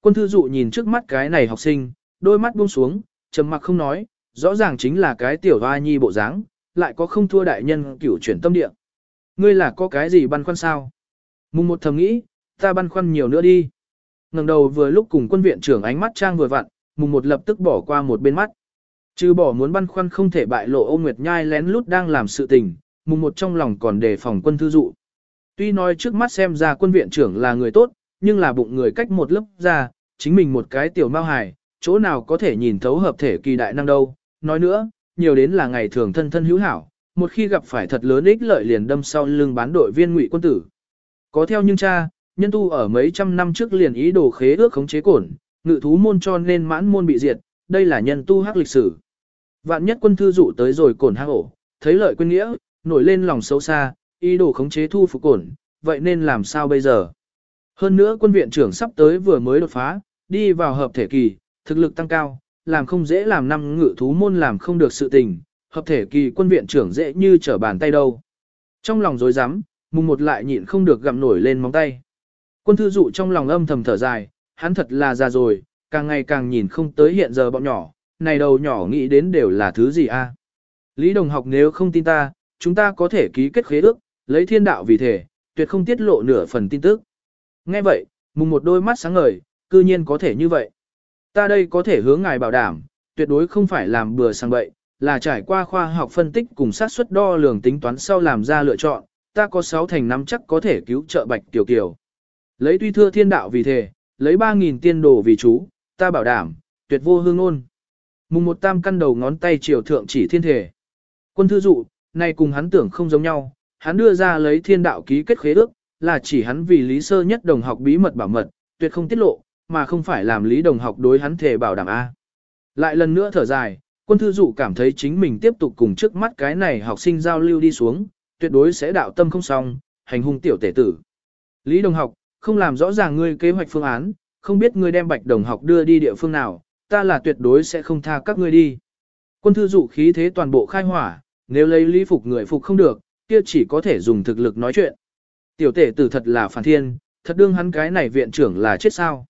Quân thư dụ nhìn trước mắt cái này học sinh, đôi mắt buông xuống, trầm mặc không nói, rõ ràng chính là cái tiểu hoa nhi bộ dáng, lại có không thua đại nhân cửu chuyển tâm địa. Ngươi là có cái gì băn khoăn sao? Mùng một thầm nghĩ, ta băn khoăn nhiều nữa đi. ngẩng đầu vừa lúc cùng quân viện trưởng ánh mắt trang vừa vặn, mùng một lập tức bỏ qua một bên mắt. Trừ bỏ muốn băn khoăn không thể bại lộ ôm nguyệt nhai lén lút đang làm sự tình, mùng một trong lòng còn đề phòng quân thư dụ. Tuy nói trước mắt xem ra quân viện trưởng là người tốt, nhưng là bụng người cách một lớp ra, chính mình một cái tiểu mao hài, chỗ nào có thể nhìn thấu hợp thể kỳ đại năng đâu. Nói nữa, nhiều đến là ngày thường thân thân hữu hảo, một khi gặp phải thật lớn ích lợi liền đâm sau lưng bán đội viên ngụy quân tử. Có theo nhưng cha, nhân tu ở mấy trăm năm trước liền ý đồ khế ước khống chế cổn, ngự thú môn cho nên mãn môn bị diệt, đây là nhân tu hắc lịch sử. Vạn nhất quân thư dụ tới rồi cổn hắc ổ, thấy lợi quên nghĩa, nổi lên lòng xấu xa, ý đồ khống chế thu phục cổn, vậy nên làm sao bây giờ? Hơn nữa quân viện trưởng sắp tới vừa mới đột phá, đi vào hợp thể kỳ, thực lực tăng cao, làm không dễ làm năm ngự thú môn làm không được sự tình, hợp thể kỳ quân viện trưởng dễ như trở bàn tay đâu. Trong lòng dối rắm mùng một lại nhịn không được gặm nổi lên móng tay. Quân thư dụ trong lòng âm thầm thở dài, hắn thật là già rồi, càng ngày càng nhìn không tới hiện giờ bọn nhỏ, này đầu nhỏ nghĩ đến đều là thứ gì a? Lý đồng học nếu không tin ta, chúng ta có thể ký kết khế ước, lấy thiên đạo vì thể, tuyệt không tiết lộ nửa phần tin tức. Nghe vậy, mùng một đôi mắt sáng ngời, cư nhiên có thể như vậy. Ta đây có thể hướng ngài bảo đảm, tuyệt đối không phải làm bừa sang bậy, là trải qua khoa học phân tích cùng sát suất đo lường tính toán sau làm ra lựa chọn, ta có 6 thành năm chắc có thể cứu trợ Bạch Tiểu Kiều. Lấy tuy thưa thiên đạo vì thể, lấy 3.000 tiên đồ vì chú, ta bảo đảm, tuyệt vô hương ôn. Mùng một tam căn đầu ngón tay triều thượng chỉ thiên thể. Quân thư dụ, này cùng hắn tưởng không giống nhau, hắn đưa ra lấy thiên đạo ký kết khế ước, là chỉ hắn vì lý sơ nhất đồng học bí mật bảo mật, tuyệt không tiết lộ, mà không phải làm lý đồng học đối hắn thể bảo đảm A. Lại lần nữa thở dài, quân thư dụ cảm thấy chính mình tiếp tục cùng trước mắt cái này học sinh giao lưu đi xuống, tuyệt đối sẽ đạo tâm không xong, hành hung tiểu tể tử. Lý đồng học, không làm rõ ràng ngươi kế hoạch phương án, không biết ngươi đem bạch đồng học đưa đi địa phương nào, ta là tuyệt đối sẽ không tha các ngươi đi. Quân thư dụ khí thế toàn bộ khai hỏa, nếu lấy lý phục người phục không được, kia chỉ có thể dùng thực lực nói chuyện. Tiểu tể tử thật là phản thiên, thật đương hắn cái này viện trưởng là chết sao.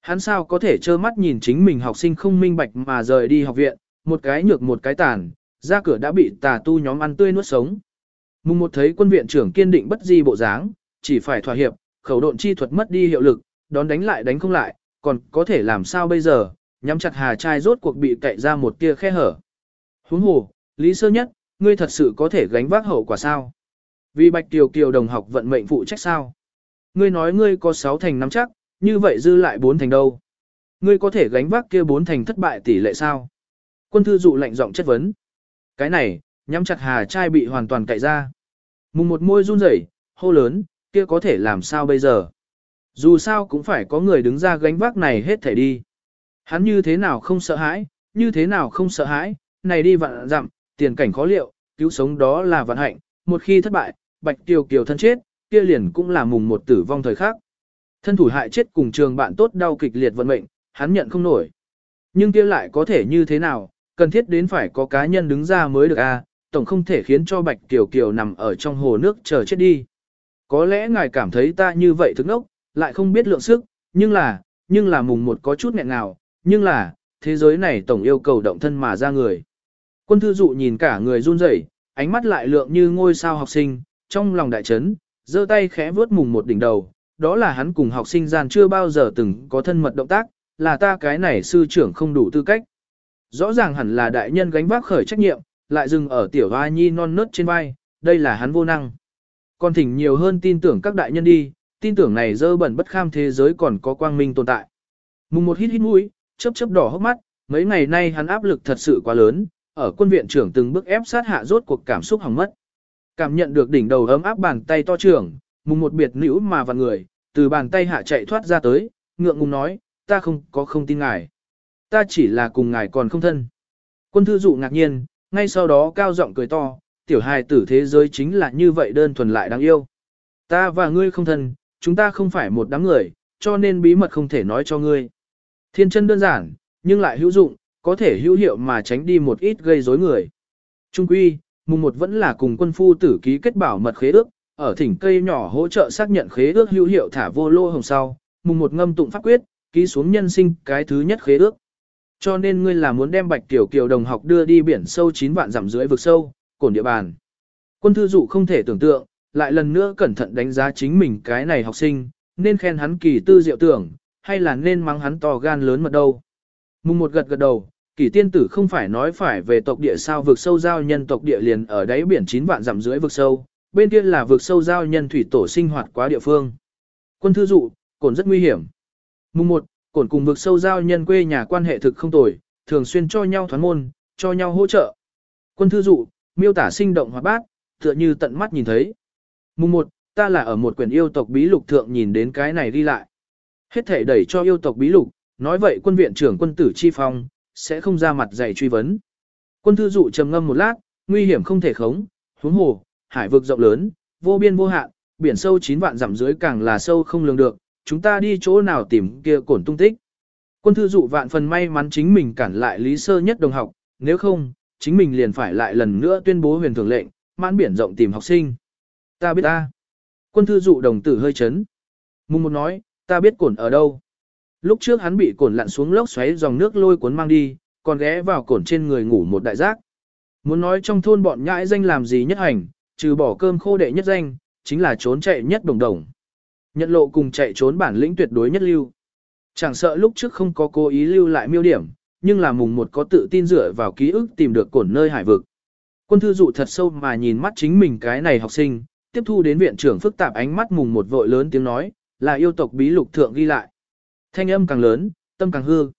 Hắn sao có thể trơ mắt nhìn chính mình học sinh không minh bạch mà rời đi học viện, một cái nhược một cái tàn, ra cửa đã bị tà tu nhóm ăn tươi nuốt sống. Mùng một thấy quân viện trưởng kiên định bất di bộ dáng, chỉ phải thỏa hiệp, khẩu độn chi thuật mất đi hiệu lực, đón đánh lại đánh không lại, còn có thể làm sao bây giờ, nhắm chặt hà trai rốt cuộc bị cậy ra một tia khe hở. Huống hồ, lý sơ nhất, ngươi thật sự có thể gánh vác hậu quả sao? Vì bạch Tiểu kiều đồng học vận mệnh phụ trách sao? Ngươi nói ngươi có 6 thành nắm chắc, như vậy dư lại 4 thành đâu? Ngươi có thể gánh vác kia 4 thành thất bại tỷ lệ sao? Quân thư dụ lạnh giọng chất vấn. Cái này, nhắm chặt hà trai bị hoàn toàn cậy ra. Mùng một môi run rẩy, hô lớn, kia có thể làm sao bây giờ? Dù sao cũng phải có người đứng ra gánh vác này hết thể đi. Hắn như thế nào không sợ hãi, như thế nào không sợ hãi, này đi vạn dặm, tiền cảnh khó liệu, cứu sống đó là vận hạnh, một khi thất bại, bạch tiêu kiều thân chết, kia liền cũng là mùng một tử vong thời khắc. Thân thủ hại chết cùng trường bạn tốt đau kịch liệt vận mệnh, hắn nhận không nổi. Nhưng kia lại có thể như thế nào, cần thiết đến phải có cá nhân đứng ra mới được a, tổng không thể khiến cho Bạch Kiều Kiều nằm ở trong hồ nước chờ chết đi. Có lẽ ngài cảm thấy ta như vậy thức nốc, lại không biết lượng sức, nhưng là, nhưng là mùng một có chút nghẹn nào, nhưng là, thế giới này tổng yêu cầu động thân mà ra người. Quân thư dụ nhìn cả người run rẩy, ánh mắt lại lượng như ngôi sao học sinh, trong lòng đại chấn, giơ tay khẽ vướt mùng một đỉnh đầu, đó là hắn cùng học sinh gian chưa bao giờ từng có thân mật động tác, là ta cái này sư trưởng không đủ tư cách. Rõ ràng hẳn là đại nhân gánh vác khởi trách nhiệm, lại dừng ở tiểu hoa nhi non nớt trên vai, đây là hắn vô năng. Còn thỉnh nhiều hơn tin tưởng các đại nhân đi, tin tưởng này dơ bẩn bất kham thế giới còn có quang minh tồn tại. Mùng một hít hít mũi, chớp chớp đỏ hốc mắt, mấy ngày nay hắn áp lực thật sự quá lớn, ở quân viện trưởng từng bước ép sát hạ rốt cuộc cảm xúc hỏng mất. Cảm nhận được đỉnh đầu ấm áp bàn tay to trưởng, mùng một biệt nữ mà vặn người, từ bàn tay hạ chạy thoát ra tới, ngượng ngùng nói, ta không có không tin ngài. Ta chỉ là cùng ngài còn không thân. Quân thư dụ ngạc nhiên, ngay sau đó cao giọng cười to, tiểu hài tử thế giới chính là như vậy đơn thuần lại đáng yêu. Ta và ngươi không thân, chúng ta không phải một đám người, cho nên bí mật không thể nói cho ngươi. Thiên chân đơn giản, nhưng lại hữu dụng, có thể hữu hiệu mà tránh đi một ít gây rối người. Trung quy, mùng một vẫn là cùng quân phu tử ký kết bảo mật khế ước, ở thỉnh cây nhỏ hỗ trợ xác nhận khế ước hữu hiệu thả vô lô hồng sau, mùng một ngâm tụng pháp quyết, ký xuống nhân sinh cái thứ nhất khế ước. Cho nên ngươi là muốn đem Bạch Tiểu Kiều đồng học đưa đi biển sâu 9 vạn dặm dưới vực sâu, cổn địa bàn. Quân thư dụ không thể tưởng tượng, lại lần nữa cẩn thận đánh giá chính mình cái này học sinh, nên khen hắn kỳ tư diệu tưởng, hay là nên mắng hắn to gan lớn mật đâu. Mùng một gật gật đầu, kỳ tiên tử không phải nói phải về tộc địa sao vực sâu giao nhân tộc địa liền ở đáy biển 9 vạn dặm dưới vực sâu, bên kia là vực sâu giao nhân thủy tổ sinh hoạt quá địa phương. Quân thư dụ, cổn rất nguy hiểm. Mùng 1, cổn cùng vực sâu giao nhân quê nhà quan hệ thực không tồi, thường xuyên cho nhau thoán môn, cho nhau hỗ trợ. Quân thư dụ, miêu tả sinh động hoạt bát, tựa như tận mắt nhìn thấy. Mùng 1, ta là ở một quyển yêu tộc bí lục thượng nhìn đến cái này đi lại. Hết thể đẩy cho yêu tộc bí lục, nói vậy quân viện trưởng quân tử chi phong, sẽ không ra mặt dạy truy vấn. Quân thư dụ trầm ngâm một lát, nguy hiểm không thể khống, huống hồ, hải vực rộng lớn, vô biên vô hạn, biển sâu 9 vạn dặm dưới càng là sâu không lường được, chúng ta đi chỗ nào tìm kia cổn tung tích. Quân thư dụ vạn phần may mắn chính mình cản lại lý sơ nhất đồng học, nếu không, chính mình liền phải lại lần nữa tuyên bố huyền thường lệnh, mãn biển rộng tìm học sinh. Ta biết ta. Quân thư dụ đồng tử hơi chấn. Mùng một nói, ta biết cổn ở đâu. Lúc trước hắn bị cồn lặn xuống lốc xoáy dòng nước lôi cuốn mang đi, còn ghé vào cồn trên người ngủ một đại giác. Muốn nói trong thôn bọn nhãi danh làm gì nhất hành, trừ bỏ cơm khô đệ nhất danh, chính là trốn chạy nhất đồng đồng. Nhận lộ cùng chạy trốn bản lĩnh tuyệt đối nhất lưu. Chẳng sợ lúc trước không có cố ý lưu lại miêu điểm, nhưng là mùng một có tự tin dựa vào ký ức tìm được cổn nơi hải vực. Quân thư dụ thật sâu mà nhìn mắt chính mình cái này học sinh, tiếp thu đến viện trưởng phức tạp ánh mắt mùng một vội lớn tiếng nói, là yêu tộc bí lục thượng ghi lại. Thanh âm càng lớn, tâm càng hư.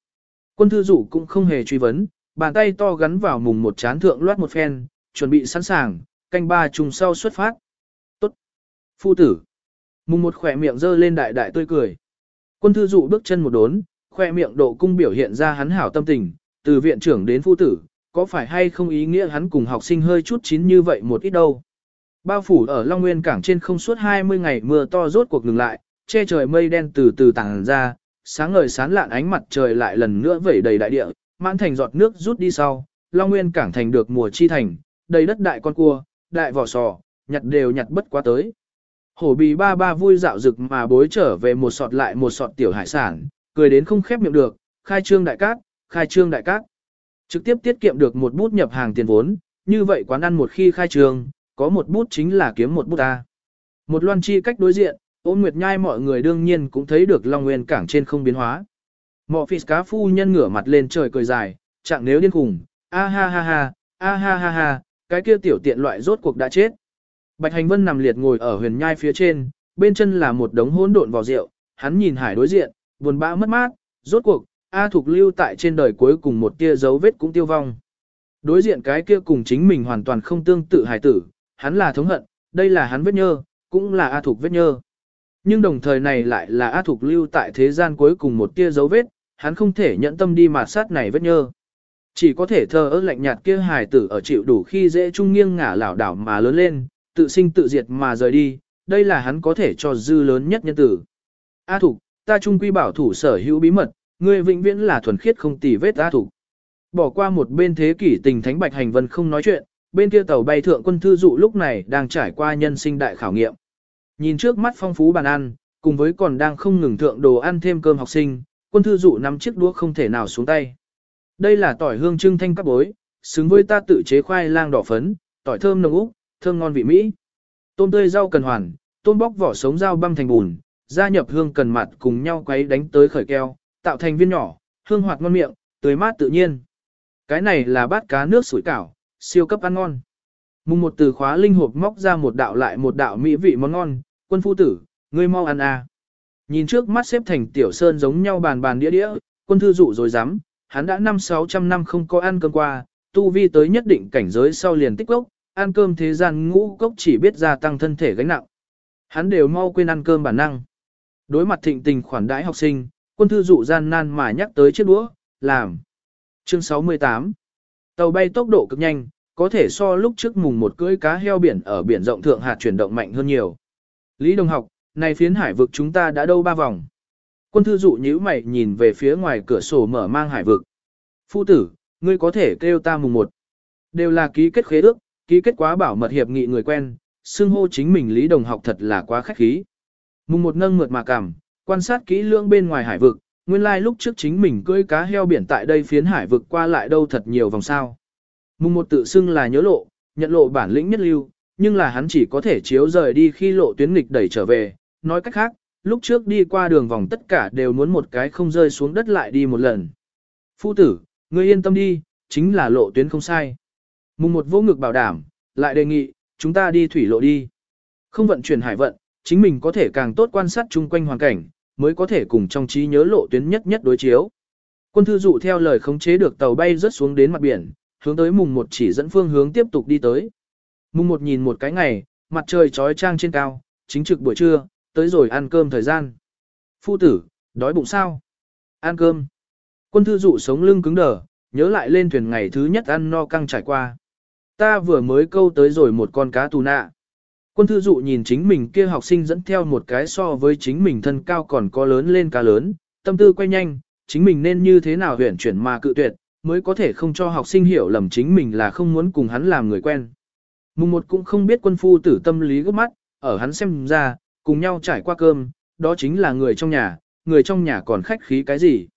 Quân thư dụ cũng không hề truy vấn, bàn tay to gắn vào mùng một chán thượng loát một phen, chuẩn bị sẵn sàng, canh ba trùng sau xuất phát. Tốt. Phu tử. Mùng một khỏe miệng dơ lên đại đại tươi cười. Quân thư dụ bước chân một đốn, khỏe miệng độ cung biểu hiện ra hắn hảo tâm tình, từ viện trưởng đến phu tử, có phải hay không ý nghĩa hắn cùng học sinh hơi chút chín như vậy một ít đâu. Bao phủ ở Long Nguyên cảng trên không suốt 20 ngày mưa to rốt cuộc ngừng lại, che trời mây đen từ từ tàng ra, sáng ngời sán lạn ánh mặt trời lại lần nữa vẩy đầy đại địa, mãn thành giọt nước rút đi sau, Long Nguyên cảng thành được mùa chi thành, đầy đất đại con cua, đại vỏ sò, nhặt đều nhặt bất quá tới. Hổ bì ba ba vui dạo rực mà bối trở về một sọt lại một sọt tiểu hải sản, cười đến không khép miệng được, khai trương đại cát, khai trương đại cát. Trực tiếp tiết kiệm được một bút nhập hàng tiền vốn, như vậy quán ăn một khi khai trương, có một bút chính là kiếm một bút ta. Một loan chi cách đối diện, ôn nguyệt nhai mọi người đương nhiên cũng thấy được Long Nguyên cảng trên không biến hóa. Mọ phì cá phu nhân ngửa mặt lên trời cười dài, chẳng nếu điên khùng, a ha ha ha, a ha ha ha, cái kia tiểu tiện loại rốt cuộc đã chết. Bạch Hành Vân nằm liệt ngồi ở huyền nhai phía trên, bên chân là một đống hỗn độn vào rượu, hắn nhìn hải đối diện, buồn bã mất mát, rốt cuộc, A Thục lưu tại trên đời cuối cùng một tia dấu vết cũng tiêu vong. Đối diện cái kia cùng chính mình hoàn toàn không tương tự hải tử, hắn là thống hận, đây là hắn vết nhơ, cũng là A Thục vết nhơ. Nhưng đồng thời này lại là A Thục lưu tại thế gian cuối cùng một tia dấu vết, hắn không thể nhận tâm đi mà sát này vết nhơ. Chỉ có thể thờ ơ lạnh nhạt kia hài tử ở chịu đủ khi dễ trung nghiêng ngả lảo đảo mà lớn lên, tự sinh tự diệt mà rời đi, đây là hắn có thể cho dư lớn nhất nhân tử. A Thục, ta trung quy bảo thủ sở hữu bí mật, ngươi vĩnh viễn là thuần khiết không tì vết A Thục. Bỏ qua một bên thế kỷ tình thánh bạch hành vân không nói chuyện, bên kia tàu bay thượng quân thư dụ lúc này đang trải qua nhân sinh đại khảo nghiệm. Nhìn trước mắt phong phú bàn ăn, cùng với còn đang không ngừng thượng đồ ăn thêm cơm học sinh, quân thư dụ nắm chiếc đũa không thể nào xuống tay. Đây là tỏi hương trưng thanh các bối, xứng với ta tự chế khoai lang đỏ phấn, tỏi thơm nồng úc, thơm ngon vị mỹ. Tôm tươi rau cần hoàn, tôm bóc vỏ sống rau băm thành bùn, gia nhập hương cần mặt cùng nhau quấy đánh tới khởi keo, tạo thành viên nhỏ, hương hoạt ngon miệng, tươi mát tự nhiên. Cái này là bát cá nước sủi cảo, siêu cấp ăn ngon. Mùng một từ khóa linh hộp móc ra một đạo lại một đạo mỹ vị món ngon, quân phu tử, ngươi mau ăn à. Nhìn trước mắt xếp thành tiểu sơn giống nhau bàn bàn đĩa đĩa, quân thư dụ rồi dám, hắn đã năm sáu trăm năm không có ăn cơm qua, tu vi tới nhất định cảnh giới sau liền tích gốc, ăn cơm thế gian ngũ cốc chỉ biết gia tăng thân thể gánh nặng. Hắn đều mau quên ăn cơm bản năng. Đối mặt thịnh tình khoản đãi học sinh, quân thư dụ gian nan mà nhắc tới chiếc đũa, làm. Chương 68 Tàu bay tốc độ cực nhanh, có thể so lúc trước mùng một cưỡi cá heo biển ở biển rộng thượng hạt chuyển động mạnh hơn nhiều. Lý Đồng học, này phiến hải vực chúng ta đã đâu ba vòng. Quân thư dụ nhíu mày nhìn về phía ngoài cửa sổ mở mang hải vực. Phu tử, ngươi có thể kêu ta mùng một. Đều là ký kết khế ước, ký kết quá bảo mật hiệp nghị người quen, xưng hô chính mình Lý Đồng học thật là quá khách khí. Mùng một nâng mượt mà cảm, quan sát kỹ lưỡng bên ngoài hải vực, nguyên lai like lúc trước chính mình cưỡi cá heo biển tại đây phiến hải vực qua lại đâu thật nhiều vòng sao. Mùng một tự xưng là nhớ lộ, nhận lộ bản lĩnh nhất lưu, nhưng là hắn chỉ có thể chiếu rời đi khi lộ tuyến nghịch đẩy trở về. Nói cách khác, lúc trước đi qua đường vòng tất cả đều muốn một cái không rơi xuống đất lại đi một lần. Phu tử, ngươi yên tâm đi, chính là lộ tuyến không sai. Mùng một vô ngực bảo đảm, lại đề nghị, chúng ta đi thủy lộ đi. Không vận chuyển hải vận, chính mình có thể càng tốt quan sát chung quanh hoàn cảnh, mới có thể cùng trong trí nhớ lộ tuyến nhất nhất đối chiếu. Quân thư dụ theo lời khống chế được tàu bay rớt xuống đến mặt biển, hướng tới mùng một chỉ dẫn phương hướng tiếp tục đi tới. Mùng một nhìn một cái ngày, mặt trời trói trang trên cao, chính trực buổi trưa, tới rồi ăn cơm thời gian. Phu tử, đói bụng sao? Ăn cơm. Quân thư dụ sống lưng cứng đờ, nhớ lại lên thuyền ngày thứ nhất ăn no căng trải qua. Ta vừa mới câu tới rồi một con cá tù nạ. Quân thư dụ nhìn chính mình kia học sinh dẫn theo một cái so với chính mình thân cao còn có lớn lên cá lớn, tâm tư quay nhanh, chính mình nên như thế nào huyển chuyển mà cự tuyệt, mới có thể không cho học sinh hiểu lầm chính mình là không muốn cùng hắn làm người quen. Mùng một cũng không biết quân phu tử tâm lý gấp mắt, ở hắn xem ra, cùng nhau trải qua cơm, đó chính là người trong nhà, người trong nhà còn khách khí cái gì.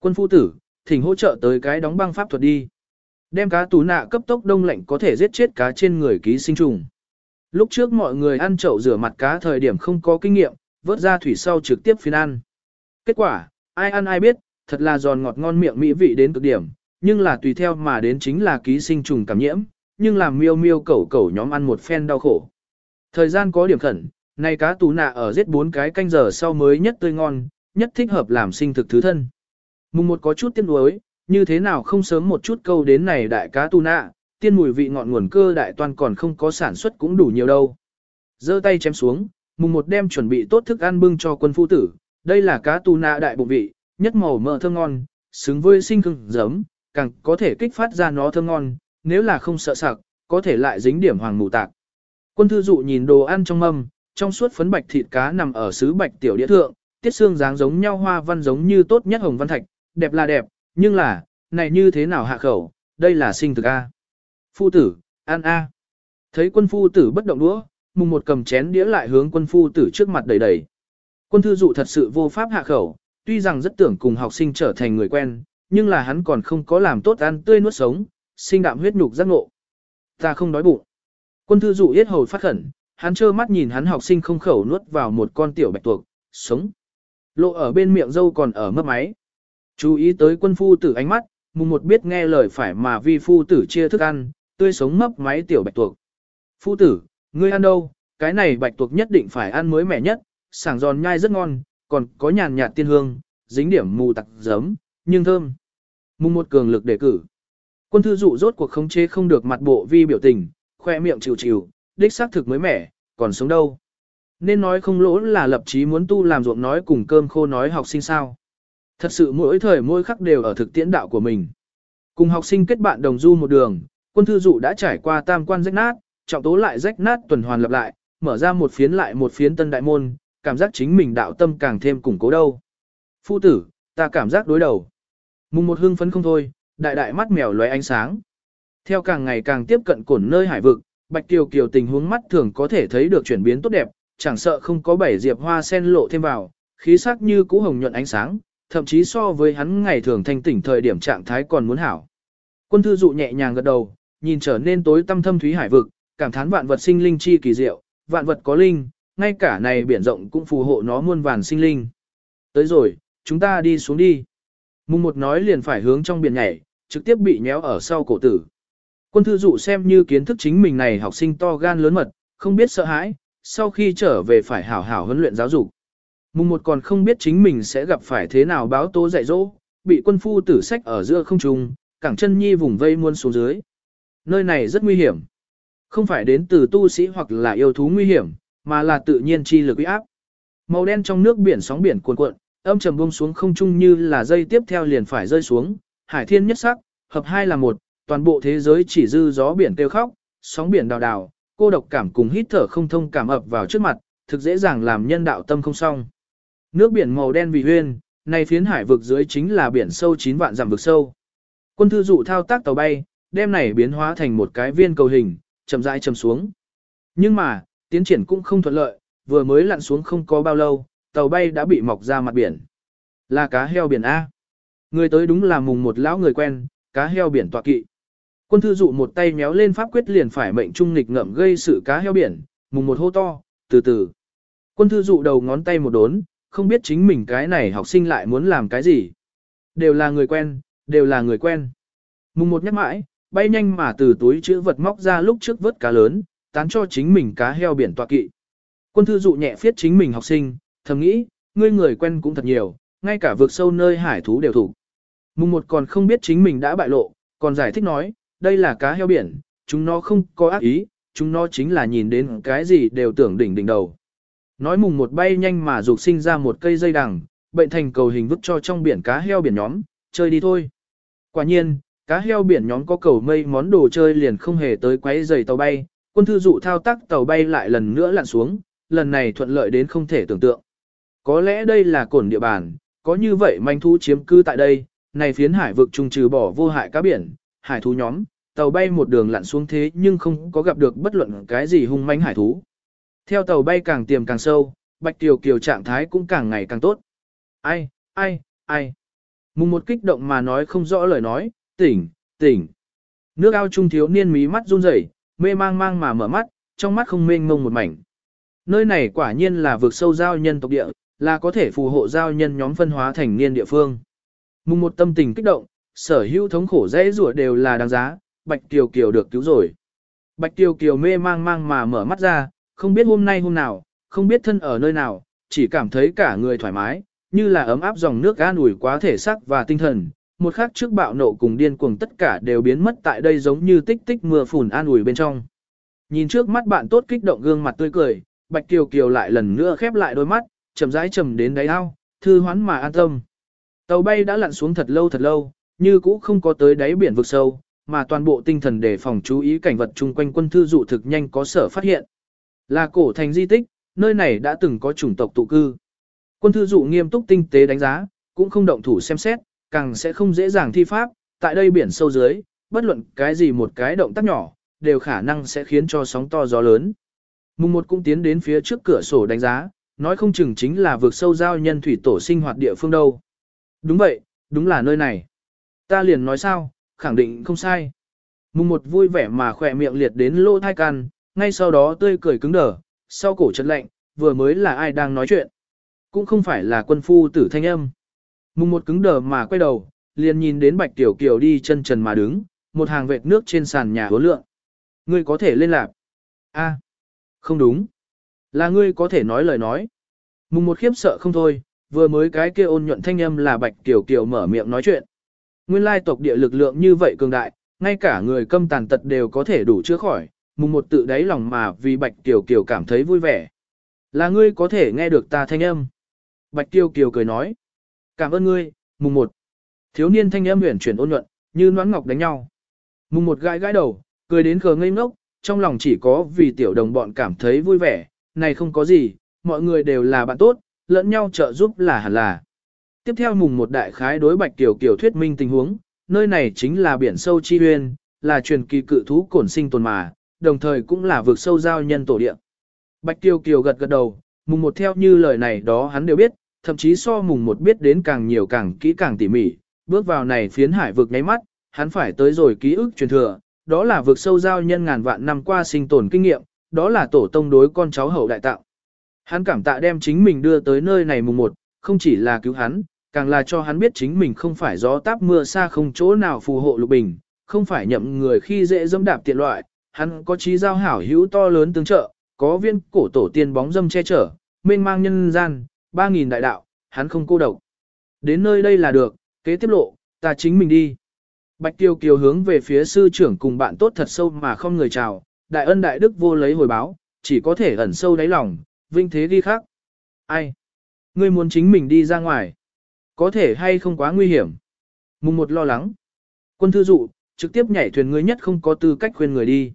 Quân phu tử, thỉnh hỗ trợ tới cái đóng băng pháp thuật đi. Đem cá tù nạ cấp tốc đông lạnh có thể giết chết cá trên người ký sinh trùng. Lúc trước mọi người ăn chậu rửa mặt cá thời điểm không có kinh nghiệm, vớt ra thủy sau trực tiếp phiên ăn. Kết quả, ai ăn ai biết, thật là giòn ngọt ngon miệng mỹ vị đến cực điểm, nhưng là tùy theo mà đến chính là ký sinh trùng cảm nhiễm, nhưng làm miêu miêu cẩu cẩu nhóm ăn một phen đau khổ. Thời gian có điểm khẩn, nay cá tú nạ ở giết bốn cái canh giờ sau mới nhất tươi ngon, nhất thích hợp làm sinh thực thứ thân. Mùng một có chút tiếc nuối, như thế nào không sớm một chút câu đến này đại cá tú nạ, tiên mùi vị ngọn nguồn cơ đại toàn còn không có sản xuất cũng đủ nhiều đâu. giơ tay chém xuống, mùng một đem chuẩn bị tốt thức ăn bưng cho quân phu tử, đây là cá tú nạ đại bụng vị, nhất màu mỡ thơm ngon, xứng với sinh cưng giấm, càng có thể kích phát ra nó thơm ngon, nếu là không sợ sặc, có thể lại dính điểm hoàng mù tạc. Quân thư dụ nhìn đồ ăn trong mâm, trong suốt phấn bạch thịt cá nằm ở sứ bạch tiểu đĩa thượng, tiết xương dáng giống nhau hoa văn giống như tốt nhất hồng văn thạch, đẹp là đẹp, nhưng là, này như thế nào hạ khẩu, đây là sinh thực A. Phu tử, ăn A. Thấy quân phu tử bất động đũa, mùng một cầm chén đĩa lại hướng quân phu tử trước mặt đầy đầy. Quân thư dụ thật sự vô pháp hạ khẩu, tuy rằng rất tưởng cùng học sinh trở thành người quen, nhưng là hắn còn không có làm tốt ăn tươi nuốt sống, sinh đạm huyết nhục giác ngộ. Ta không đói bụng. Quân thư dụ yết hầu phát khẩn, hắn trơ mắt nhìn hắn học sinh không khẩu nuốt vào một con tiểu bạch tuộc, sống. Lộ ở bên miệng dâu còn ở mấp máy. Chú ý tới quân phu tử ánh mắt, mùng một biết nghe lời phải mà vi phu tử chia thức ăn, tươi sống mấp máy tiểu bạch tuộc. Phu tử, ngươi ăn đâu, cái này bạch tuộc nhất định phải ăn mới mẻ nhất, sảng giòn nhai rất ngon, còn có nhàn nhạt tiên hương, dính điểm mù tặc giấm, nhưng thơm. Mùng một cường lực đề cử. Quân thư dụ rốt cuộc khống chế không được mặt bộ vi biểu tình, khoe miệng chịu chịu, đích xác thực mới mẻ, còn sống đâu. Nên nói không lỗ là lập chí muốn tu làm ruộng nói cùng cơm khô nói học sinh sao. Thật sự mỗi thời mỗi khắc đều ở thực tiễn đạo của mình. Cùng học sinh kết bạn đồng du một đường, quân thư dụ đã trải qua tam quan rách nát, trọng tố lại rách nát tuần hoàn lập lại, mở ra một phiến lại một phiến tân đại môn, cảm giác chính mình đạo tâm càng thêm củng cố đâu. Phu tử, ta cảm giác đối đầu. Mùng một hưng phấn không thôi, đại đại mắt mèo lóe ánh sáng. Theo càng ngày càng tiếp cận cổn nơi hải vực, Bạch Kiều Kiều tình huống mắt thường có thể thấy được chuyển biến tốt đẹp, chẳng sợ không có bảy diệp hoa sen lộ thêm vào, khí sắc như cũ hồng nhuận ánh sáng, thậm chí so với hắn ngày thường thanh tỉnh thời điểm trạng thái còn muốn hảo. Quân thư dụ nhẹ nhàng gật đầu, nhìn trở nên tối tâm thâm thúy hải vực, cảm thán vạn vật sinh linh chi kỳ diệu, vạn vật có linh, ngay cả này biển rộng cũng phù hộ nó muôn vàn sinh linh. Tới rồi, chúng ta đi xuống đi. Mùng một nói liền phải hướng trong biển nhảy, trực tiếp bị nhéo ở sau cổ tử. Quân thư dụ xem như kiến thức chính mình này học sinh to gan lớn mật, không biết sợ hãi, sau khi trở về phải hảo hảo huấn luyện giáo dục. Mùng một còn không biết chính mình sẽ gặp phải thế nào báo tố dạy dỗ, bị quân phu tử sách ở giữa không trung, cẳng chân nhi vùng vây muôn xuống dưới. Nơi này rất nguy hiểm. Không phải đến từ tu sĩ hoặc là yêu thú nguy hiểm, mà là tự nhiên chi lực uy áp. Màu đen trong nước biển sóng biển cuồn cuộn, âm trầm buông xuống không trung như là dây tiếp theo liền phải rơi xuống, hải thiên nhất sắc, hợp hai là một, toàn bộ thế giới chỉ dư gió biển kêu khóc, sóng biển đào đào, cô độc cảm cùng hít thở không thông cảm ập vào trước mặt, thực dễ dàng làm nhân đạo tâm không xong. Nước biển màu đen vì huyên, này phiến hải vực dưới chính là biển sâu 9 vạn dặm vực sâu. Quân thư dụ thao tác tàu bay, đem này biến hóa thành một cái viên cầu hình, chậm rãi chầm xuống. Nhưng mà, tiến triển cũng không thuận lợi, vừa mới lặn xuống không có bao lâu, tàu bay đã bị mọc ra mặt biển. Là cá heo biển A. Người tới đúng là mùng một lão người quen, cá heo biển tọa kỵ. Quân thư dụ một tay méo lên pháp quyết liền phải mệnh trung nghịch ngậm gây sự cá heo biển, mùng một hô to, từ từ. Quân thư dụ đầu ngón tay một đốn, không biết chính mình cái này học sinh lại muốn làm cái gì. Đều là người quen, đều là người quen. Mùng một nhắc mãi, bay nhanh mà từ túi chữ vật móc ra lúc trước vớt cá lớn, tán cho chính mình cá heo biển tọa kỵ. Quân thư dụ nhẹ phiết chính mình học sinh, thầm nghĩ, ngươi người quen cũng thật nhiều, ngay cả vượt sâu nơi hải thú đều thủ. Mùng một còn không biết chính mình đã bại lộ, còn giải thích nói, đây là cá heo biển, chúng nó không có ác ý, chúng nó chính là nhìn đến cái gì đều tưởng đỉnh đỉnh đầu. Nói mùng một bay nhanh mà dục sinh ra một cây dây đằng, bệnh thành cầu hình vứt cho trong biển cá heo biển nhóm, chơi đi thôi. Quả nhiên, cá heo biển nhóm có cầu mây món đồ chơi liền không hề tới quấy giày tàu bay, quân thư dụ thao tác tàu bay lại lần nữa lặn xuống, lần này thuận lợi đến không thể tưởng tượng. Có lẽ đây là cổn địa bàn, có như vậy manh thú chiếm cư tại đây, này phiến hải vực trung trừ bỏ vô hại cá biển, hải thú nhóm, tàu bay một đường lặn xuống thế nhưng không có gặp được bất luận cái gì hung manh hải thú. Theo tàu bay càng tiềm càng sâu, Bạch Tiểu Kiều trạng thái cũng càng ngày càng tốt. Ai, ai, ai. Mùng một kích động mà nói không rõ lời nói, tỉnh, tỉnh. Nước ao trung thiếu niên mí mắt run rẩy, mê mang mang mà mở mắt, trong mắt không mênh mông một mảnh. Nơi này quả nhiên là vực sâu giao nhân tộc địa, là có thể phù hộ giao nhân nhóm phân hóa thành niên địa phương. Mùng một tâm tình kích động, sở hữu thống khổ dễ rủa đều là đáng giá, Bạch Kiều Kiều được cứu rồi. Bạch Kiều Kiều mê mang mang mà mở mắt ra, không biết hôm nay hôm nào, không biết thân ở nơi nào, chỉ cảm thấy cả người thoải mái, như là ấm áp dòng nước an ủi quá thể xác và tinh thần. Một khắc trước bạo nộ cùng điên cuồng tất cả đều biến mất tại đây giống như tích tích mưa phùn an ủi bên trong. Nhìn trước mắt bạn tốt kích động gương mặt tươi cười, Bạch Kiều Kiều lại lần nữa khép lại đôi mắt, chậm rãi chầm đến đáy ao, thư hoán mà an tâm. Tàu bay đã lặn xuống thật lâu thật lâu, như cũ không có tới đáy biển vực sâu, mà toàn bộ tinh thần để phòng chú ý cảnh vật chung quanh quân thư dụ thực nhanh có sở phát hiện. Là cổ thành di tích, nơi này đã từng có chủng tộc tụ cư. Quân thư dụ nghiêm túc tinh tế đánh giá, cũng không động thủ xem xét, càng sẽ không dễ dàng thi pháp, tại đây biển sâu dưới, bất luận cái gì một cái động tác nhỏ, đều khả năng sẽ khiến cho sóng to gió lớn. Mùng một cũng tiến đến phía trước cửa sổ đánh giá, nói không chừng chính là vượt sâu giao nhân thủy tổ sinh hoạt địa phương đâu. Đúng vậy, đúng là nơi này. Ta liền nói sao, khẳng định không sai. Mùng một vui vẻ mà khỏe miệng liệt đến lỗ thai can, ngay sau đó tươi cười cứng đờ, sau cổ chật lạnh, vừa mới là ai đang nói chuyện. Cũng không phải là quân phu tử thanh âm. Mùng một cứng đờ mà quay đầu, liền nhìn đến bạch tiểu kiều đi chân trần mà đứng, một hàng vệt nước trên sàn nhà hứa lượng. Ngươi có thể lên lạc. A, không đúng. Là ngươi có thể nói lời nói. Mùng một khiếp sợ không thôi, vừa mới cái kia ôn nhuận thanh âm là bạch tiểu kiều mở miệng nói chuyện. Nguyên lai tộc địa lực lượng như vậy cường đại, ngay cả người câm tàn tật đều có thể đủ chữa khỏi, mùng một tự đáy lòng mà vì Bạch Kiều Kiều cảm thấy vui vẻ. Là ngươi có thể nghe được ta thanh âm. Bạch Kiều Kiều cười nói. Cảm ơn ngươi, mùng một. Thiếu niên thanh âm huyền chuyển ôn nhuận, như noãn ngọc đánh nhau. Mùng một gãi gãi đầu, cười đến khờ ngây ngốc, trong lòng chỉ có vì tiểu đồng bọn cảm thấy vui vẻ, này không có gì, mọi người đều là bạn tốt, lẫn nhau trợ giúp là hẳn là. Tiếp theo mùng một đại khái đối Bạch Kiều Kiều thuyết minh tình huống, nơi này chính là biển sâu chi huyên, là truyền kỳ cự thú cổn sinh tồn mà, đồng thời cũng là vực sâu giao nhân tổ địa. Bạch Kiều Kiều gật gật đầu, mùng một theo như lời này đó hắn đều biết, thậm chí so mùng một biết đến càng nhiều càng kỹ càng tỉ mỉ, bước vào này phiến hải vực nháy mắt, hắn phải tới rồi ký ức truyền thừa, đó là vực sâu giao nhân ngàn vạn năm qua sinh tồn kinh nghiệm, đó là tổ tông đối con cháu hậu đại tạo. Hắn cảm tạ đem chính mình đưa tới nơi này mùng một, không chỉ là cứu hắn, càng là cho hắn biết chính mình không phải gió táp mưa xa không chỗ nào phù hộ lục bình, không phải nhậm người khi dễ dẫm đạp tiện loại, hắn có trí giao hảo hữu to lớn tương trợ, có viên cổ tổ tiên bóng dâm che chở, mênh mang nhân gian, ba nghìn đại đạo, hắn không cô độc. Đến nơi đây là được, kế tiếp lộ, ta chính mình đi. Bạch Tiêu Kiều hướng về phía sư trưởng cùng bạn tốt thật sâu mà không người chào, đại ân đại đức vô lấy hồi báo, chỉ có thể ẩn sâu đáy lòng, vinh thế ghi khác. Ai? Ngươi muốn chính mình đi ra ngoài? Có thể hay không quá nguy hiểm? Mùng một lo lắng. Quân thư dụ, trực tiếp nhảy thuyền ngươi nhất không có tư cách khuyên người đi.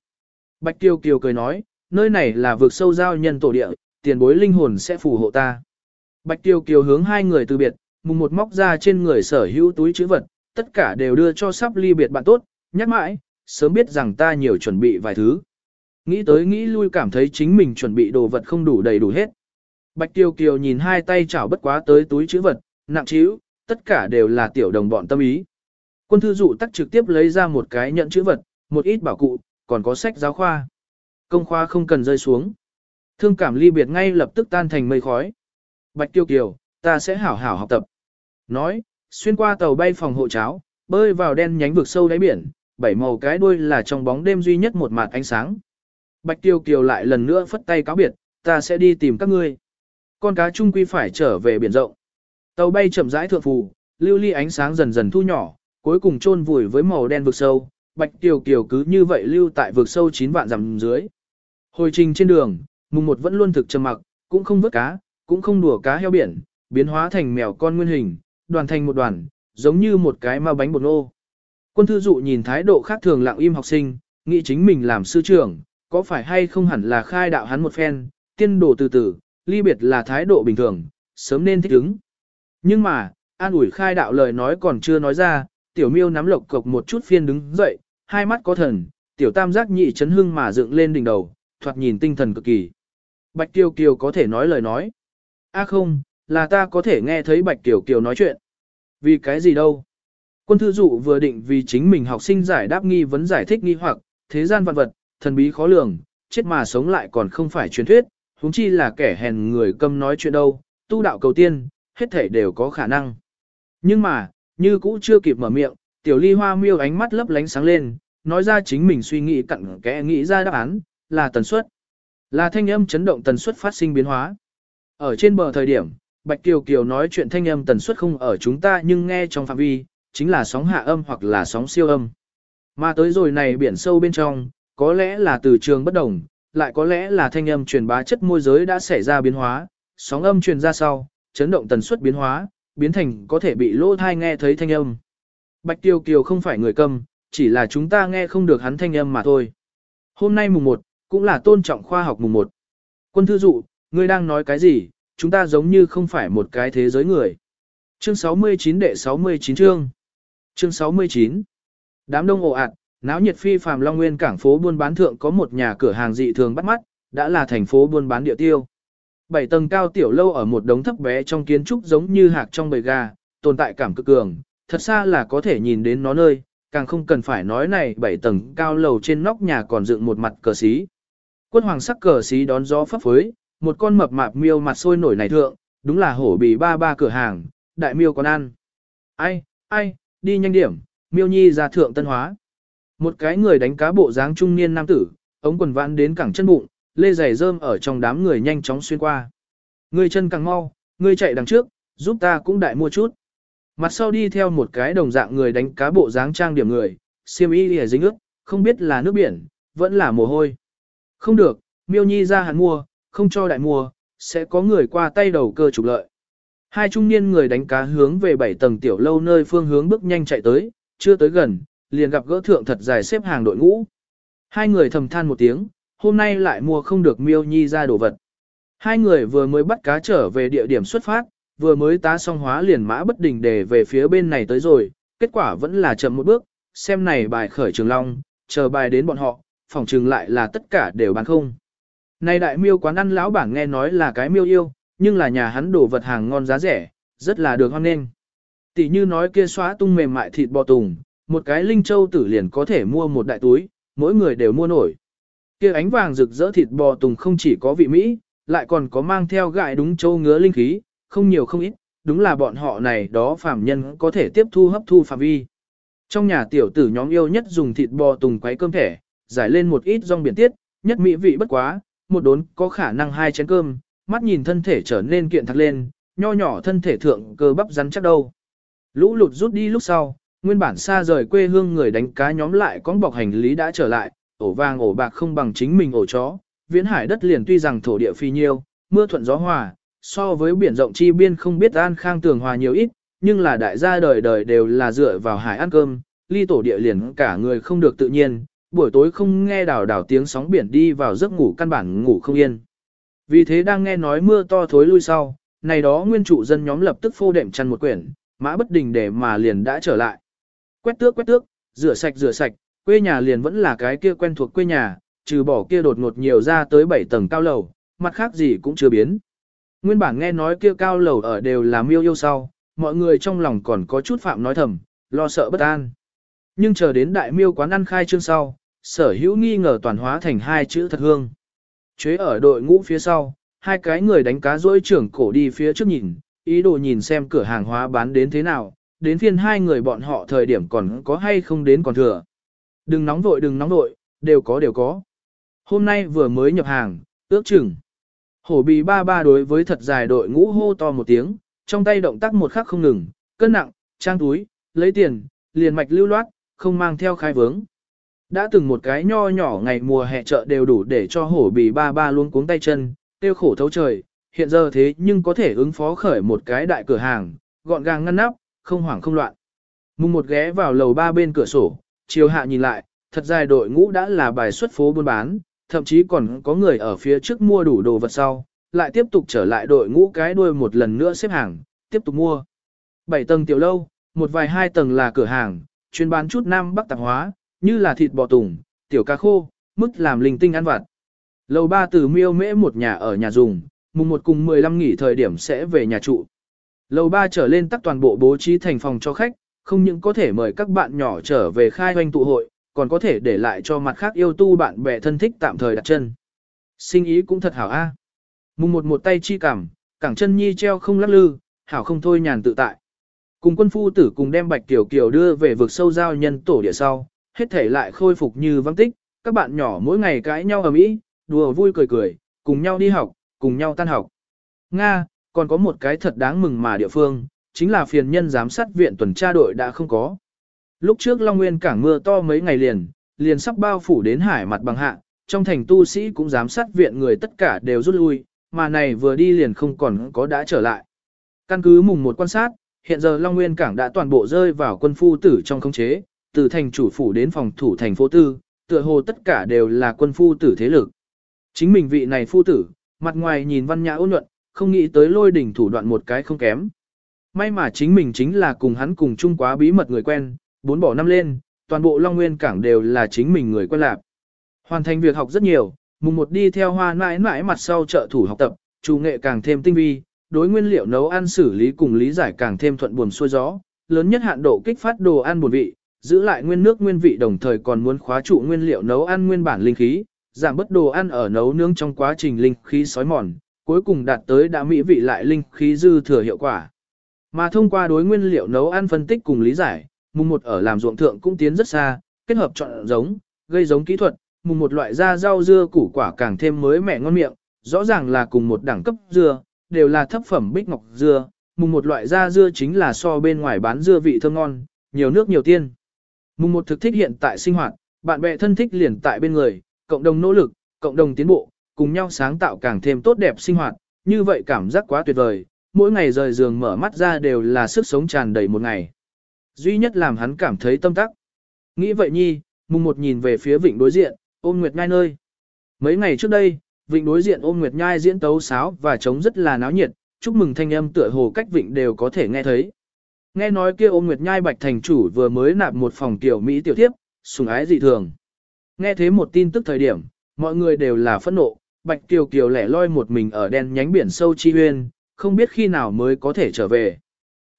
Bạch Tiêu Kiều cười nói, nơi này là vực sâu giao nhân tổ địa, tiền bối linh hồn sẽ phù hộ ta. Bạch Tiêu Kiều hướng hai người từ biệt, mùng một móc ra trên người sở hữu túi chữ vật, tất cả đều đưa cho sắp ly biệt bạn tốt, nhắc mãi, sớm biết rằng ta nhiều chuẩn bị vài thứ. Nghĩ tới nghĩ lui cảm thấy chính mình chuẩn bị đồ vật không đủ đầy đủ hết. Bạch Tiêu Kiều nhìn hai tay chảo bất quá tới túi chữ vật, nặng chíu, tất cả đều là tiểu đồng bọn tâm ý. Quân thư dụ tắc trực tiếp lấy ra một cái nhận chữ vật, một ít bảo cụ, còn có sách giáo khoa. Công khoa không cần rơi xuống. Thương cảm ly biệt ngay lập tức tan thành mây khói. Bạch Tiêu Kiều, ta sẽ hảo hảo học tập. Nói, xuyên qua tàu bay phòng hộ cháo, bơi vào đen nhánh vực sâu đáy biển, bảy màu cái đuôi là trong bóng đêm duy nhất một mặt ánh sáng. Bạch Tiêu Kiều lại lần nữa phất tay cáo biệt, ta sẽ đi tìm các ngươi. Con cá Chung quy phải trở về biển rộng. Tàu bay chậm rãi thượng phù, lưu ly ánh sáng dần dần thu nhỏ, cuối cùng chôn vùi với màu đen vực sâu, Bạch Tiêu Kiều cứ như vậy lưu tại vực sâu 9 vạn dặm dưới. Hồi trình trên đường, mùng một vẫn luôn thực trầm mặc, cũng không vớt cá, cũng không đùa cá heo biển, biến hóa thành mèo con nguyên hình, đoàn thành một đoàn, giống như một cái ma bánh bột nô. Quân thư dụ nhìn thái độ khác thường lặng im học sinh, nghĩ chính mình làm sư trưởng, có phải hay không hẳn là khai đạo hắn một phen, tiên đồ từ từ, ly biệt là thái độ bình thường, sớm nên thích ứng. Nhưng mà, an ủi khai đạo lời nói còn chưa nói ra, tiểu miêu nắm lộc cộc một chút phiên đứng dậy, hai mắt có thần, tiểu tam giác nhị chấn hưng mà dựng lên đỉnh đầu, thoạt nhìn tinh thần cực kỳ. Bạch Kiều Kiều có thể nói lời nói. A không, là ta có thể nghe thấy Bạch Kiều Kiều nói chuyện. Vì cái gì đâu? Quân thư dụ vừa định vì chính mình học sinh giải đáp nghi vấn giải thích nghi hoặc, thế gian vật vật, thần bí khó lường, chết mà sống lại còn không phải truyền thuyết, huống chi là kẻ hèn người câm nói chuyện đâu, tu đạo cầu tiên, hết thể đều có khả năng. Nhưng mà, như cũ chưa kịp mở miệng, tiểu ly hoa miêu ánh mắt lấp lánh sáng lên, nói ra chính mình suy nghĩ cặn kẽ nghĩ ra đáp án, là tần suất. Là thanh âm chấn động tần suất phát sinh biến hóa. Ở trên bờ thời điểm, Bạch Kiều Kiều nói chuyện thanh âm tần suất không ở chúng ta nhưng nghe trong phạm vi, chính là sóng hạ âm hoặc là sóng siêu âm. Mà tới rồi này biển sâu bên trong, có lẽ là từ trường bất đồng, lại có lẽ là thanh âm truyền bá chất môi giới đã xảy ra biến hóa, sóng âm truyền ra sau, chấn động tần suất biến hóa, biến thành có thể bị lỗ thai nghe thấy thanh âm. Bạch Tiêu Kiều không phải người câm, chỉ là chúng ta nghe không được hắn thanh âm mà thôi. Hôm nay mùng 1, cũng là tôn trọng khoa học mùng 1. Quân thư dụ, ngươi đang nói cái gì, chúng ta giống như không phải một cái thế giới người. Chương 69 đệ 69 chương. Chương 69. Đám đông ồ ạt, náo nhiệt phi phàm Long Nguyên cảng phố buôn bán thượng có một nhà cửa hàng dị thường bắt mắt, đã là thành phố buôn bán địa tiêu. Bảy tầng cao tiểu lâu ở một đống thấp bé trong kiến trúc giống như hạc trong bầy gà, tồn tại cảm cực cường, thật xa là có thể nhìn đến nó nơi, càng không cần phải nói này bảy tầng cao lầu trên nóc nhà còn dựng một mặt cờ xí. Quân hoàng sắc cờ xí đón gió phấp phới, một con mập mạp miêu mặt sôi nổi này thượng, đúng là hổ bì ba ba cửa hàng, đại miêu còn ăn. Ai, ai, đi nhanh điểm, miêu nhi ra thượng tân hóa. Một cái người đánh cá bộ dáng trung niên nam tử, ống quần vãn đến cẳng chân bụng, lê giày rơm ở trong đám người nhanh chóng xuyên qua. Người chân càng mau, người chạy đằng trước, giúp ta cũng đại mua chút. Mặt sau đi theo một cái đồng dạng người đánh cá bộ dáng trang điểm người, xiêm y lìa dính ướt, không biết là nước biển, vẫn là mồ hôi. Không được, miêu nhi ra hắn mua, không cho đại mua, sẽ có người qua tay đầu cơ trục lợi. Hai trung niên người đánh cá hướng về bảy tầng tiểu lâu nơi phương hướng bước nhanh chạy tới, chưa tới gần, liền gặp gỡ thượng thật dài xếp hàng đội ngũ. Hai người thầm than một tiếng, hôm nay lại mua không được miêu nhi ra đồ vật. Hai người vừa mới bắt cá trở về địa điểm xuất phát, vừa mới tá xong hóa liền mã bất đình để về phía bên này tới rồi, kết quả vẫn là chậm một bước, xem này bài khởi trường long, chờ bài đến bọn họ, phòng trường lại là tất cả đều bán không. Này đại miêu quán ăn lão bảng nghe nói là cái miêu yêu, nhưng là nhà hắn đồ vật hàng ngon giá rẻ, rất là được hoan nghênh. Tỷ như nói kia xóa tung mềm mại thịt bò tùng, một cái linh châu tử liền có thể mua một đại túi, mỗi người đều mua nổi. Kia ánh vàng rực rỡ thịt bò tùng không chỉ có vị mỹ, lại còn có mang theo gại đúng châu ngứa linh khí, không nhiều không ít, đúng là bọn họ này đó phàm nhân có thể tiếp thu hấp thu phạm vi. Trong nhà tiểu tử nhóm yêu nhất dùng thịt bò tùng quấy cơm thẻ, giải lên một ít rong biển tiết, nhất mỹ vị bất quá, một đốn có khả năng hai chén cơm, mắt nhìn thân thể trở nên kiện thạc lên, nho nhỏ thân thể thượng cơ bắp rắn chắc đâu. Lũ lụt rút đi lúc sau, nguyên bản xa rời quê hương người đánh cá nhóm lại con bọc hành lý đã trở lại, ổ vàng ổ bạc không bằng chính mình ổ chó, viễn hải đất liền tuy rằng thổ địa phi nhiêu, mưa thuận gió hòa, so với biển rộng chi biên không biết an khang tường hòa nhiều ít, nhưng là đại gia đời đời đều là dựa vào hải ăn cơm, ly tổ địa liền cả người không được tự nhiên, buổi tối không nghe đảo đảo tiếng sóng biển đi vào giấc ngủ căn bản ngủ không yên. Vì thế đang nghe nói mưa to thối lui sau, này đó nguyên trụ dân nhóm lập tức phô đệm chăn một quyển, mã bất đình để mà liền đã trở lại. Quét tước quét tước, rửa sạch rửa sạch, quê nhà liền vẫn là cái kia quen thuộc quê nhà, trừ bỏ kia đột ngột nhiều ra tới 7 tầng cao lầu, mặt khác gì cũng chưa biến. Nguyên bản nghe nói kia cao lầu ở đều là miêu yêu sau, mọi người trong lòng còn có chút phạm nói thầm, lo sợ bất an. Nhưng chờ đến đại miêu quán ăn khai trương sau, sở hữu nghi ngờ toàn hóa thành hai chữ thật hương. Chế ở đội ngũ phía sau, hai cái người đánh cá rỗi trưởng cổ đi phía trước nhìn, ý đồ nhìn xem cửa hàng hóa bán đến thế nào, đến phiên hai người bọn họ thời điểm còn có hay không đến còn thừa. Đừng nóng vội đừng nóng vội, đều có đều có. Hôm nay vừa mới nhập hàng, ước chừng. Hổ bì ba ba đối với thật dài đội ngũ hô to một tiếng, trong tay động tác một khắc không ngừng, cân nặng, trang túi, lấy tiền, liền mạch lưu loát, không mang theo khai vướng. Đã từng một cái nho nhỏ ngày mùa hè chợ đều đủ để cho hổ bì ba ba luôn cuống tay chân, tiêu khổ thấu trời, hiện giờ thế nhưng có thể ứng phó khởi một cái đại cửa hàng, gọn gàng ngăn nắp, không hoảng không loạn. Mùng một ghé vào lầu ba bên cửa sổ, chiều hạ nhìn lại, thật dài đội ngũ đã là bài xuất phố buôn bán, thậm chí còn có người ở phía trước mua đủ đồ vật sau, lại tiếp tục trở lại đội ngũ cái đuôi một lần nữa xếp hàng, tiếp tục mua. Bảy tầng tiểu lâu, một vài hai tầng là cửa hàng, chuyên bán chút nam bắc tạp hóa, như là thịt bò tùng, tiểu cá khô, mức làm linh tinh ăn vặt. Lầu ba từ miêu mễ một nhà ở nhà dùng, mùng một cùng 15 nghỉ thời điểm sẽ về nhà trụ. Lầu ba trở lên tắt toàn bộ bố trí thành phòng cho khách, không những có thể mời các bạn nhỏ trở về khai hoành tụ hội, còn có thể để lại cho mặt khác yêu tu bạn bè thân thích tạm thời đặt chân. Sinh ý cũng thật hảo a. Mùng một một tay chi cảm, cẳng chân nhi treo không lắc lư, hảo không thôi nhàn tự tại. Cùng quân phu tử cùng đem bạch tiểu kiều đưa về vực sâu giao nhân tổ địa sau, hết thể lại khôi phục như vắng tích, các bạn nhỏ mỗi ngày cãi nhau ở mỹ, đùa vui cười cười, cùng nhau đi học, cùng nhau tan học. Nga, còn có một cái thật đáng mừng mà địa phương, chính là phiền nhân giám sát viện tuần tra đội đã không có. Lúc trước Long Nguyên cảng mưa to mấy ngày liền, liền sắp bao phủ đến hải mặt bằng hạ, trong thành tu sĩ cũng giám sát viện người tất cả đều rút lui, mà này vừa đi liền không còn có đã trở lại. Căn cứ mùng một quan sát, hiện giờ Long Nguyên cảng đã toàn bộ rơi vào quân phu tử trong khống chế, từ thành chủ phủ đến phòng thủ thành phố tư, tựa hồ tất cả đều là quân phu tử thế lực. Chính mình vị này phu tử, mặt ngoài nhìn văn nhã ôn nhuận, không nghĩ tới lôi đỉnh thủ đoạn một cái không kém. May mà chính mình chính là cùng hắn cùng chung quá bí mật người quen, bốn bỏ năm lên, toàn bộ Long Nguyên cảng đều là chính mình người quen lạc. Hoàn thành việc học rất nhiều, mùng một đi theo hoa mãi mãi mặt sau trợ thủ học tập, chủ nghệ càng thêm tinh vi, đối nguyên liệu nấu ăn xử lý cùng lý giải càng thêm thuận buồm xuôi gió, lớn nhất hạn độ kích phát đồ ăn buồn vị, giữ lại nguyên nước nguyên vị đồng thời còn muốn khóa trụ nguyên liệu nấu ăn nguyên bản linh khí, giảm bớt đồ ăn ở nấu nướng trong quá trình linh khí sói mòn, cuối cùng đạt tới đã mỹ vị lại linh khí dư thừa hiệu quả. Mà thông qua đối nguyên liệu nấu ăn phân tích cùng lý giải, mùng một ở làm ruộng thượng cũng tiến rất xa, kết hợp chọn giống, gây giống kỹ thuật, mùng một loại da rau dưa củ quả càng thêm mới mẻ ngon miệng, rõ ràng là cùng một đẳng cấp dưa, đều là thấp phẩm bích ngọc dưa, mùng một loại da dưa chính là so bên ngoài bán dưa vị thơm ngon, nhiều nước nhiều tiên. Mùng một thực thích hiện tại sinh hoạt, bạn bè thân thích liền tại bên người, cộng đồng nỗ lực, cộng đồng tiến bộ, cùng nhau sáng tạo càng thêm tốt đẹp sinh hoạt, như vậy cảm giác quá tuyệt vời, mỗi ngày rời giường mở mắt ra đều là sức sống tràn đầy một ngày. Duy nhất làm hắn cảm thấy tâm tắc. Nghĩ vậy nhi, mùng một nhìn về phía vịnh đối diện, ôm nguyệt nhai nơi. Mấy ngày trước đây, vịnh đối diện ôm nguyệt nhai diễn tấu sáo và trống rất là náo nhiệt, chúc mừng thanh âm tựa hồ cách vịnh đều có thể nghe thấy. Nghe nói kia ôm nguyệt nhai bạch thành chủ vừa mới nạp một phòng tiểu Mỹ tiểu tiếp, sùng ái dị thường. Nghe thế một tin tức thời điểm, mọi người đều là phẫn nộ, bạch kiều kiều lẻ loi một mình ở đen nhánh biển sâu chi huyên, không biết khi nào mới có thể trở về.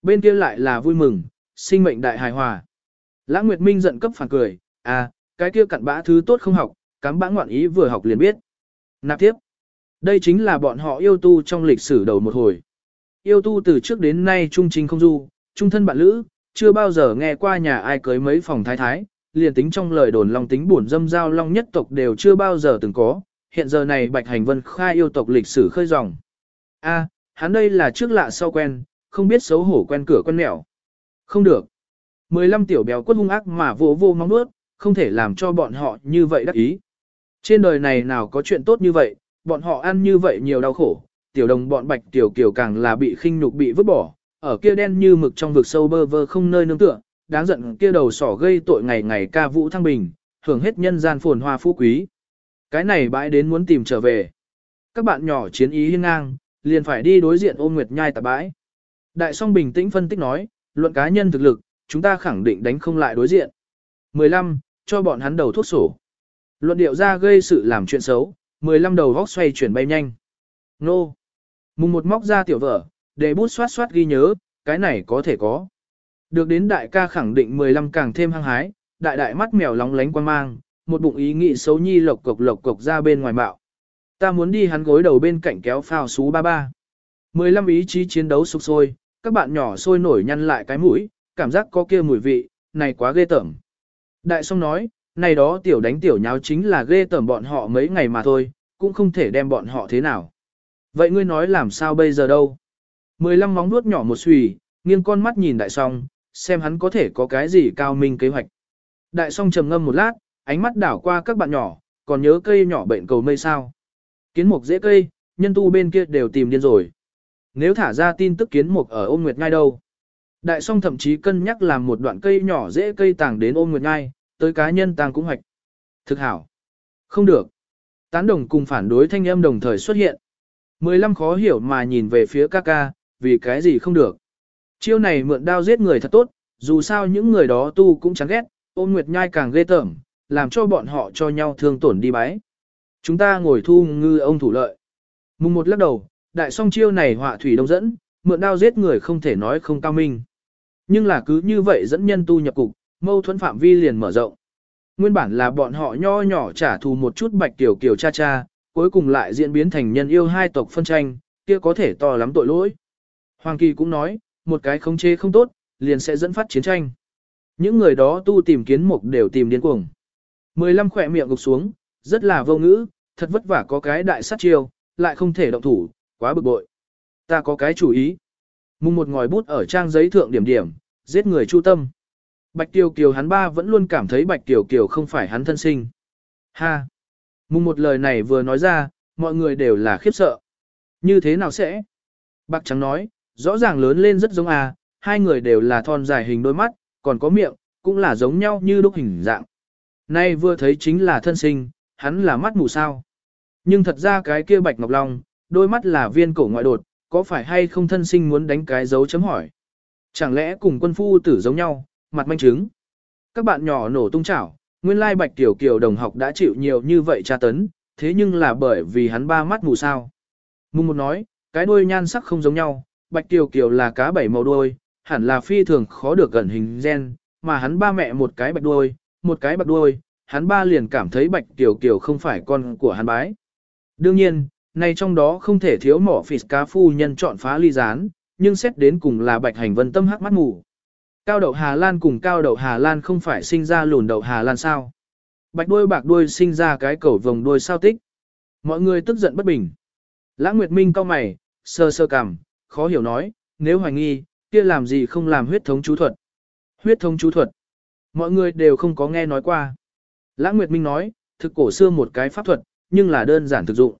Bên kia lại là vui mừng, sinh mệnh đại hài hòa. Lãng Nguyệt Minh giận cấp phản cười, à, cái kia cặn bã thứ tốt không học, cắm bã ngoạn ý vừa học liền biết. Nạp tiếp. Đây chính là bọn họ yêu tu trong lịch sử đầu một hồi. Yêu tu từ trước đến nay trung trình không du, trung thân bạn lữ, chưa bao giờ nghe qua nhà ai cưới mấy phòng thái thái, liền tính trong lời đồn long tính buồn dâm giao long nhất tộc đều chưa bao giờ từng có, hiện giờ này Bạch Hành Vân khai yêu tộc lịch sử khơi dòng. A, hắn đây là trước lạ sau quen, không biết xấu hổ quen cửa quen mẹo. Không được. 15 tiểu béo quất hung ác mà vô vô mong nuốt, không thể làm cho bọn họ như vậy đắc ý. Trên đời này nào có chuyện tốt như vậy, bọn họ ăn như vậy nhiều đau khổ, tiểu đồng bọn bạch tiểu kiều càng là bị khinh nhục bị vứt bỏ, ở kia đen như mực trong vực sâu bơ vơ không nơi nương tựa, đáng giận kia đầu sỏ gây tội ngày ngày ca vũ thăng bình, hưởng hết nhân gian phồn hoa phú quý. Cái này bãi đến muốn tìm trở về. Các bạn nhỏ chiến ý hiên ngang, liền phải đi đối diện ôm nguyệt nhai tại bãi. Đại song bình tĩnh phân tích nói, luận cá nhân thực lực, chúng ta khẳng định đánh không lại đối diện. 15. Cho bọn hắn đầu thuốc sổ. Luận điệu ra gây sự làm chuyện xấu, 15 đầu vóc xoay chuyển bay nhanh. Nô. Mùng một móc ra tiểu vở, để bút xoát xoát ghi nhớ, cái này có thể có. Được đến đại ca khẳng định 15 càng thêm hăng hái, đại đại mắt mèo lóng lánh quan mang, một bụng ý nghĩ xấu nhi lộc cộc lộc cộc ra bên ngoài mạo Ta muốn đi hắn gối đầu bên cạnh kéo phao xú ba ba. 15 ý chí chiến đấu sục sôi, các bạn nhỏ sôi nổi nhăn lại cái mũi, cảm giác có kia mùi vị, này quá ghê tởm. Đại song nói, này đó tiểu đánh tiểu nháo chính là ghê tởm bọn họ mấy ngày mà thôi, cũng không thể đem bọn họ thế nào. Vậy ngươi nói làm sao bây giờ đâu? 15 móng nuốt nhỏ một xùy, nghiêng con mắt nhìn đại song, xem hắn có thể có cái gì cao minh kế hoạch. Đại song trầm ngâm một lát, ánh mắt đảo qua các bạn nhỏ, còn nhớ cây nhỏ bệnh cầu mây sao. Kiến mục dễ cây, nhân tu bên kia đều tìm điên rồi. Nếu thả ra tin tức kiến mục ở ôn nguyệt ngay đâu. Đại song thậm chí cân nhắc làm một đoạn cây nhỏ dễ cây tàng đến ôn nguyệt ngay, tới cá nhân tàng cũng hoạch. Thực hảo. Không được. Tán đồng cùng phản đối thanh âm đồng thời xuất hiện. Mười lăm khó hiểu mà nhìn về phía ca ca, vì cái gì không được. Chiêu này mượn đao giết người thật tốt, dù sao những người đó tu cũng chán ghét, ôn nguyệt nhai càng ghê tởm, làm cho bọn họ cho nhau thương tổn đi bái. Chúng ta ngồi thu ngư ông thủ lợi. Mùng một lắc đầu, đại song chiêu này họa thủy đông dẫn, mượn đao giết người không thể nói không cao minh. Nhưng là cứ như vậy dẫn nhân tu nhập cục, mâu thuẫn phạm vi liền mở rộng. Nguyên bản là bọn họ nho nhỏ trả thù một chút bạch tiểu kiều cha cha, cuối cùng lại diễn biến thành nhân yêu hai tộc phân tranh, kia có thể to lắm tội lỗi. Hoàng Kỳ cũng nói, một cái khống chế không tốt, liền sẽ dẫn phát chiến tranh. Những người đó tu tìm kiến mục đều tìm điên cuồng. Mười lăm khỏe miệng gục xuống, rất là vô ngữ, thật vất vả có cái đại sát chiêu, lại không thể động thủ, quá bực bội. Ta có cái chủ ý. Mùng một ngòi bút ở trang giấy thượng điểm điểm, giết người chu tâm. Bạch Tiêu Kiều hắn ba vẫn luôn cảm thấy Bạch Tiêu Kiều không phải hắn thân sinh. Ha! Mùng một lời này vừa nói ra, mọi người đều là khiếp sợ. Như thế nào sẽ? Bạc trắng nói, rõ ràng lớn lên rất giống à, hai người đều là thon dài hình đôi mắt, còn có miệng, cũng là giống nhau như đúc hình dạng. Nay vừa thấy chính là thân sinh, hắn là mắt mù sao. Nhưng thật ra cái kia Bạch Ngọc Long, đôi mắt là viên cổ ngoại đột, có phải hay không thân sinh muốn đánh cái dấu chấm hỏi. Chẳng lẽ cùng quân phu tử giống nhau, mặt manh trứng. Các bạn nhỏ nổ tung chảo, nguyên lai bạch tiểu kiều đồng học đã chịu nhiều như vậy tra tấn, thế nhưng là bởi vì hắn ba mắt mù sao. Mùng một nói, cái đuôi nhan sắc không giống nhau, bạch tiểu kiều là cá bảy màu đuôi, hẳn là phi thường khó được gần hình gen, mà hắn ba mẹ một cái bạch đuôi, một cái bạc đuôi, hắn ba liền cảm thấy bạch tiểu kiều không phải con của hắn bái. Đương nhiên, này trong đó không thể thiếu mỏ phịt cá phu nhân chọn phá ly gián, nhưng xét đến cùng là bạch hành vân tâm hắc mắt mù. Cao đậu Hà Lan cùng cao đậu Hà Lan không phải sinh ra lùn đậu Hà Lan sao? Bạch đuôi bạc đuôi sinh ra cái cầu vồng đuôi sao tích. Mọi người tức giận bất bình. Lã Nguyệt Minh cao mày, sơ sơ cằm, khó hiểu nói, nếu hoài nghi, kia làm gì không làm huyết thống chú thuật. Huyết thống chú thuật. Mọi người đều không có nghe nói qua. Lãng Nguyệt Minh nói, thực cổ xưa một cái pháp thuật, nhưng là đơn giản thực dụng.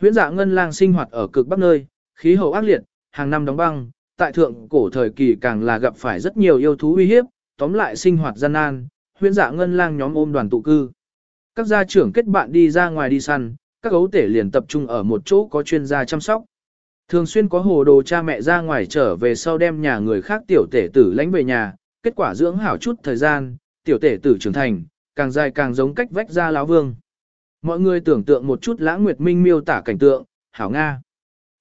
Huyễn dạ ngân lang sinh hoạt ở cực bắc nơi, khí hậu ác liệt, hàng năm đóng băng, tại thượng cổ thời kỳ càng là gặp phải rất nhiều yêu thú uy hiếp, tóm lại sinh hoạt gian nan, huyễn dạ ngân lang nhóm ôm đoàn tụ cư. Các gia trưởng kết bạn đi ra ngoài đi săn, các gấu tể liền tập trung ở một chỗ có chuyên gia chăm sóc. Thường xuyên có hồ đồ cha mẹ ra ngoài trở về sau đem nhà người khác tiểu tể tử lánh về nhà, kết quả dưỡng hảo chút thời gian, tiểu tể tử trưởng thành, càng dài càng giống cách vách ra láo vương. Mọi người tưởng tượng một chút lãng nguyệt minh miêu tả cảnh tượng, hảo Nga.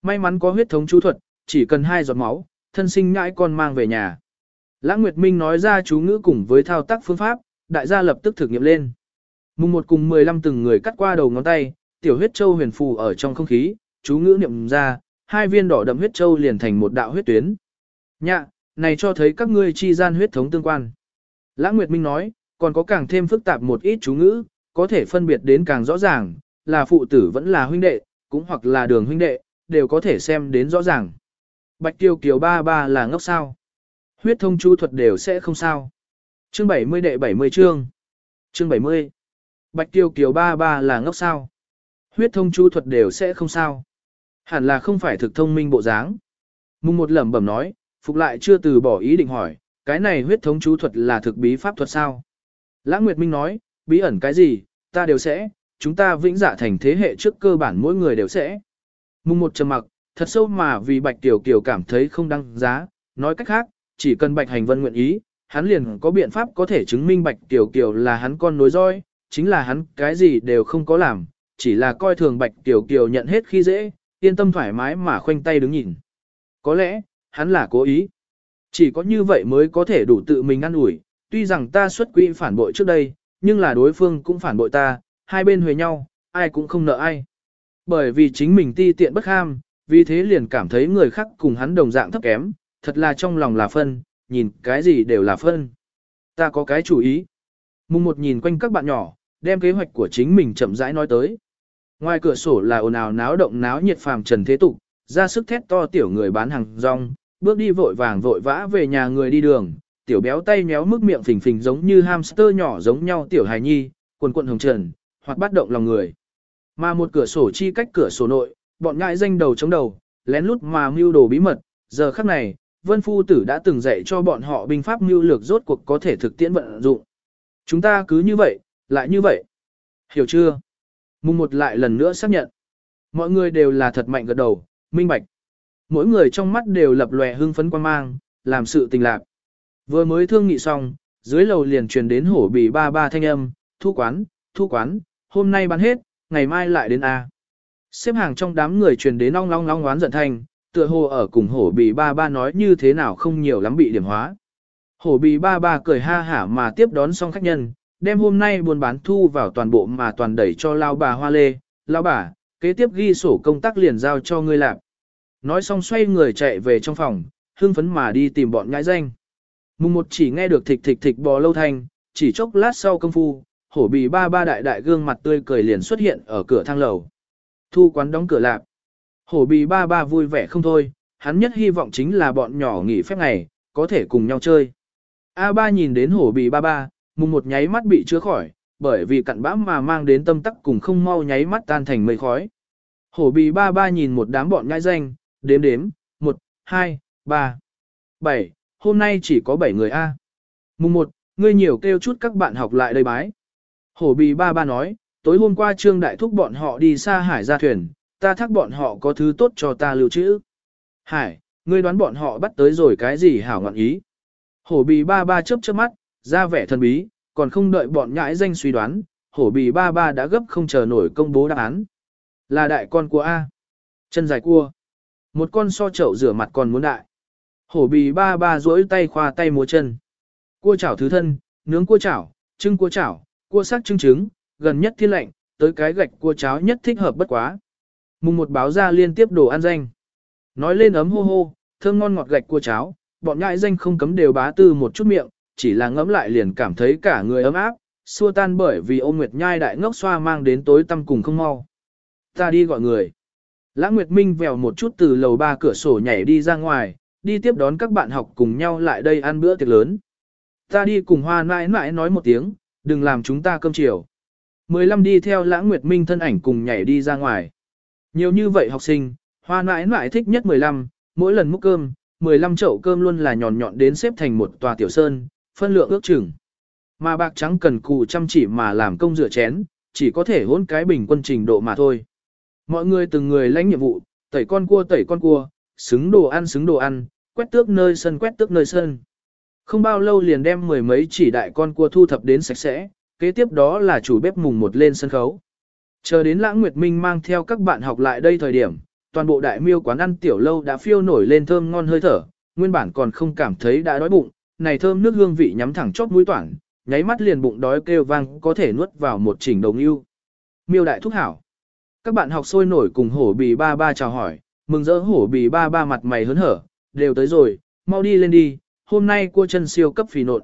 May mắn có huyết thống chú thuật, chỉ cần hai giọt máu, thân sinh ngãi con mang về nhà. Lãng Nguyệt Minh nói ra chú ngữ cùng với thao tác phương pháp, đại gia lập tức thực nghiệm lên. Mùng một cùng 15 từng người cắt qua đầu ngón tay, tiểu huyết châu huyền phù ở trong không khí, chú ngữ niệm ra, hai viên đỏ đậm huyết châu liền thành một đạo huyết tuyến. Nhạ, này cho thấy các ngươi chi gian huyết thống tương quan. Lãng Nguyệt Minh nói, còn có càng thêm phức tạp một ít chú ngữ, có thể phân biệt đến càng rõ ràng, là phụ tử vẫn là huynh đệ, cũng hoặc là đường huynh đệ, đều có thể xem đến rõ ràng. Bạch Tiêu Kiều ba ba là ngốc sao. Huyết thông chú thuật đều sẽ không sao. Chương 70 đệ 70 chương. Chương 70. Bạch Tiêu Kiều ba ba là ngốc sao. Huyết thông chú thuật đều sẽ không sao. Hẳn là không phải thực thông minh bộ dáng. Mùng một lẩm bẩm nói, phục lại chưa từ bỏ ý định hỏi, cái này huyết thống chú thuật là thực bí pháp thuật sao? Lãng Nguyệt Minh nói, bí ẩn cái gì, ta đều sẽ, chúng ta vĩnh giả thành thế hệ trước cơ bản mỗi người đều sẽ. Mùng một trầm mặc, thật sâu mà vì Bạch Tiểu Kiều cảm thấy không đăng giá, nói cách khác, chỉ cần Bạch Hành Vân nguyện ý, hắn liền có biện pháp có thể chứng minh Bạch Tiểu Kiều là hắn con nối roi, chính là hắn cái gì đều không có làm, chỉ là coi thường Bạch Tiểu Kiều nhận hết khi dễ, yên tâm thoải mái mà khoanh tay đứng nhìn. Có lẽ, hắn là cố ý. Chỉ có như vậy mới có thể đủ tự mình ăn ủi, tuy rằng ta xuất quỹ phản bội trước đây, nhưng là đối phương cũng phản bội ta, hai bên huề nhau, ai cũng không nợ ai. Bởi vì chính mình ti tiện bất ham, vì thế liền cảm thấy người khác cùng hắn đồng dạng thấp kém, thật là trong lòng là phân, nhìn cái gì đều là phân. Ta có cái chủ ý. Mùng một nhìn quanh các bạn nhỏ, đem kế hoạch của chính mình chậm rãi nói tới. Ngoài cửa sổ là ồn ào náo động náo nhiệt phàm trần thế tục, ra sức thét to tiểu người bán hàng rong, bước đi vội vàng vội vã về nhà người đi đường, tiểu béo tay méo mức miệng phình phình giống như hamster nhỏ giống nhau tiểu hài nhi, quần quần hồng trần, hoặc bắt động lòng người. Mà một cửa sổ chi cách cửa sổ nội, bọn ngại danh đầu chống đầu, lén lút mà mưu đồ bí mật, giờ khắc này, Vân Phu Tử đã từng dạy cho bọn họ binh pháp mưu lược rốt cuộc có thể thực tiễn vận dụng. Chúng ta cứ như vậy, lại như vậy. Hiểu chưa? Mùng một lại lần nữa xác nhận. Mọi người đều là thật mạnh gật đầu, minh bạch. Mỗi người trong mắt đều lập lòe hưng phấn quan mang, làm sự tình lạc. Vừa mới thương nghị xong, dưới lầu liền truyền đến hổ bì ba ba thanh âm, thu quán, thu quán, hôm nay bán hết, ngày mai lại đến A. Xếp hàng trong đám người truyền đến ong long long oán giận thanh, tựa hồ ở cùng hổ bì ba ba nói như thế nào không nhiều lắm bị điểm hóa. Hổ bì ba ba cười ha hả mà tiếp đón xong khách nhân, đem hôm nay buôn bán thu vào toàn bộ mà toàn đẩy cho lao bà hoa lê, lao bà, kế tiếp ghi sổ công tác liền giao cho ngươi làm. Nói xong xoay người chạy về trong phòng, hưng phấn mà đi tìm bọn nhãi danh. Mùng một chỉ nghe được thịch thịch thịch bò lâu thanh, chỉ chốc lát sau công phu, hổ bì ba ba đại đại gương mặt tươi cười liền xuất hiện ở cửa thang lầu. Thu quán đóng cửa lạp. Hổ bì ba ba vui vẻ không thôi, hắn nhất hy vọng chính là bọn nhỏ nghỉ phép ngày, có thể cùng nhau chơi. A ba nhìn đến hổ bì ba ba, mùng một nháy mắt bị chứa khỏi, bởi vì cặn bã mà mang đến tâm tắc cùng không mau nháy mắt tan thành mây khói. Hổ bì ba ba nhìn một đám bọn nhãi danh, đếm đếm, một, hai, ba, bảy, hôm nay chỉ có bảy người A. Mùng một, ngươi nhiều kêu chút các bạn học lại đây bái. Hổ bì ba ba nói, tối hôm qua trương đại thúc bọn họ đi xa hải ra thuyền, ta thắc bọn họ có thứ tốt cho ta lưu trữ. Hải, ngươi đoán bọn họ bắt tới rồi cái gì hảo ngọn ý. Hổ bì ba ba chớp chớp mắt, ra vẻ thần bí, còn không đợi bọn nhãi danh suy đoán, hổ bì ba ba đã gấp không chờ nổi công bố đáp án. Là đại con của A. Chân dài cua. Một con so chậu rửa mặt còn muốn đại. Hổ bì ba ba duỗi tay khoa tay múa chân. Cua chảo thứ thân, nướng cua chảo, trưng cua chảo, cua sắc trưng trứng, gần nhất thiên lạnh, tới cái gạch cua cháo nhất thích hợp bất quá. Mùng một báo ra liên tiếp đồ ăn danh. Nói lên ấm hô hô, thơm ngon ngọt gạch cua cháo, bọn nhãi danh không cấm đều bá tư một chút miệng, chỉ là ngẫm lại liền cảm thấy cả người ấm áp, xua tan bởi vì ôm nguyệt nhai đại ngốc xoa mang đến tối tăm cùng không mau. Ta đi gọi người. Lãng Nguyệt Minh vèo một chút từ lầu ba cửa sổ nhảy đi ra ngoài, đi tiếp đón các bạn học cùng nhau lại đây ăn bữa tiệc lớn. Ta đi cùng hoa nãi nãi nói một tiếng, đừng làm chúng ta cơm chiều. Mười lăm đi theo Lãng Nguyệt Minh thân ảnh cùng nhảy đi ra ngoài. Nhiều như vậy học sinh, hoa nãi nãi thích nhất mười lăm, mỗi lần múc cơm, mười lăm chậu cơm luôn là nhọn nhọn đến xếp thành một tòa tiểu sơn, phân lượng ước chừng. Mà bạc trắng cần cù chăm chỉ mà làm công rửa chén, chỉ có thể hôn cái bình quân trình độ mà thôi. Mọi người từng người lãnh nhiệm vụ, tẩy con cua tẩy con cua, xứng đồ ăn xứng đồ ăn, quét tước nơi sân quét tước nơi sân. Không bao lâu liền đem mười mấy chỉ đại con cua thu thập đến sạch sẽ, kế tiếp đó là chủ bếp mùng một lên sân khấu. Chờ đến Lãng Nguyệt Minh mang theo các bạn học lại đây thời điểm, toàn bộ đại miêu quán ăn tiểu lâu đã phiêu nổi lên thơm ngon hơi thở, nguyên bản còn không cảm thấy đã đói bụng, này thơm nước hương vị nhắm thẳng chóp mũi toản, nháy mắt liền bụng đói kêu vang có thể nuốt vào một chỉnh đồng yêu. Miêu đại thúc hảo. Các bạn học sôi nổi cùng hổ bì ba ba chào hỏi, mừng rỡ hổ bì ba ba mặt mày hớn hở, đều tới rồi, mau đi lên đi, hôm nay cua chân siêu cấp phì nộn.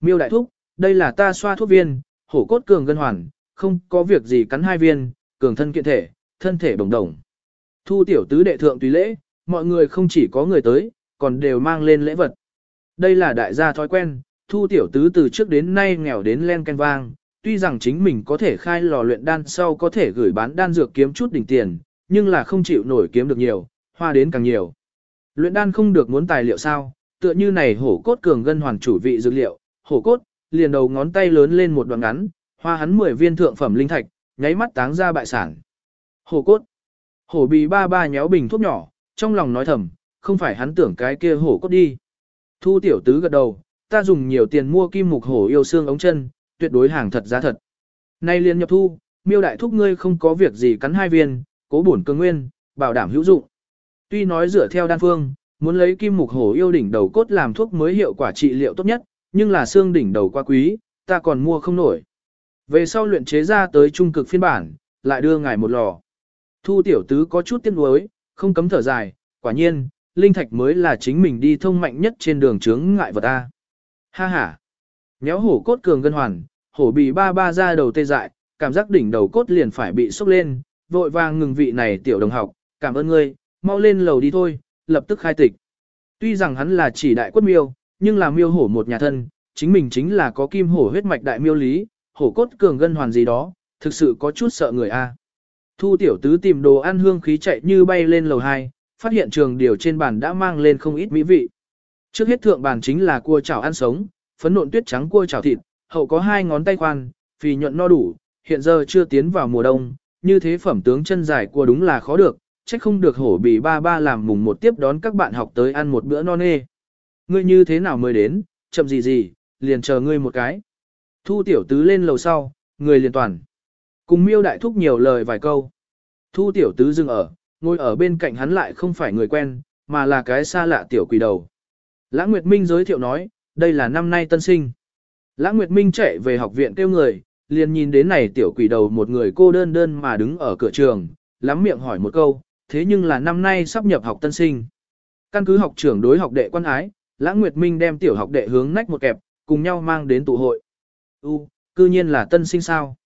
Miêu đại thúc, đây là ta xoa thuốc viên, hổ cốt cường gân hoàn, không có việc gì cắn hai viên, cường thân kiện thể, thân thể đồng đồng. Thu tiểu tứ đệ thượng tùy lễ, mọi người không chỉ có người tới, còn đều mang lên lễ vật. Đây là đại gia thói quen, thu tiểu tứ từ trước đến nay nghèo đến len ken vang, tuy rằng chính mình có thể khai lò luyện đan sau có thể gửi bán đan dược kiếm chút đỉnh tiền, nhưng là không chịu nổi kiếm được nhiều, hoa đến càng nhiều. Luyện đan không được muốn tài liệu sao, tựa như này hổ cốt cường gân hoàn chủ vị dược liệu, hổ cốt, liền đầu ngón tay lớn lên một đoạn ngắn, hoa hắn 10 viên thượng phẩm linh thạch, nháy mắt táng ra bại sản. Hổ cốt, hổ bì ba ba nhéo bình thuốc nhỏ, trong lòng nói thầm, không phải hắn tưởng cái kia hổ cốt đi. Thu tiểu tứ gật đầu, ta dùng nhiều tiền mua kim mục hổ yêu xương ống chân, tuyệt đối hàng thật giá thật. Nay liền nhập thu, miêu đại thúc ngươi không có việc gì cắn hai viên, cố bổn cơ nguyên, bảo đảm hữu dụng. Tuy nói dựa theo đan phương, muốn lấy kim mục hổ yêu đỉnh đầu cốt làm thuốc mới hiệu quả trị liệu tốt nhất, nhưng là xương đỉnh đầu quá quý, ta còn mua không nổi. Về sau luyện chế ra tới trung cực phiên bản, lại đưa ngài một lò. Thu tiểu tứ có chút tiếc nuối, không cấm thở dài, quả nhiên, linh thạch mới là chính mình đi thông mạnh nhất trên đường chướng ngại vật ta. Ha ha. Nhéo hổ cốt cường gân hoàn, hổ bị ba ba ra đầu tê dại, cảm giác đỉnh đầu cốt liền phải bị sốc lên, vội vàng ngừng vị này tiểu đồng học, cảm ơn ngươi, mau lên lầu đi thôi, lập tức khai tịch. Tuy rằng hắn là chỉ đại quất miêu, nhưng là miêu hổ một nhà thân, chính mình chính là có kim hổ huyết mạch đại miêu lý, hổ cốt cường gân hoàn gì đó, thực sự có chút sợ người a. Thu tiểu tứ tìm đồ ăn hương khí chạy như bay lên lầu 2, phát hiện trường điều trên bàn đã mang lên không ít mỹ vị. Trước hết thượng bàn chính là cua chảo ăn sống, phấn nộn tuyết trắng cua chảo thịt, hậu có hai ngón tay khoan, phì nhuận no đủ, hiện giờ chưa tiến vào mùa đông, như thế phẩm tướng chân dài cua đúng là khó được, trách không được hổ bị ba ba làm mùng một tiếp đón các bạn học tới ăn một bữa no nê. Ngươi như thế nào mới đến, chậm gì gì, liền chờ ngươi một cái. Thu tiểu tứ lên lầu sau, người liền toàn. Cùng miêu đại thúc nhiều lời vài câu. Thu tiểu tứ dừng ở, ngồi ở bên cạnh hắn lại không phải người quen, mà là cái xa lạ tiểu quỷ đầu. Lãng Nguyệt Minh giới thiệu nói, đây là năm nay tân sinh. Lã Nguyệt Minh chạy về học viện kêu người, liền nhìn đến này tiểu quỷ đầu một người cô đơn đơn mà đứng ở cửa trường, lắm miệng hỏi một câu, thế nhưng là năm nay sắp nhập học tân sinh. Căn cứ học trưởng đối học đệ quan ái, Lã Nguyệt Minh đem tiểu học đệ hướng nách một kẹp, cùng nhau mang đến tụ hội. U, cư nhiên là tân sinh sao?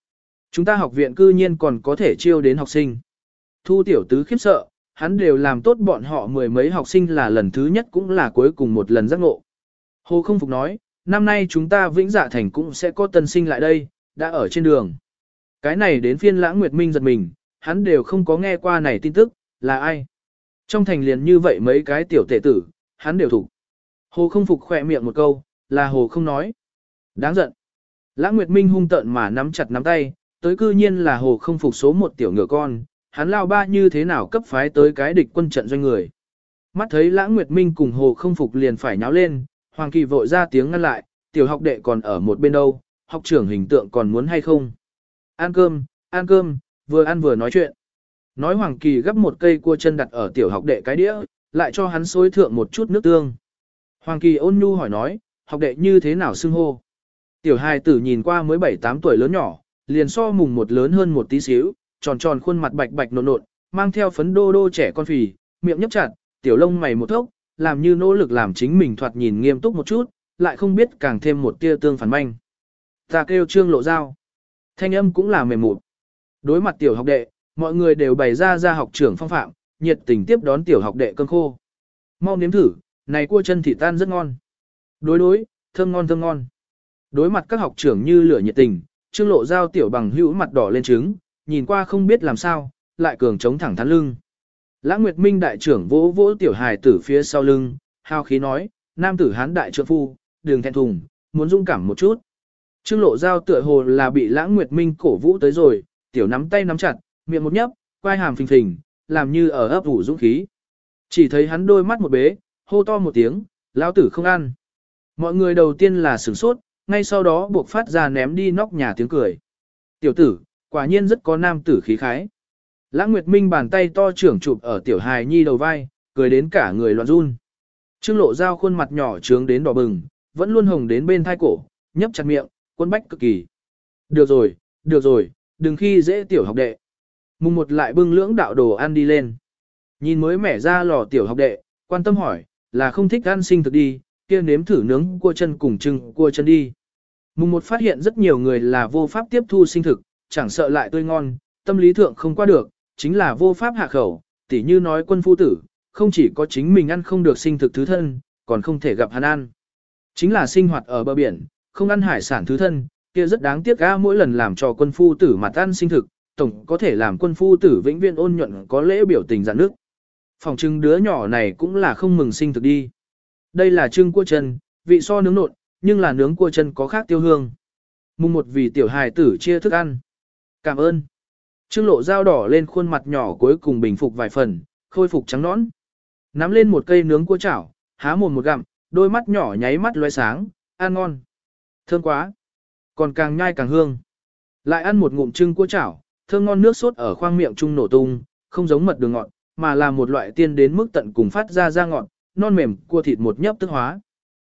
Chúng ta học viện cư nhiên còn có thể chiêu đến học sinh. Thu tiểu tứ khiếp sợ, hắn đều làm tốt bọn họ mười mấy học sinh là lần thứ nhất cũng là cuối cùng một lần giác ngộ. Hồ không phục nói, năm nay chúng ta vĩnh dạ thành cũng sẽ có tân sinh lại đây, đã ở trên đường. Cái này đến phiên lãng nguyệt minh giật mình, hắn đều không có nghe qua này tin tức, là ai. Trong thành liền như vậy mấy cái tiểu tệ tử, hắn đều thủ. Hồ không phục khỏe miệng một câu, là hồ không nói. Đáng giận. Lãng Nguyệt Minh hung tợn mà nắm chặt nắm tay, tới cư nhiên là hồ không phục số một tiểu ngựa con, hắn lao ba như thế nào cấp phái tới cái địch quân trận doanh người. Mắt thấy Lãng Nguyệt Minh cùng hồ không phục liền phải nháo lên, Hoàng Kỳ vội ra tiếng ngăn lại, tiểu học đệ còn ở một bên đâu, học trưởng hình tượng còn muốn hay không. Ăn cơm, ăn cơm, vừa ăn vừa nói chuyện. Nói Hoàng Kỳ gấp một cây cua chân đặt ở tiểu học đệ cái đĩa, lại cho hắn xối thượng một chút nước tương. Hoàng Kỳ ôn nhu hỏi nói, học đệ như thế nào xưng hô. Tiểu hài tử nhìn qua mới 7-8 tuổi lớn nhỏ, liền so mùng một lớn hơn một tí xíu, tròn tròn khuôn mặt bạch bạch nộn nộn, mang theo phấn đô đô trẻ con phì, miệng nhấp chặt, tiểu lông mày một thốc, làm như nỗ lực làm chính mình thoạt nhìn nghiêm túc một chút, lại không biết càng thêm một tia tương phản manh. Ta kêu trương lộ dao. Thanh âm cũng là mềm mụt. Đối mặt tiểu học đệ, mọi người đều bày ra ra học trưởng phong phạm, nhiệt tình tiếp đón tiểu học đệ cơm khô. Mau nếm thử, này cua chân thịt tan rất ngon. Đối đối, thơm ngon thơm ngon. Đối mặt các học trưởng như lửa nhiệt tình, trương lộ dao tiểu bằng hữu mặt đỏ lên trứng, nhìn qua không biết làm sao, lại cường chống thẳng thắn lưng. Lãng Nguyệt Minh đại trưởng vỗ vỗ tiểu hài tử phía sau lưng, hao khí nói, nam tử hán đại trượng phu, đường thẹn thùng, muốn dung cảm một chút. Trương lộ giao tựa hồ là bị Lãng Nguyệt Minh cổ vũ tới rồi, tiểu nắm tay nắm chặt, miệng một nhấp, quai hàm phình phình, làm như ở ấp ủ dũng khí. Chỉ thấy hắn đôi mắt một bế, hô to một tiếng, lão tử không ăn. Mọi người đầu tiên là sửng sốt, ngay sau đó buộc phát ra ném đi nóc nhà tiếng cười. Tiểu tử, quả nhiên rất có nam tử khí khái. Lãng Nguyệt Minh bàn tay to trưởng chụp ở tiểu hài nhi đầu vai, cười đến cả người loạn run. Trương lộ dao khuôn mặt nhỏ trướng đến đỏ bừng, vẫn luôn hồng đến bên thai cổ, nhấp chặt miệng, quân bách cực kỳ. Được rồi, được rồi, đừng khi dễ tiểu học đệ. Mùng một lại bưng lưỡng đạo đồ ăn đi lên. Nhìn mới mẻ ra lò tiểu học đệ, quan tâm hỏi, là không thích ăn sinh thực đi, kia nếm thử nướng cua chân cùng trưng cua chân đi. Mùng một phát hiện rất nhiều người là vô pháp tiếp thu sinh thực, chẳng sợ lại tươi ngon, tâm lý thượng không qua được, chính là vô pháp hạ khẩu, tỉ như nói quân phu tử, không chỉ có chính mình ăn không được sinh thực thứ thân, còn không thể gặp hắn ăn. Chính là sinh hoạt ở bờ biển, không ăn hải sản thứ thân, kia rất đáng tiếc ga mỗi lần làm cho quân phu tử mặt ăn sinh thực, tổng có thể làm quân phu tử vĩnh viễn ôn nhuận có lễ biểu tình dạn nước. Phòng trưng đứa nhỏ này cũng là không mừng sinh thực đi. Đây là trưng cua chân, vị so nướng nộn, nhưng là nướng cua chân có khác tiêu hương. Mùng một vì tiểu hài tử chia thức ăn. Cảm ơn. Trương lộ dao đỏ lên khuôn mặt nhỏ cuối cùng bình phục vài phần, khôi phục trắng nõn. Nắm lên một cây nướng cua chảo, há mồm một gặm, đôi mắt nhỏ nháy mắt loe sáng, ăn ngon. Thơm quá. Còn càng nhai càng hương. Lại ăn một ngụm trưng cua chảo, thơm ngon nước sốt ở khoang miệng trung nổ tung, không giống mật đường ngọt, mà là một loại tiên đến mức tận cùng phát ra ra ngọt, non mềm cua thịt một nhấp tức hóa.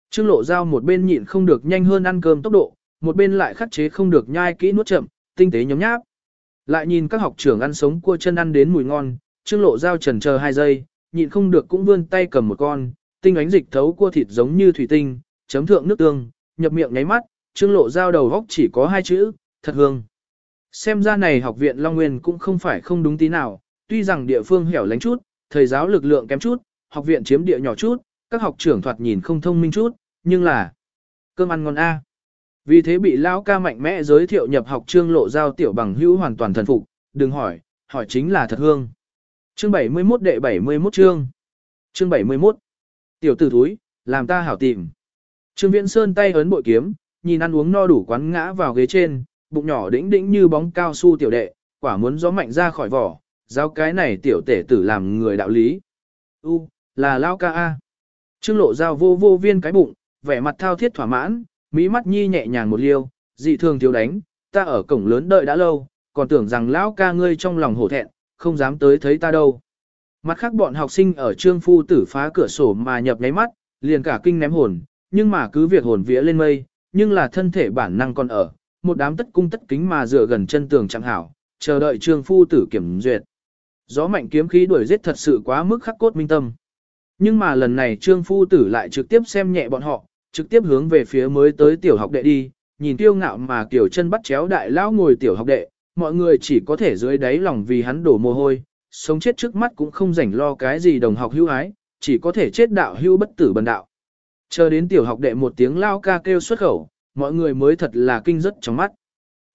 Trương lộ dao một bên nhịn không được nhanh hơn ăn cơm tốc độ, một bên lại khắc chế không được nhai kỹ nuốt chậm, tinh tế nhóm nháp. Lại nhìn các học trưởng ăn sống cua chân ăn đến mùi ngon, trương lộ dao trần chờ hai giây, nhịn không được cũng vươn tay cầm một con, tinh ánh dịch thấu cua thịt giống như thủy tinh, chấm thượng nước tương, nhập miệng nháy mắt, trương lộ dao đầu góc chỉ có hai chữ, thật hương. Xem ra này học viện Long Nguyên cũng không phải không đúng tí nào, tuy rằng địa phương hẻo lánh chút, thầy giáo lực lượng kém chút, học viện chiếm địa nhỏ chút, các học trưởng thoạt nhìn không thông minh chút, nhưng là cơm ăn ngon A. Vì thế bị lão ca mạnh mẽ giới thiệu nhập học trương lộ giao tiểu bằng hữu hoàn toàn thần phục, đừng hỏi, hỏi chính là thật hương. Chương 71 đệ 71 chương. Chương 71. Tiểu tử thúi, làm ta hảo tìm. Trương Viễn Sơn tay ấn bội kiếm, nhìn ăn uống no đủ quán ngã vào ghế trên, bụng nhỏ đĩnh đĩnh như bóng cao su tiểu đệ, quả muốn gió mạnh ra khỏi vỏ, giao cái này tiểu tể tử làm người đạo lý. U, là lao ca A. Trương lộ giao vô vô viên cái bụng, vẻ mặt thao thiết thỏa mãn, mỹ mắt nhi nhẹ nhàng một liêu, dị thường thiếu đánh, ta ở cổng lớn đợi đã lâu, còn tưởng rằng lão ca ngươi trong lòng hổ thẹn, không dám tới thấy ta đâu. Mặt khác bọn học sinh ở trương phu tử phá cửa sổ mà nhập nháy mắt, liền cả kinh ném hồn, nhưng mà cứ việc hồn vía lên mây, nhưng là thân thể bản năng còn ở, một đám tất cung tất kính mà dựa gần chân tường chẳng hảo, chờ đợi trương phu tử kiểm duyệt. Gió mạnh kiếm khí đuổi giết thật sự quá mức khắc cốt minh tâm. Nhưng mà lần này trương phu tử lại trực tiếp xem nhẹ bọn họ, trực tiếp hướng về phía mới tới tiểu học đệ đi, nhìn tiêu ngạo mà kiểu chân bắt chéo đại lão ngồi tiểu học đệ, mọi người chỉ có thể dưới đáy lòng vì hắn đổ mồ hôi, sống chết trước mắt cũng không rảnh lo cái gì đồng học hữu ái, chỉ có thể chết đạo hữu bất tử bần đạo. Chờ đến tiểu học đệ một tiếng lao ca kêu xuất khẩu, mọi người mới thật là kinh rất trong mắt.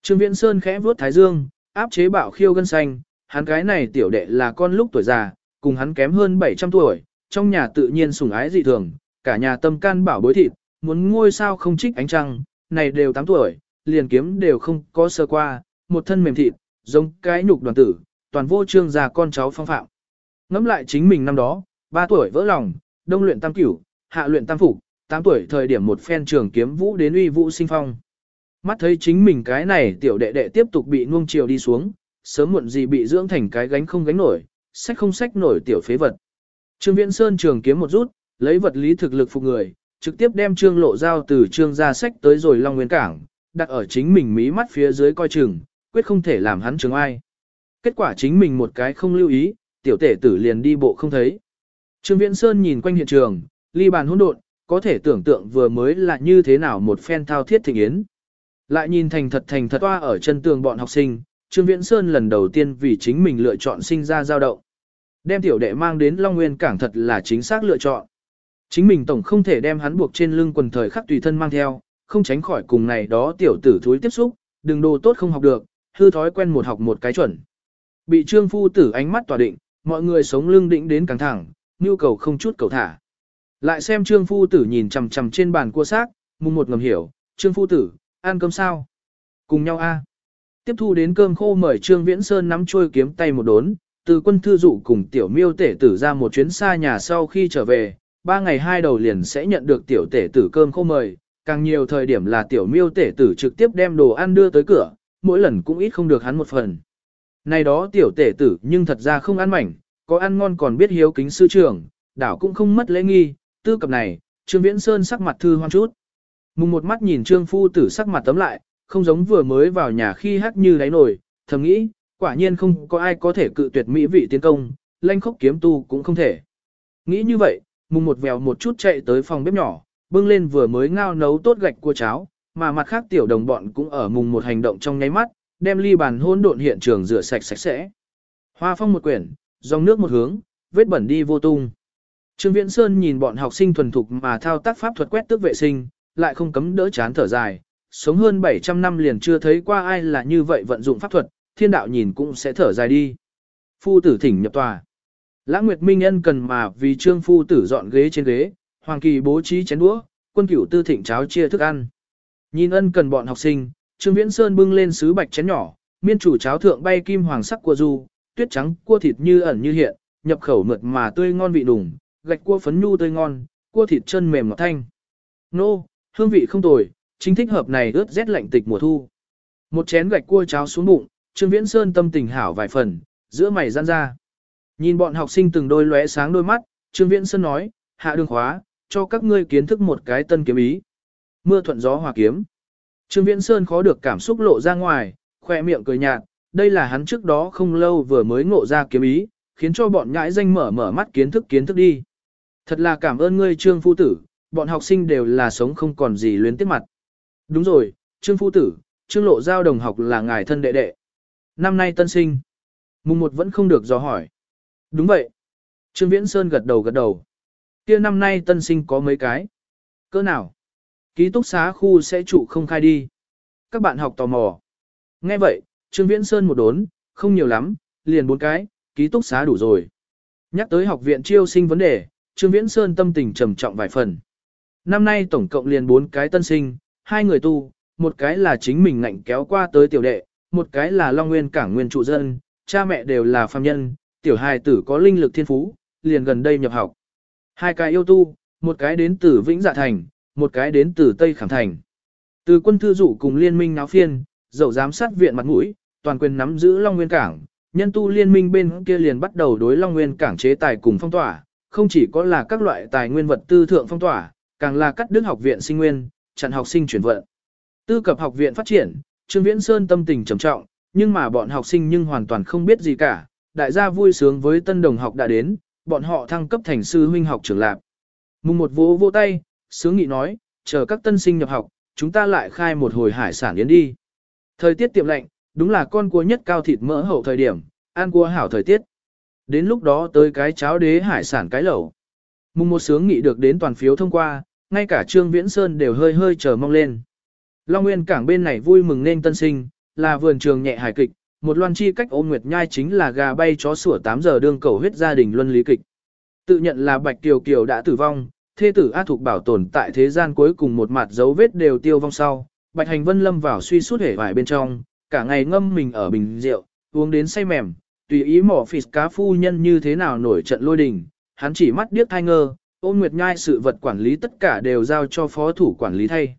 Trương Viễn Sơn khẽ vuốt thái dương, áp chế bạo khiêu gân xanh, hắn cái này tiểu đệ là con lúc tuổi già, cùng hắn kém hơn 700 tuổi, trong nhà tự nhiên sủng ái dị thường, cả nhà tâm can bảo bối thịt, muốn ngôi sao không trích ánh trăng, này đều 8 tuổi, liền kiếm đều không có sơ qua, một thân mềm thịt, giống cái nhục đoàn tử, toàn vô trương già con cháu phong phạm. Ngắm lại chính mình năm đó, 3 tuổi vỡ lòng, đông luyện tam cửu, hạ luyện tam phục, 8 tuổi thời điểm một phen trường kiếm vũ đến uy vũ sinh phong. Mắt thấy chính mình cái này tiểu đệ đệ tiếp tục bị nuông chiều đi xuống, sớm muộn gì bị dưỡng thành cái gánh không gánh nổi, sách không sách nổi tiểu phế vật. Trương Viễn Sơn trường kiếm một rút, lấy vật lý thực lực phục người, trực tiếp đem trương lộ giao từ trương ra sách tới rồi Long Nguyên Cảng, đặt ở chính mình mí mắt phía dưới coi chừng, quyết không thể làm hắn chứng ai. Kết quả chính mình một cái không lưu ý, tiểu tể tử liền đi bộ không thấy. Trương Viễn Sơn nhìn quanh hiện trường, ly bàn hỗn độn, có thể tưởng tượng vừa mới là như thế nào một phen thao thiết thịnh yến. Lại nhìn thành thật thành thật toa ở chân tường bọn học sinh, Trương Viễn Sơn lần đầu tiên vì chính mình lựa chọn sinh ra dao động. Đem tiểu đệ mang đến Long Nguyên Cảng thật là chính xác lựa chọn. Chính mình tổng không thể đem hắn buộc trên lưng quần thời khắc tùy thân mang theo, không tránh khỏi cùng này đó tiểu tử thúi tiếp xúc, đừng đồ tốt không học được, hư thói quen một học một cái chuẩn. Bị trương phu tử ánh mắt tỏa định, mọi người sống lưng định đến căng thẳng, nhu cầu không chút cầu thả. Lại xem trương phu tử nhìn chằm chằm trên bàn cua xác, mùng một ngầm hiểu, trương phu tử, ăn cơm sao? Cùng nhau a. Tiếp thu đến cơm khô mời trương viễn sơn nắm chuôi kiếm tay một đốn, từ quân thư dụ cùng tiểu miêu tể tử ra một chuyến xa nhà sau khi trở về, ba ngày hai đầu liền sẽ nhận được tiểu tể tử cơm khô mời, càng nhiều thời điểm là tiểu miêu tể tử trực tiếp đem đồ ăn đưa tới cửa, mỗi lần cũng ít không được hắn một phần. Này đó tiểu tể tử nhưng thật ra không ăn mảnh, có ăn ngon còn biết hiếu kính sư trưởng, đảo cũng không mất lễ nghi, tư cập này, Trương Viễn Sơn sắc mặt thư hoang chút. Mùng một mắt nhìn Trương Phu tử sắc mặt tấm lại, không giống vừa mới vào nhà khi hát như đáy nổi, thầm nghĩ, quả nhiên không có ai có thể cự tuyệt mỹ vị tiến công, lanh khốc kiếm tu cũng không thể. Nghĩ như vậy, mùng một vèo một chút chạy tới phòng bếp nhỏ, bưng lên vừa mới ngao nấu tốt gạch cua cháo, mà mặt khác tiểu đồng bọn cũng ở mùng một hành động trong nháy mắt, đem ly bàn hôn độn hiện trường rửa sạch sạch sẽ. Hoa phong một quyển, dòng nước một hướng, vết bẩn đi vô tung. Trương Viễn Sơn nhìn bọn học sinh thuần thục mà thao tác pháp thuật quét tước vệ sinh, lại không cấm đỡ chán thở dài, sống hơn 700 năm liền chưa thấy qua ai là như vậy vận dụng pháp thuật, thiên đạo nhìn cũng sẽ thở dài đi. Phu tử thỉnh nhập tòa. Lãng Nguyệt Minh Ân cần mà vì trương phu tử dọn ghế trên ghế, Hoàng Kỳ bố trí chén đũa, quân cửu tư thịnh cháo chia thức ăn. Nhìn ân cần bọn học sinh, Trương Viễn Sơn bưng lên sứ bạch chén nhỏ, miên chủ cháo thượng bay kim hoàng sắc của du, tuyết trắng cua thịt như ẩn như hiện, nhập khẩu mượt mà tươi ngon vị đủng, gạch cua phấn nhu tươi ngon, cua thịt chân mềm ngọt thanh. Nô, hương vị không tồi, chính thích hợp này ướt rét lạnh tịch mùa thu. Một chén gạch cua cháo xuống bụng, Trương Viễn Sơn tâm tình hảo vài phần, giữa mày giãn ra. Nhìn bọn học sinh từng đôi lóe sáng đôi mắt, Trương Viễn Sơn nói, hạ đường khóa, cho các ngươi kiến thức một cái tân kiếm ý. Mưa thuận gió hòa kiếm. Trương Viễn Sơn khó được cảm xúc lộ ra ngoài, khoe miệng cười nhạt, đây là hắn trước đó không lâu vừa mới ngộ ra kiếm ý, khiến cho bọn nhãi danh mở mở mắt kiến thức kiến thức đi. Thật là cảm ơn ngươi Trương Phu Tử, bọn học sinh đều là sống không còn gì luyến tiếc mặt. Đúng rồi, Trương Phu Tử, Trương Lộ Giao đồng học là ngài thân đệ đệ. Năm nay tân sinh. Mùng một vẫn không được dò hỏi. Đúng vậy. Trương Viễn Sơn gật đầu gật đầu. kia năm nay tân sinh có mấy cái. Cỡ nào? Ký túc xá khu sẽ trụ không khai đi. Các bạn học tò mò. Nghe vậy, Trương Viễn Sơn một đốn, không nhiều lắm, liền bốn cái, ký túc xá đủ rồi. Nhắc tới học viện chiêu sinh vấn đề, Trương Viễn Sơn tâm tình trầm trọng vài phần. Năm nay tổng cộng liền bốn cái tân sinh, hai người tu, một cái là chính mình ngạnh kéo qua tới tiểu đệ, một cái là Long Nguyên cảng nguyên trụ dân, cha mẹ đều là phàm nhân, tiểu hài tử có linh lực thiên phú, liền gần đây nhập học. Hai cái yêu tu, một cái đến từ Vĩnh Dạ Thành, một cái đến từ Tây Khảm Thành. Từ quân thư dụ cùng liên minh náo phiên, dậu giám sát viện mặt mũi, toàn quyền nắm giữ Long Nguyên Cảng, nhân tu liên minh bên kia liền bắt đầu đối Long Nguyên Cảng chế tài cùng phong tỏa, không chỉ có là các loại tài nguyên vật tư thượng phong tỏa, càng là cắt đứt học viện sinh nguyên, chặn học sinh chuyển vận. Tư cập học viện phát triển, Trương Viễn Sơn tâm tình trầm trọng, nhưng mà bọn học sinh nhưng hoàn toàn không biết gì cả, đại gia vui sướng với tân đồng học đã đến, bọn họ thăng cấp thành sư huynh học trưởng lạc. Mùng một vỗ vỗ tay, sướng nghị nói, chờ các tân sinh nhập học, chúng ta lại khai một hồi hải sản yến đi. Thời tiết tiệm lạnh, đúng là con cua nhất cao thịt mỡ hậu thời điểm, ăn cua hảo thời tiết. Đến lúc đó tới cái cháo đế hải sản cái lẩu. Mùng một sướng nghị được đến toàn phiếu thông qua, ngay cả Trương Viễn Sơn đều hơi hơi chờ mong lên. Long Nguyên cảng bên này vui mừng nên tân sinh, là vườn trường nhẹ hài kịch, một loan chi cách ôn nguyệt nhai chính là gà bay chó sủa 8 giờ đương cầu huyết gia đình luân lý kịch. Tự nhận là Bạch Kiều Kiều đã tử vong, thê tử A Thục bảo tồn tại thế gian cuối cùng một mặt dấu vết đều tiêu vong sau, Bạch Hành Vân lâm vào suy suốt hể vải bên trong, cả ngày ngâm mình ở bình rượu, uống đến say mềm, tùy ý mỏ phịt cá phu nhân như thế nào nổi trận lôi đình, hắn chỉ mắt điếc thai ngơ, ôn nguyệt nhai sự vật quản lý tất cả đều giao cho phó thủ quản lý thay.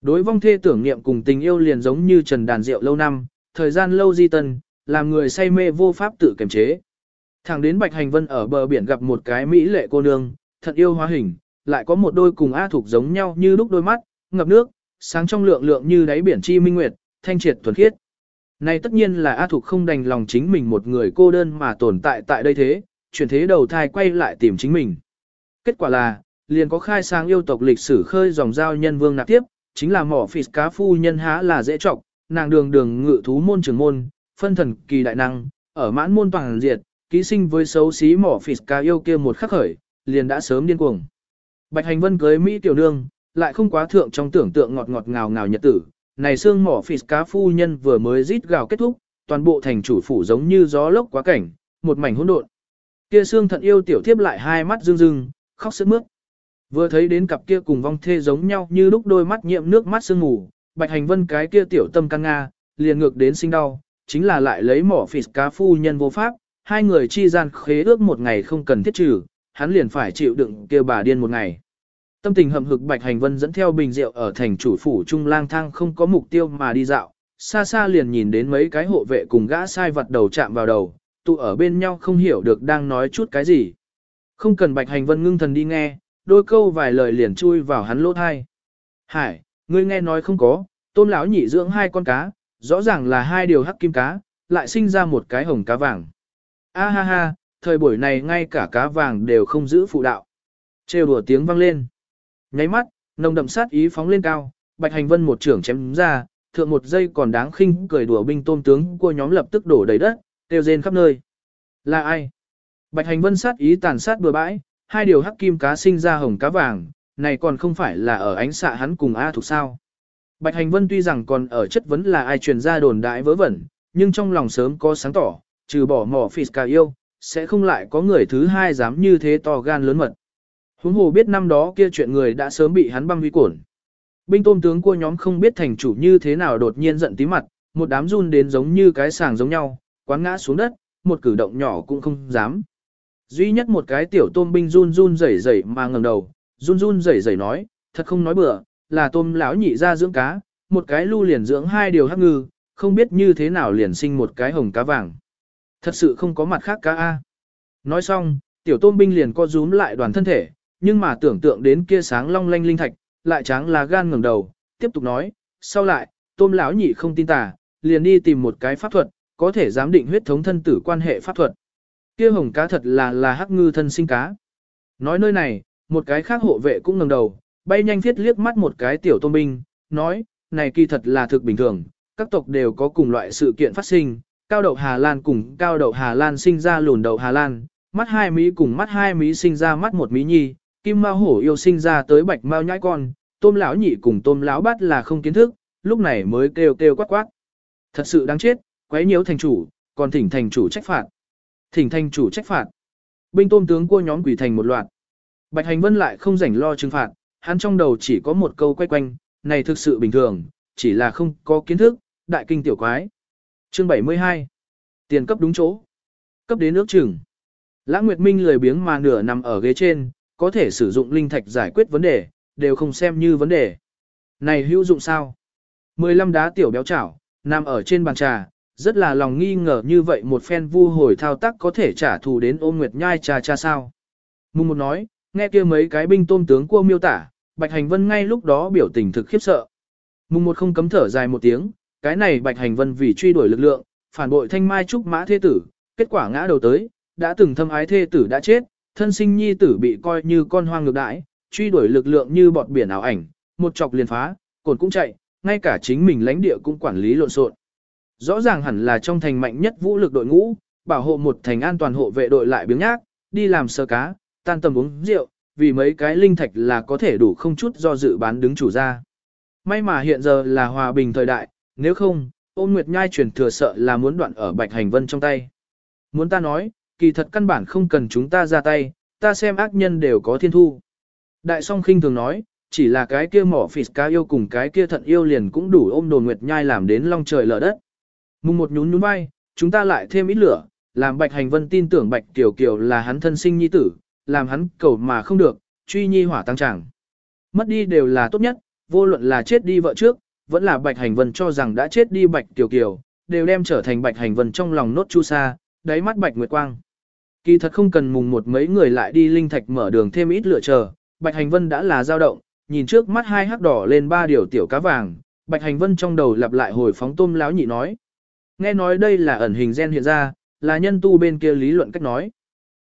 Đối vong thê tưởng niệm cùng tình yêu liền giống như trần đàn rượu lâu năm, thời gian lâu di tân, làm người say mê vô pháp tự kiềm chế. Thẳng đến Bạch Hành Vân ở bờ biển gặp một cái mỹ lệ cô nương, thật yêu hóa hình, lại có một đôi cùng A Thục giống nhau như lúc đôi mắt, ngập nước, sáng trong lượng lượng như đáy biển chi minh nguyệt, thanh triệt thuần khiết. Này tất nhiên là A Thục không đành lòng chính mình một người cô đơn mà tồn tại tại đây thế, chuyển thế đầu thai quay lại tìm chính mình. Kết quả là, liền có khai sáng yêu tộc lịch sử khơi dòng giao nhân vương nạp tiếp, chính là mỏ phì cá phu nhân há là dễ trọng, nàng đường đường ngự thú môn trưởng môn, phân thần kỳ đại năng, ở mãn môn toàn diệt, ký sinh với xấu xí mỏ phịt cá yêu kia một khắc khởi, liền đã sớm điên cuồng. Bạch Hành Vân cưới Mỹ tiểu nương, lại không quá thượng trong tưởng tượng ngọt ngọt ngào ngào nhật tử, này xương mỏ phịt cá phu nhân vừa mới rít gào kết thúc, toàn bộ thành chủ phủ giống như gió lốc quá cảnh, một mảnh hỗn độn. Kia xương thận yêu tiểu thiếp lại hai mắt rưng rưng, khóc sướt mướt. Vừa thấy đến cặp kia cùng vong thê giống nhau như lúc đôi mắt nhiệm nước mắt sương ngủ, Bạch Hành Vân cái kia tiểu tâm căng nga, liền ngược đến sinh đau, chính là lại lấy mỏ phỉ cá phu nhân vô pháp, hai người chi gian khế ước một ngày không cần thiết trừ, hắn liền phải chịu đựng kia bà điên một ngày. Tâm tình hầm hực Bạch Hành Vân dẫn theo bình rượu ở thành chủ phủ trung lang thang không có mục tiêu mà đi dạo, xa xa liền nhìn đến mấy cái hộ vệ cùng gã sai vật đầu chạm vào đầu, tụ ở bên nhau không hiểu được đang nói chút cái gì. Không cần Bạch Hành Vân ngưng thần đi nghe, đôi câu vài lời liền chui vào hắn lỗ thai. Hải, ngươi nghe nói không có, tôm lão nhị dưỡng hai con cá, rõ ràng là hai điều hắc kim cá, lại sinh ra một cái hồng cá vàng. A ha ha, thời buổi này ngay cả cá vàng đều không giữ phụ đạo. Trêu đùa tiếng vang lên. Nháy mắt, nồng đậm sát ý phóng lên cao, Bạch Hành Vân một trưởng chém ra, thượng một giây còn đáng khinh cười đùa binh tôm tướng của nhóm lập tức đổ đầy đất, tiêu rên khắp nơi. Là ai? Bạch Hành Vân sát ý tàn sát bừa bãi, hai điều hắc kim cá sinh ra hồng cá vàng, này còn không phải là ở ánh xạ hắn cùng A thuộc sao. Bạch Hành Vân tuy rằng còn ở chất vấn là ai truyền ra đồn đại vớ vẩn, nhưng trong lòng sớm có sáng tỏ, trừ bỏ mỏ phịt cà yêu, sẽ không lại có người thứ hai dám như thế to gan lớn mật. Huống hồ biết năm đó kia chuyện người đã sớm bị hắn băng vi cổn. Binh tôm tướng của nhóm không biết thành chủ như thế nào đột nhiên giận tí mặt, một đám run đến giống như cái sàng giống nhau, quán ngã xuống đất, một cử động nhỏ cũng không dám. Duy nhất một cái tiểu tôm binh run run rẩy rẩy mà ngẩng đầu, run run rẩy rẩy nói, thật không nói bừa, là tôm lão nhị ra dưỡng cá, một cái lưu liền dưỡng hai điều hắc ngư, không biết như thế nào liền sinh một cái hồng cá vàng. Thật sự không có mặt khác cá A. Nói xong, tiểu tôm binh liền co rúm lại đoàn thân thể, nhưng mà tưởng tượng đến kia sáng long lanh linh thạch, lại tráng là gan ngẩng đầu, tiếp tục nói, sau lại, tôm lão nhị không tin tà, liền đi tìm một cái pháp thuật, có thể giám định huyết thống thân tử quan hệ pháp thuật. Kia hồng cá thật là là hắc ngư thân sinh cá. Nói nơi này, một cái khác hộ vệ cũng ngẩng đầu, bay nhanh thiết liếc mắt một cái tiểu tôn binh, nói, này kỳ thật là thực bình thường, các tộc đều có cùng loại sự kiện phát sinh, cao đậu Hà Lan cùng cao đậu Hà Lan sinh ra lùn đậu Hà Lan, mắt hai mí cùng mắt hai mí sinh ra mắt một mí nhi, kim mao hổ yêu sinh ra tới bạch mao nhãi con, tôm lão nhị cùng tôm lão bát là không kiến thức, lúc này mới kêu kêu quát quát. Thật sự đáng chết, quấy nhiễu thành chủ, còn thỉnh thành chủ trách phạt. Thỉnh thành chủ trách phạt. Binh tôm tướng cua nhóm quỷ thành một loạt. Bạch Hành Vân lại không rảnh lo trừng phạt, hắn trong đầu chỉ có một câu quay quanh, này thực sự bình thường, chỉ là không có kiến thức, đại kinh tiểu quái. Chương 72. Tiền cấp đúng chỗ. Cấp đến nước chừng. Lãng Nguyệt Minh lười biếng mà nửa nằm ở ghế trên, có thể sử dụng linh thạch giải quyết vấn đề, đều không xem như vấn đề. Này hữu dụng sao? 15 đá tiểu béo chảo, nằm ở trên bàn trà, rất là lòng nghi ngờ như vậy một phen vu hồi thao tác có thể trả thù đến ôm nguyệt nhai trà cha sao. Mùng một nói, nghe kia mấy cái binh tôm tướng cua miêu tả, Bạch Hành Vân ngay lúc đó biểu tình thực khiếp sợ. Mùng một không cấm thở dài một tiếng, cái này Bạch Hành Vân vì truy đuổi lực lượng, phản bội thanh mai trúc mã thế tử, kết quả ngã đầu tới, đã từng thâm ái thê tử đã chết, thân sinh nhi tử bị coi như con hoang ngược đãi, truy đuổi lực lượng như bọt biển ảo ảnh, một chọc liền phá, cồn cũng chạy, ngay cả chính mình lãnh địa cũng quản lý lộn xộn. Rõ ràng hẳn là trong thành mạnh nhất vũ lực đội ngũ, bảo hộ một thành an toàn hộ vệ đội lại biếng nhác, đi làm sơ cá, tan tầm uống rượu, vì mấy cái linh thạch là có thể đủ không chút do dự bán đứng chủ ra. May mà hiện giờ là hòa bình thời đại, nếu không, ôn nguyệt nhai truyền thừa sợ là muốn đoạn ở bạch hành vân trong tay. Muốn ta nói, kỳ thật căn bản không cần chúng ta ra tay, ta xem ác nhân đều có thiên thu. Đại song khinh thường nói, chỉ là cái kia mỏ phịt cá yêu cùng cái kia thận yêu liền cũng đủ ôm đồn nguyệt nhai làm đến long trời lở đất. Mùng một nhún nhún vai, chúng ta lại thêm ít lửa, làm bạch hành vân tin tưởng bạch tiểu kiều là hắn thân sinh nhi tử, làm hắn cầu mà không được, truy nhi hỏa tăng chẳng. Mất đi đều là tốt nhất, vô luận là chết đi vợ trước, vẫn là bạch hành vân cho rằng đã chết đi bạch tiểu kiều, đều đem trở thành bạch hành vân trong lòng nốt chu sa, đáy mắt bạch nguyệt quang. Kỳ thật không cần mùng một mấy người lại đi linh thạch mở đường thêm ít lựa chờ, bạch hành vân đã là dao động, nhìn trước mắt hai hắc đỏ lên ba điều tiểu cá vàng, bạch hành vân trong đầu lặp lại hồi phóng tôm láo nhị nói. Nghe nói đây là ẩn hình gen hiện ra, là nhân tu bên kia lý luận cách nói.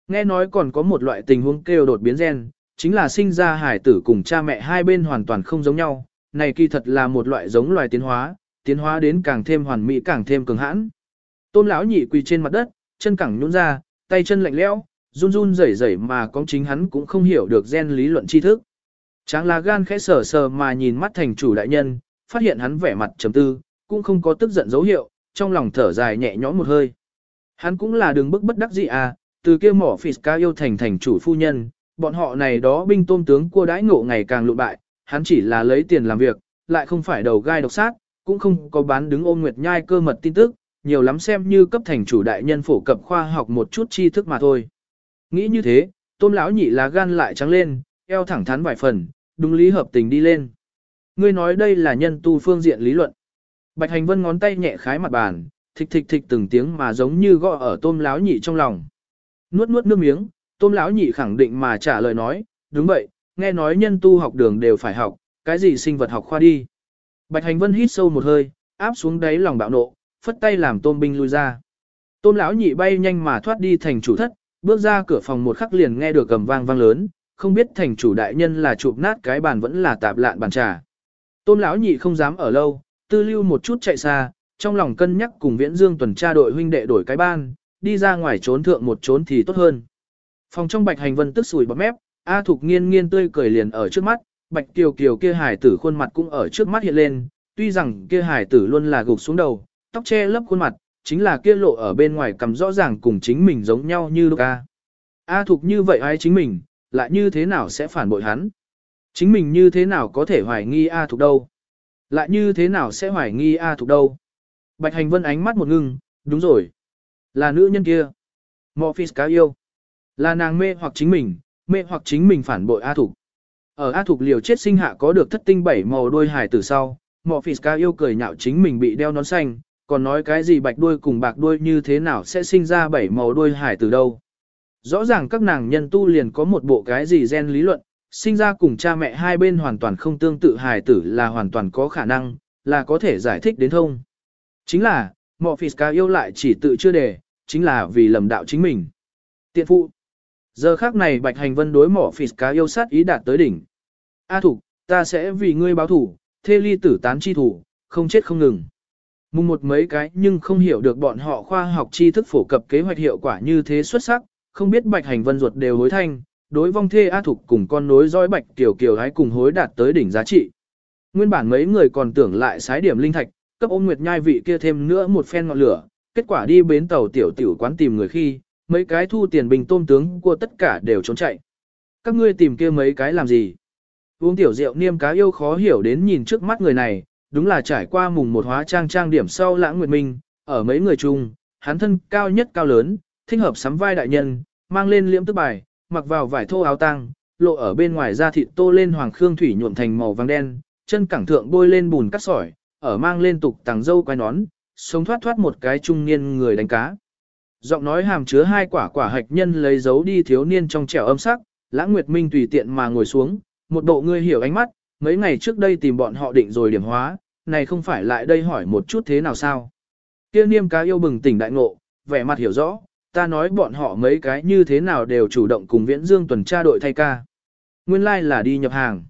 Nghe nói còn có một loại tình huống kêu đột biến gen, chính là sinh ra hải tử cùng cha mẹ hai bên hoàn toàn không giống nhau, này kỳ thật là một loại giống loài tiến hóa, tiến hóa đến càng thêm hoàn mỹ càng thêm cường hãn. Tôm lão nhị quỳ trên mặt đất, chân cẳng nhũn ra, tay chân lạnh lẽo, run run rẩy rẩy mà có chính hắn cũng không hiểu được gen lý luận tri thức. Tráng lá gan khẽ sờ sờ mà nhìn mắt thành chủ đại nhân, phát hiện hắn vẻ mặt trầm tư, cũng không có tức giận dấu hiệu, trong lòng thở dài nhẹ nhõm một hơi. Hắn cũng là đường bức bất đắc dĩ à, từ kia mỏ phì ca yêu thành thành chủ phu nhân, bọn họ này đó binh tôm tướng cua đãi ngộ ngày càng lụ bại, hắn chỉ là lấy tiền làm việc, lại không phải đầu gai độc sát, cũng không có bán đứng ôm nguyệt nhai cơ mật tin tức, nhiều lắm xem như cấp thành chủ đại nhân phổ cập khoa học một chút tri thức mà thôi. Nghĩ như thế, tôm lão nhị lá gan lại trắng lên, eo thẳng thắn vài phần, đúng lý hợp tình đi lên. Ngươi nói đây là nhân tu phương diện lý luận. Bạch Hành Vân ngón tay nhẹ khái mặt bàn, thịch thịch thịch từng tiếng mà giống như gõ ở tôm lão nhị trong lòng. Nuốt nuốt nước miếng, tôm lão nhị khẳng định mà trả lời nói, đúng vậy, nghe nói nhân tu học đường đều phải học, cái gì sinh vật học khoa đi. Bạch Hành Vân hít sâu một hơi, áp xuống đáy lòng bạo nộ, phất tay làm tôm binh lui ra. Tôm lão nhị bay nhanh mà thoát đi thành chủ thất, bước ra cửa phòng một khắc liền nghe được cầm vang vang lớn, không biết thành chủ đại nhân là chụp nát cái bàn vẫn là tạp lạn bàn trà. Tôm lão nhị không dám ở lâu, tư lưu một chút chạy xa, trong lòng cân nhắc cùng viễn dương tuần tra đội huynh đệ đổi cái ban, đi ra ngoài trốn thượng một trốn thì tốt hơn. Phòng trong bạch hành vân tức sùi bọt mép, A Thục nghiên nghiên tươi cười liền ở trước mắt, bạch kiều kiều kia hải tử khuôn mặt cũng ở trước mắt hiện lên, tuy rằng kia hải tử luôn là gục xuống đầu, tóc che lấp khuôn mặt, chính là kia lộ ở bên ngoài cầm rõ ràng cùng chính mình giống nhau như lúc A. A Thục như vậy ai chính mình, lại như thế nào sẽ phản bội hắn? Chính mình như thế nào có thể hoài nghi A Thục đâu? Lại như thế nào sẽ hoài nghi A Thục đâu? Bạch Hành Vân ánh mắt một ngưng, đúng rồi. Là nữ nhân kia. Morpheus cá yêu. Là nàng mê hoặc chính mình, mê hoặc chính mình phản bội A Thục. Ở A Thục liều chết sinh hạ có được thất tinh bảy màu đôi hài từ sau, Morpheus cá yêu cười nhạo chính mình bị đeo nón xanh, còn nói cái gì bạch đuôi cùng bạc đuôi như thế nào sẽ sinh ra bảy màu đuôi hải từ đâu. Rõ ràng các nàng nhân tu liền có một bộ cái gì gen lý luận, sinh ra cùng cha mẹ hai bên hoàn toàn không tương tự hài tử là hoàn toàn có khả năng, là có thể giải thích đến thông. Chính là, mọ phì cá yêu lại chỉ tự chưa đề, chính là vì lầm đạo chính mình. Tiện phụ. Giờ khác này Bạch Hành Vân đối mỏ phì cá yêu sát ý đạt tới đỉnh. A thủ, ta sẽ vì ngươi báo thủ, thê ly tử tán chi thủ, không chết không ngừng. Mùng một mấy cái nhưng không hiểu được bọn họ khoa học tri thức phổ cập kế hoạch hiệu quả như thế xuất sắc, không biết Bạch Hành Vân ruột đều hối thanh, đối vong thê A Thục cùng con nối dõi Bạch Kiều Kiều hái cùng hối đạt tới đỉnh giá trị. Nguyên bản mấy người còn tưởng lại sái điểm linh thạch, cấp ôn nguyệt nhai vị kia thêm nữa một phen ngọn lửa, kết quả đi bến tàu tiểu tiểu quán tìm người khi, mấy cái thu tiền bình tôm tướng của tất cả đều trốn chạy. Các ngươi tìm kia mấy cái làm gì? Uống tiểu rượu niêm cá yêu khó hiểu đến nhìn trước mắt người này, đúng là trải qua mùng một hóa trang trang điểm sau lãng nguyệt minh, ở mấy người chung, hắn thân cao nhất cao lớn, thích hợp sắm vai đại nhân, mang lên liễm tức bài, mặc vào vải thô áo tang, lộ ở bên ngoài da thịt tô lên hoàng khương thủy nhuộm thành màu vàng đen, chân cẳng thượng bôi lên bùn cắt sỏi, ở mang lên tục tàng dâu quai nón, sống thoát thoát một cái trung niên người đánh cá. Giọng nói hàm chứa hai quả quả hạch nhân lấy dấu đi thiếu niên trong trẻo âm sắc, lãng nguyệt minh tùy tiện mà ngồi xuống, một bộ ngươi hiểu ánh mắt, mấy ngày trước đây tìm bọn họ định rồi điểm hóa, này không phải lại đây hỏi một chút thế nào sao. Kia niêm cá yêu bừng tỉnh đại ngộ, vẻ mặt hiểu rõ, ta nói bọn họ mấy cái như thế nào đều chủ động cùng viễn dương tuần tra đội thay ca. Nguyên lai like là đi nhập hàng.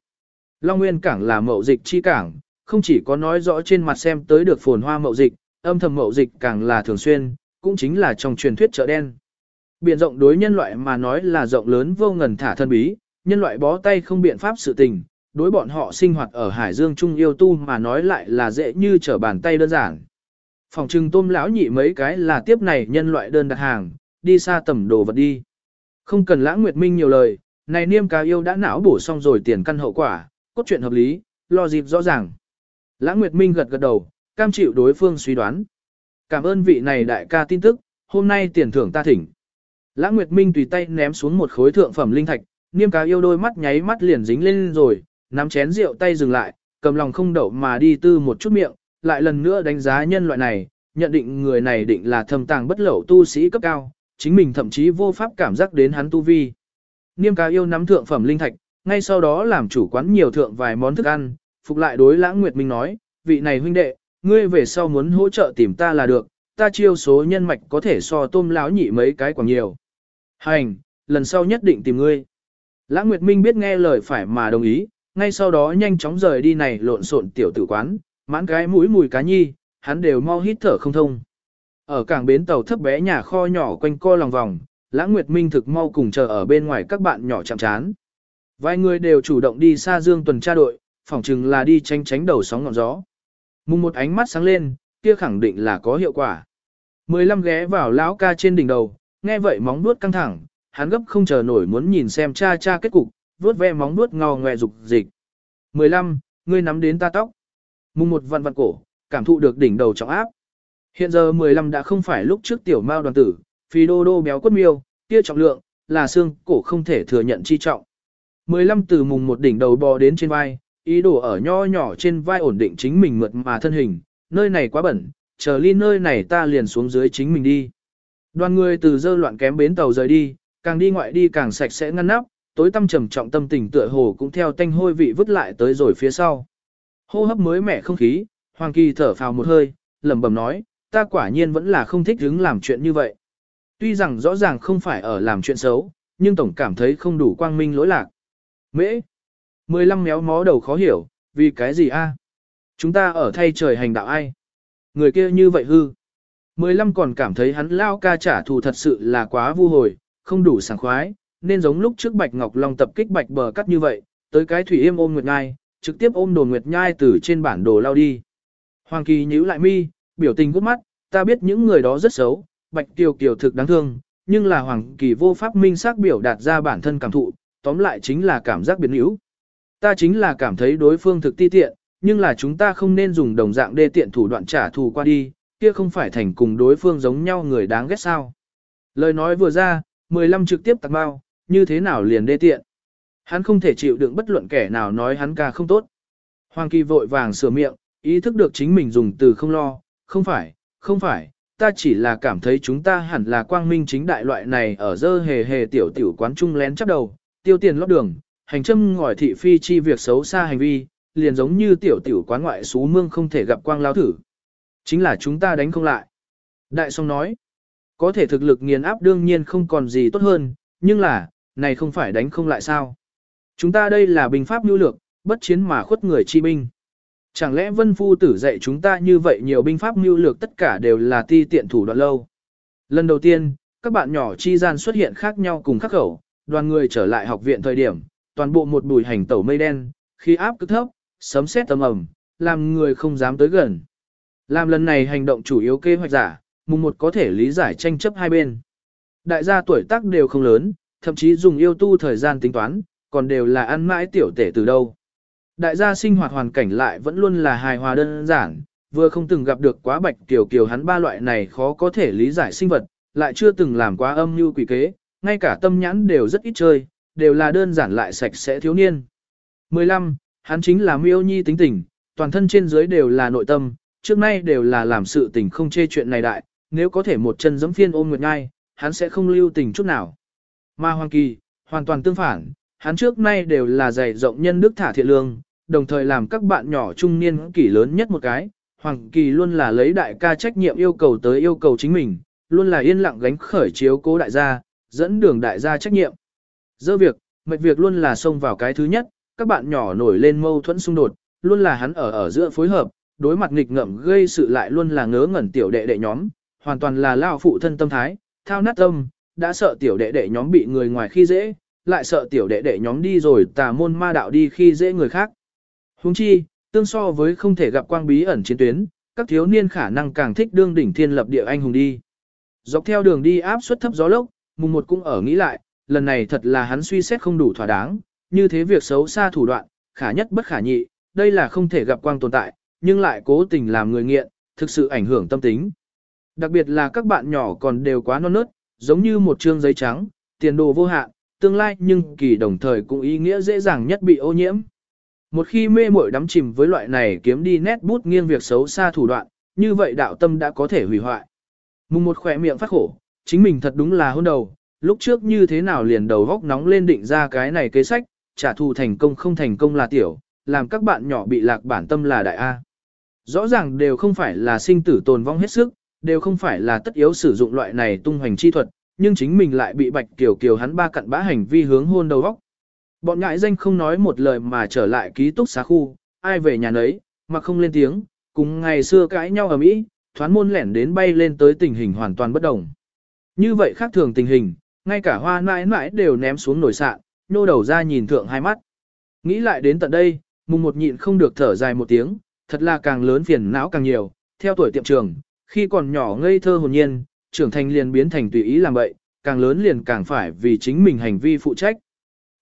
Long Nguyên Cảng là mậu dịch chi cảng, không chỉ có nói rõ trên mặt xem tới được phồn hoa mậu dịch, âm thầm mậu dịch càng là thường xuyên, cũng chính là trong truyền thuyết chợ đen. biển rộng đối nhân loại mà nói là rộng lớn vô ngần thả thân bí, nhân loại bó tay không biện pháp sự tình, đối bọn họ sinh hoạt ở Hải Dương Trung yêu tu mà nói lại là dễ như trở bàn tay đơn giản. Phòng trừng tôm lão nhị mấy cái là tiếp này nhân loại đơn đặt hàng, đi xa tầm đồ vật đi. Không cần lãng nguyệt minh nhiều lời, này niêm cá yêu đã não bổ xong rồi tiền căn hậu quả, cốt truyện hợp lý, lo dịp rõ ràng. Lãng nguyệt minh gật gật đầu, cam chịu đối phương suy đoán. Cảm ơn vị này đại ca tin tức, hôm nay tiền thưởng ta thỉnh. Lãng nguyệt minh tùy tay ném xuống một khối thượng phẩm linh thạch, niêm cá yêu đôi mắt nháy mắt liền dính lên rồi, nắm chén rượu tay dừng lại, cầm lòng không đậu mà đi tư một chút miệng, lại lần nữa đánh giá nhân loại này, nhận định người này định là thâm tàng bất lẩu tu sĩ cấp cao, chính mình thậm chí vô pháp cảm giác đến hắn tu vi. Niêm cá yêu nắm thượng phẩm linh thạch, ngay sau đó làm chủ quán nhiều thượng vài món thức ăn, phục lại đối lãng nguyệt minh nói, vị này huynh đệ, ngươi về sau muốn hỗ trợ tìm ta là được, ta chiêu số nhân mạch có thể so tôm láo nhị mấy cái còn nhiều. Hành, lần sau nhất định tìm ngươi. Lãng Nguyệt Minh biết nghe lời phải mà đồng ý, ngay sau đó nhanh chóng rời đi này lộn xộn tiểu tử quán, mãn cái mũi mùi cá nhi, hắn đều mau hít thở không thông. Ở cảng bến tàu thấp bé nhà kho nhỏ quanh co lòng vòng, Lãng Nguyệt Minh thực mau cùng chờ ở bên ngoài các bạn nhỏ chạm chán. Vài người đều chủ động đi xa dương tuần tra đội, phỏng chừng là đi tránh tránh đầu sóng ngọn gió. Mùng một ánh mắt sáng lên, kia khẳng định là có hiệu quả. Mười lăm ghé vào lão ca trên đỉnh đầu, nghe vậy móng nuốt căng thẳng, hắn gấp không chờ nổi muốn nhìn xem cha cha kết cục, vuốt ve móng nuốt ngò ngoẹ dục dịch. 15. Ngươi nắm đến ta tóc. Mùng một vặn vặn cổ, cảm thụ được đỉnh đầu trọng áp. Hiện giờ 15 đã không phải lúc trước tiểu mao đoàn tử, phi đô đô béo quất miêu, kia trọng lượng, là xương, cổ không thể thừa nhận chi trọng. 15 từ mùng một đỉnh đầu bò đến trên vai, ý đồ ở nho nhỏ trên vai ổn định chính mình mượt mà thân hình, nơi này quá bẩn, chờ ly nơi này ta liền xuống dưới chính mình đi. Đoàn người từ dơ loạn kém bến tàu rời đi, càng đi ngoại đi càng sạch sẽ ngăn nắp, tối tâm trầm trọng tâm tình tựa hồ cũng theo tanh hôi vị vứt lại tới rồi phía sau. Hô hấp mới mẻ không khí, Hoàng Kỳ thở phào một hơi, lẩm bẩm nói, ta quả nhiên vẫn là không thích hứng làm chuyện như vậy. Tuy rằng rõ ràng không phải ở làm chuyện xấu, nhưng tổng cảm thấy không đủ quang minh lỗi lạc. Mễ, mười lăm méo mó đầu khó hiểu, vì cái gì a? Chúng ta ở thay trời hành đạo ai? Người kia như vậy hư. Mười lăm còn cảm thấy hắn lao ca trả thù thật sự là quá vu hồi, không đủ sảng khoái, nên giống lúc trước Bạch Ngọc Long tập kích Bạch Bờ cắt như vậy, tới cái thủy yêm ôm Nguyệt Nhai, trực tiếp ôm Đồn Nguyệt Nhai từ trên bản đồ lao đi. Hoàng Kỳ nhíu lại mi, biểu tình gút mắt, ta biết những người đó rất xấu, Bạch Kiều Kiều thực đáng thương, nhưng là Hoàng Kỳ vô pháp minh xác biểu đạt ra bản thân cảm thụ, tóm lại chính là cảm giác biến yếu. Ta chính là cảm thấy đối phương thực ti tiện, nhưng là chúng ta không nên dùng đồng dạng đê tiện thủ đoạn trả thù qua đi, kia không phải thành cùng đối phương giống nhau người đáng ghét sao. Lời nói vừa ra, 15 trực tiếp tặng bao, như thế nào liền đê tiện. Hắn không thể chịu đựng bất luận kẻ nào nói hắn ca không tốt. Hoàng Kỳ vội vàng sửa miệng, ý thức được chính mình dùng từ không lo, không phải, không phải, ta chỉ là cảm thấy chúng ta hẳn là quang minh chính đại loại này ở dơ hề hề tiểu tiểu quán trung lén chắp đầu, tiêu tiền lót đường, hành châm ngòi thị phi chi việc xấu xa hành vi, liền giống như tiểu tiểu quán ngoại xú mương không thể gặp quang lao thử. Chính là chúng ta đánh không lại. Đại song nói, có thể thực lực nghiền áp đương nhiên không còn gì tốt hơn, nhưng là, này không phải đánh không lại sao. Chúng ta đây là binh pháp nhu lược, bất chiến mà khuất người chi binh. Chẳng lẽ vân phu tử dạy chúng ta như vậy nhiều binh pháp nhu lược tất cả đều là ti tiện thủ đoạn lâu. Lần đầu tiên, các bạn nhỏ chi gian xuất hiện khác nhau cùng khắc khẩu, đoàn người trở lại học viện thời điểm, toàn bộ một bụi hành tẩu mây đen, khi áp cực thấp, sấm sét tầm ầm, làm người không dám tới gần. Làm lần này hành động chủ yếu kế hoạch giả, mùng một có thể lý giải tranh chấp hai bên. Đại gia tuổi tác đều không lớn, thậm chí dùng yêu tu thời gian tính toán, còn đều là ăn mãi tiểu tể từ đâu. Đại gia sinh hoạt hoàn cảnh lại vẫn luôn là hài hòa đơn giản, vừa không từng gặp được quá bạch tiểu kiều hắn ba loại này khó có thể lý giải sinh vật, lại chưa từng làm quá âm như quỷ kế, ngay cả tâm nhãn đều rất ít chơi, đều là đơn giản lại sạch sẽ thiếu niên. 15. Hắn chính là miêu nhi tính tình, toàn thân trên dưới đều là nội tâm, trước nay đều là làm sự tình không chê chuyện này đại, nếu có thể một chân giẫm phiên ôm nguyệt ngai, hắn sẽ không lưu tình chút nào. Mà Hoàng Kỳ, hoàn toàn tương phản, hắn trước nay đều là dày rộng nhân đức thả thiện lương, đồng thời làm các bạn nhỏ trung niên kỷ lớn nhất một cái. Hoàng Kỳ luôn là lấy đại ca trách nhiệm yêu cầu tới yêu cầu chính mình, luôn là yên lặng gánh khởi chiếu cố đại gia, dẫn đường đại gia trách nhiệm. Dơ việc, mệt việc luôn là xông vào cái thứ nhất, các bạn nhỏ nổi lên mâu thuẫn xung đột, luôn là hắn ở ở giữa phối hợp, đối mặt nghịch ngợm gây sự lại luôn là ngớ ngẩn tiểu đệ đệ nhóm, hoàn toàn là lao phụ thân tâm thái, thao nát tâm, đã sợ tiểu đệ đệ nhóm bị người ngoài khi dễ, lại sợ tiểu đệ đệ nhóm đi rồi tà môn ma đạo đi khi dễ người khác. Huống chi, tương so với không thể gặp quang bí ẩn chiến tuyến, các thiếu niên khả năng càng thích đương đỉnh thiên lập địa anh hùng đi. Dọc theo đường đi áp suất thấp gió lốc, mùng một cũng ở nghĩ lại, lần này thật là hắn suy xét không đủ thỏa đáng, như thế việc xấu xa thủ đoạn, khả nhất bất khả nhị, đây là không thể gặp quang tồn tại, nhưng lại cố tình làm người nghiện, thực sự ảnh hưởng tâm tính. Đặc biệt là các bạn nhỏ còn đều quá non nớt, giống như một chương giấy trắng, tiền đồ vô hạn, tương lai nhưng kỳ đồng thời cũng ý nghĩa dễ dàng nhất bị ô nhiễm. Một khi mê muội đắm chìm với loại này kiếm đi nét bút nghiêng việc xấu xa thủ đoạn, như vậy đạo tâm đã có thể hủy hoại. Mùng một khỏe miệng phát khổ, chính mình thật đúng là hôn đầu, lúc trước như thế nào liền đầu góc nóng lên định ra cái này kế sách, trả thù thành công không thành công là tiểu, làm các bạn nhỏ bị lạc bản tâm là đại A. Rõ ràng đều không phải là sinh tử tồn vong hết sức, đều không phải là tất yếu sử dụng loại này tung hoành chi thuật, nhưng chính mình lại bị bạch kiều kiều hắn ba cặn bã hành vi hướng hôn đầu góc. Bọn ngại danh không nói một lời mà trở lại ký túc xá khu, ai về nhà nấy, mà không lên tiếng, cùng ngày xưa cãi nhau ở Mỹ, thoán môn lẻn đến bay lên tới tình hình hoàn toàn bất đồng. Như vậy khác thường tình hình, ngay cả hoa mãi mãi đều ném xuống nổi sạn, nô đầu ra nhìn thượng hai mắt. Nghĩ lại đến tận đây, mùng một nhịn không được thở dài một tiếng, thật là càng lớn phiền não càng nhiều, theo tuổi tiệm trường, khi còn nhỏ ngây thơ hồn nhiên, trưởng thành liền biến thành tùy ý làm vậy, càng lớn liền càng phải vì chính mình hành vi phụ trách.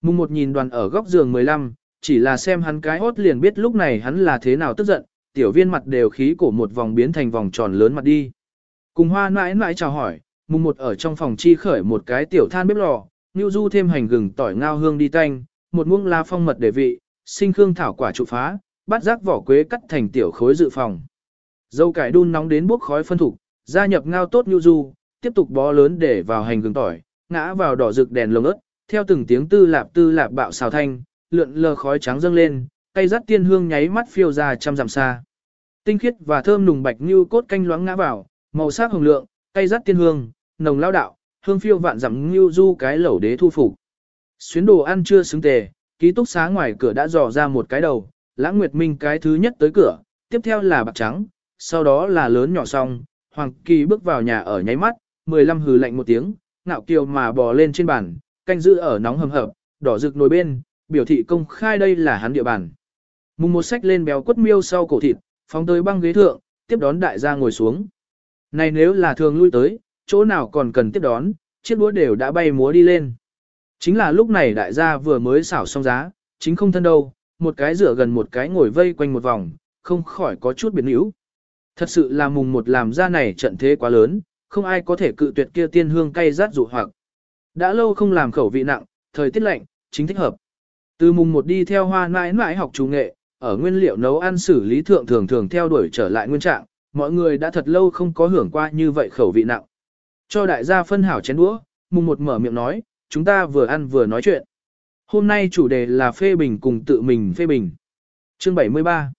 Mùng một nhìn đoàn ở góc giường 15, chỉ là xem hắn cái hốt liền biết lúc này hắn là thế nào tức giận, tiểu viên mặt đều khí cổ một vòng biến thành vòng tròn lớn mặt đi. Cùng hoa mãi mãi chào hỏi, mùng một ở trong phòng chi khởi một cái tiểu than bếp lò, ngưu Du thêm hành gừng tỏi ngao hương đi tanh, một muỗng la phong mật để vị, sinh khương thảo quả trụ phá, bắt rác vỏ quế cắt thành tiểu khối dự phòng. Dâu cải đun nóng đến bốc khói phân thục, gia nhập ngao tốt ngưu Du, tiếp tục bó lớn để vào hành gừng tỏi, ngã vào đỏ rực đèn lồng ớt, theo từng tiếng tư lạp tư lạp bạo xào thanh, lượn lờ khói trắng dâng lên, cây rắt tiên hương nháy mắt phiêu ra trăm dặm xa. Tinh khiết và thơm nùng bạch như cốt canh loáng ngã vào, màu sắc hồng lượng, cây rắt tiên hương, nồng lao đạo, hương phiêu vạn dặm như du cái lẩu đế thu phục. Xuyến đồ ăn chưa xứng tề, ký túc xá ngoài cửa đã dò ra một cái đầu, lãng nguyệt minh cái thứ nhất tới cửa, tiếp theo là bạc trắng, sau đó là lớn nhỏ song, hoàng kỳ bước vào nhà ở nháy mắt, 15 hừ lạnh một tiếng, ngạo kiều mà bò lên trên bàn, canh giữ ở nóng hầm hập, đỏ rực nồi bên, biểu thị công khai đây là hắn địa bàn. Mùng một sách lên béo quất miêu sau cổ thịt, phóng tới băng ghế thượng, tiếp đón đại gia ngồi xuống. Này nếu là thường lui tới, chỗ nào còn cần tiếp đón, chiếc đũa đều đã bay múa đi lên. Chính là lúc này đại gia vừa mới xảo xong giá, chính không thân đâu, một cái rửa gần một cái ngồi vây quanh một vòng, không khỏi có chút biến yếu. Thật sự là mùng một làm ra này trận thế quá lớn, không ai có thể cự tuyệt kia tiên hương cay rát dụ hoặc. Đã lâu không làm khẩu vị nặng, thời tiết lạnh, chính thích hợp. Từ mùng một đi theo hoa mãi mãi học chủ nghệ, ở nguyên liệu nấu ăn xử lý thượng thường thường theo đuổi trở lại nguyên trạng, mọi người đã thật lâu không có hưởng qua như vậy khẩu vị nặng. Cho đại gia phân hảo chén đũa, mùng một mở miệng nói, chúng ta vừa ăn vừa nói chuyện. Hôm nay chủ đề là phê bình cùng tự mình phê bình. Chương 73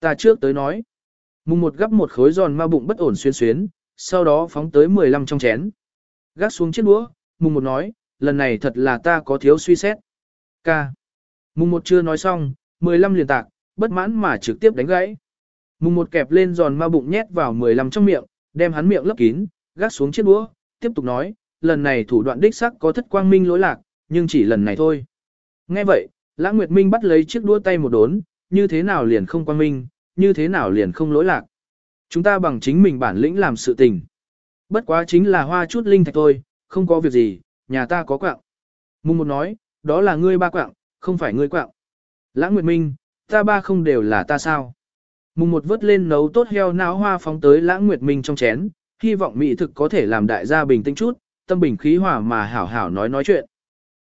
Ta trước tới nói. Mùng một gấp một khối giòn ma bụng bất ổn xuyên xuyến, sau đó phóng tới 15 trong chén. Gác xuống chiếc đũa, mùng một nói, lần này thật là ta có thiếu suy xét. Ca. Mùng một chưa nói xong, 15 liền tạc, bất mãn mà trực tiếp đánh gãy. Mùng một kẹp lên giòn ma bụng nhét vào 15 trong miệng, đem hắn miệng lấp kín, gác xuống chiếc đũa, tiếp tục nói, lần này thủ đoạn đích sắc có thất quang minh lỗi lạc, nhưng chỉ lần này thôi. Nghe vậy, Lãng Nguyệt Minh bắt lấy chiếc đũa tay một đốn, như thế nào liền không quang minh, như thế nào liền không lỗi lạc. Chúng ta bằng chính mình bản lĩnh làm sự tình. Bất quá chính là hoa chút linh thạch thôi, không có việc gì, nhà ta có quạng. Mùng một nói, đó là ngươi ba quạng, không phải ngươi quạng. Lãng Nguyệt Minh, ta ba không đều là ta sao. Mùng một vớt lên nấu tốt heo não hoa phóng tới Lãng Nguyệt Minh trong chén, hy vọng mỹ thực có thể làm đại gia bình tĩnh chút, tâm bình khí hòa mà hảo hảo nói nói chuyện.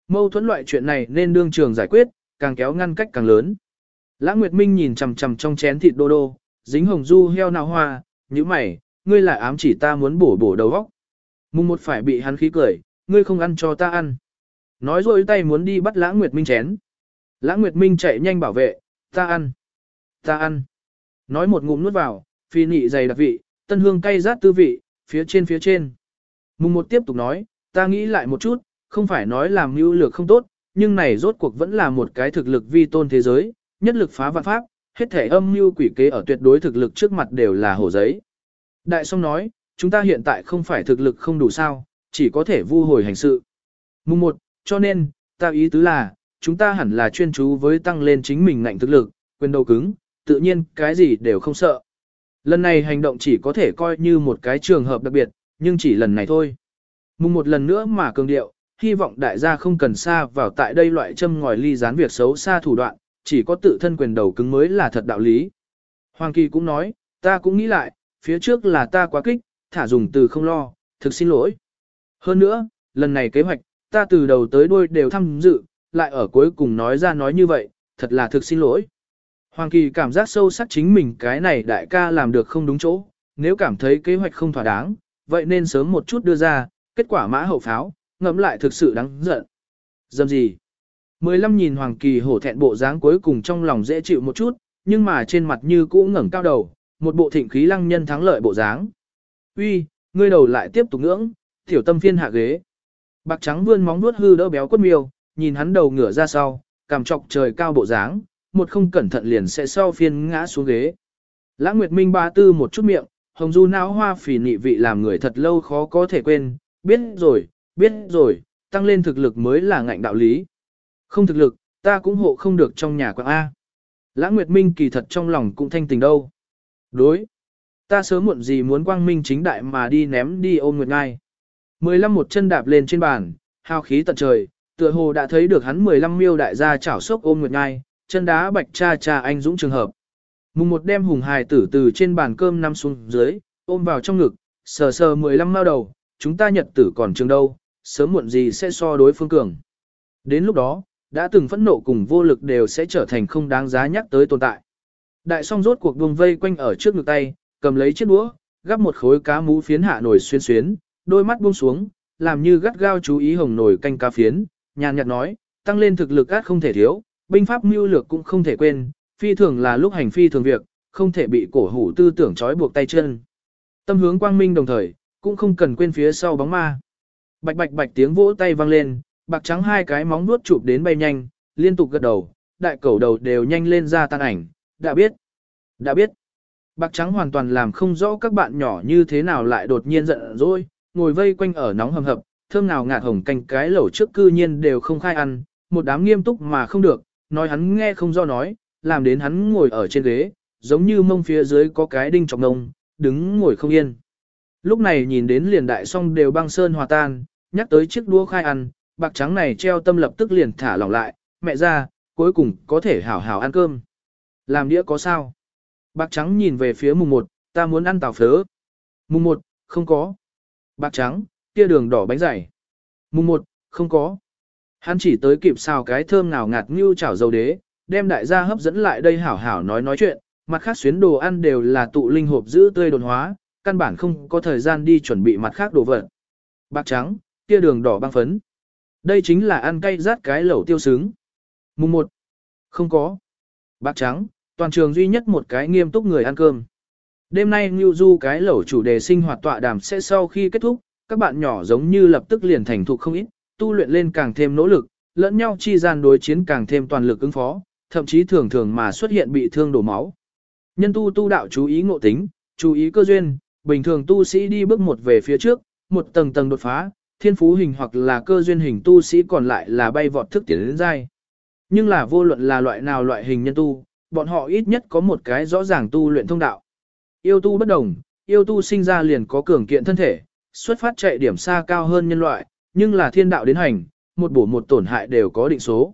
Mâu thuẫn loại chuyện này nên đương trường giải quyết, càng kéo ngăn cách càng lớn. Lãng Nguyệt Minh nhìn chằm chằm trong chén thịt đô đô, dính hồng du heo nào hoa, như mày, ngươi lại ám chỉ ta muốn bổ bổ đầu óc. Mùng một phải bị hắn khí cười, ngươi không ăn cho ta ăn. Nói rồi tay muốn đi bắt Lãng Nguyệt Minh chén. Lãng Nguyệt Minh chạy nhanh bảo vệ, ta ăn, ta ăn. Nói một ngụm nuốt vào, phi nị dày đặc vị, tân hương cay rát tư vị, phía trên phía trên. Mùng một tiếp tục nói, ta nghĩ lại một chút, không phải nói làm mưu lược không tốt, nhưng này rốt cuộc vẫn là một cái thực lực vi tôn thế giới, nhất lực phá vạn pháp, hết thể âm mưu quỷ kế ở tuyệt đối thực lực trước mặt đều là hổ giấy. Đại song nói, chúng ta hiện tại không phải thực lực không đủ sao, chỉ có thể vu hồi hành sự. Mùng 1, cho nên, ta ý tứ là, chúng ta hẳn là chuyên chú với tăng lên chính mình ngạnh thực lực, quyền đầu cứng, tự nhiên cái gì đều không sợ. Lần này hành động chỉ có thể coi như một cái trường hợp đặc biệt, nhưng chỉ lần này thôi. Mùng một lần nữa mà cường điệu, hy vọng đại gia không cần xa vào tại đây loại châm ngòi ly gián việc xấu xa thủ đoạn, chỉ có tự thân quyền đầu cứng mới là thật đạo lý. Hoàng Kỳ cũng nói, ta cũng nghĩ lại, phía trước là ta quá kích, thả dùng từ không lo, thực xin lỗi. Hơn nữa, lần này kế hoạch, ta từ đầu tới đuôi đều tham dự, lại ở cuối cùng nói ra nói như vậy, thật là thực xin lỗi. Hoàng Kỳ cảm giác sâu sắc chính mình cái này đại ca làm được không đúng chỗ, nếu cảm thấy kế hoạch không thỏa đáng, vậy nên sớm một chút đưa ra, kết quả mã hậu pháo, ngẫm lại thực sự đáng giận. Dâm gì? Mười lăm nhìn Hoàng Kỳ hổ thẹn bộ dáng cuối cùng trong lòng dễ chịu một chút, nhưng mà trên mặt như cũ ngẩng cao đầu, một bộ thịnh khí lăng nhân thắng lợi bộ dáng. Uy, ngươi đầu lại tiếp tục ngưỡng, tiểu tâm phiên hạ ghế. Bạc trắng vươn móng vuốt hư đỡ béo quất miêu, nhìn hắn đầu ngửa ra sau, cằm chọc trời cao bộ dáng, một không cẩn thận liền sẽ sau phiên ngã xuống ghế. Lãng Nguyệt Minh ba tư một chút miệng, hồng du não hoa phỉ nị vị làm người thật lâu khó có thể quên, biết rồi, biết rồi, tăng lên thực lực mới là ngạnh đạo lý. Không thực lực, ta cũng hộ không được trong nhà quạng A. Lãng Nguyệt Minh kỳ thật trong lòng cũng thanh tình đâu. Đối. Ta sớm muộn gì muốn quang minh chính đại mà đi ném đi ôm Nguyệt Ngai. Mười lăm một chân đạp lên trên bàn, hao khí tận trời, tựa hồ đã thấy được hắn mười lăm miêu đại gia chảo sốc ôm Nguyệt Ngai, chân đá bạch cha cha anh dũng trường hợp. Mùng một đem hùng hài tử từ trên bàn cơm nằm xuống dưới, ôm vào trong ngực, sờ sờ mười lăm mao đầu, chúng ta nhật tử còn trường đâu, sớm muộn gì sẽ so đối phương cường. Đến lúc đó, đã từng phẫn nộ cùng vô lực đều sẽ trở thành không đáng giá nhắc tới tồn tại. Đại song rốt cuộc buông vây quanh ở trước ngực tay, cầm lấy chiếc đũa, gắp một khối cá mú phiến hạ nổi xuyên xuyến, đôi mắt buông xuống, làm như gắt gao chú ý hồng nổi canh cá phiến, nhàn nhạt nói, tăng lên thực lực át không thể thiếu, binh pháp mưu lược cũng không thể quên, phi thường là lúc hành phi thường việc, không thể bị cổ hủ tư tưởng trói buộc tay chân. Tâm hướng quang minh đồng thời, cũng không cần quên phía sau bóng ma. Bạch bạch bạch tiếng vỗ tay vang lên, bạc trắng hai cái móng nuốt chụp đến bay nhanh, liên tục gật đầu, đại cẩu đầu đều nhanh lên ra tan ảnh, đã biết, đã biết. Bạc trắng hoàn toàn làm không rõ các bạn nhỏ như thế nào lại đột nhiên giận dỗi, ngồi vây quanh ở nóng hầm hập, thơm nào ngạt hồng canh cái lẩu trước cư nhiên đều không khai ăn, một đám nghiêm túc mà không được, nói hắn nghe không do nói, làm đến hắn ngồi ở trên ghế, giống như mông phía dưới có cái đinh chọc ngông, đứng ngồi không yên. Lúc này nhìn đến liền đại song đều băng sơn hòa tan, nhắc tới chiếc đũa khai ăn, bạc trắng này treo tâm lập tức liền thả lỏng lại, mẹ ra, cuối cùng có thể hảo hảo ăn cơm. Làm đĩa có sao? Bạc trắng nhìn về phía mùng 1, ta muốn ăn tàu phớ. Mùng 1, không có. Bạc trắng, kia đường đỏ bánh dày. Mùng 1, không có. Hắn chỉ tới kịp xào cái thơm ngào ngạt như chảo dầu đế, đem đại gia hấp dẫn lại đây hảo hảo nói nói chuyện, mặt khác xuyến đồ ăn đều là tụ linh hộp giữ tươi đồn hóa, căn bản không có thời gian đi chuẩn bị mặt khác đồ vật. Bạc trắng, kia đường đỏ băng phấn. Đây chính là ăn cay rát cái lẩu tiêu sướng. Mùng 1. Không có. Bạc trắng, toàn trường duy nhất một cái nghiêm túc người ăn cơm. Đêm nay Ngưu Du cái lẩu chủ đề sinh hoạt tọa đàm sẽ sau khi kết thúc, các bạn nhỏ giống như lập tức liền thành thục không ít, tu luyện lên càng thêm nỗ lực, lẫn nhau chi gian đối chiến càng thêm toàn lực ứng phó, thậm chí thường thường mà xuất hiện bị thương đổ máu. Nhân tu tu đạo chú ý ngộ tính, chú ý cơ duyên, bình thường tu sĩ đi bước một về phía trước, một tầng tầng đột phá, thiên phú hình hoặc là cơ duyên hình tu sĩ còn lại là bay vọt thức tiến đến dai. Nhưng là vô luận là loại nào loại hình nhân tu, bọn họ ít nhất có một cái rõ ràng tu luyện thông đạo. Yêu tu bất đồng, yêu tu sinh ra liền có cường kiện thân thể, xuất phát chạy điểm xa cao hơn nhân loại, nhưng là thiên đạo đến hành, một bổ một tổn hại đều có định số.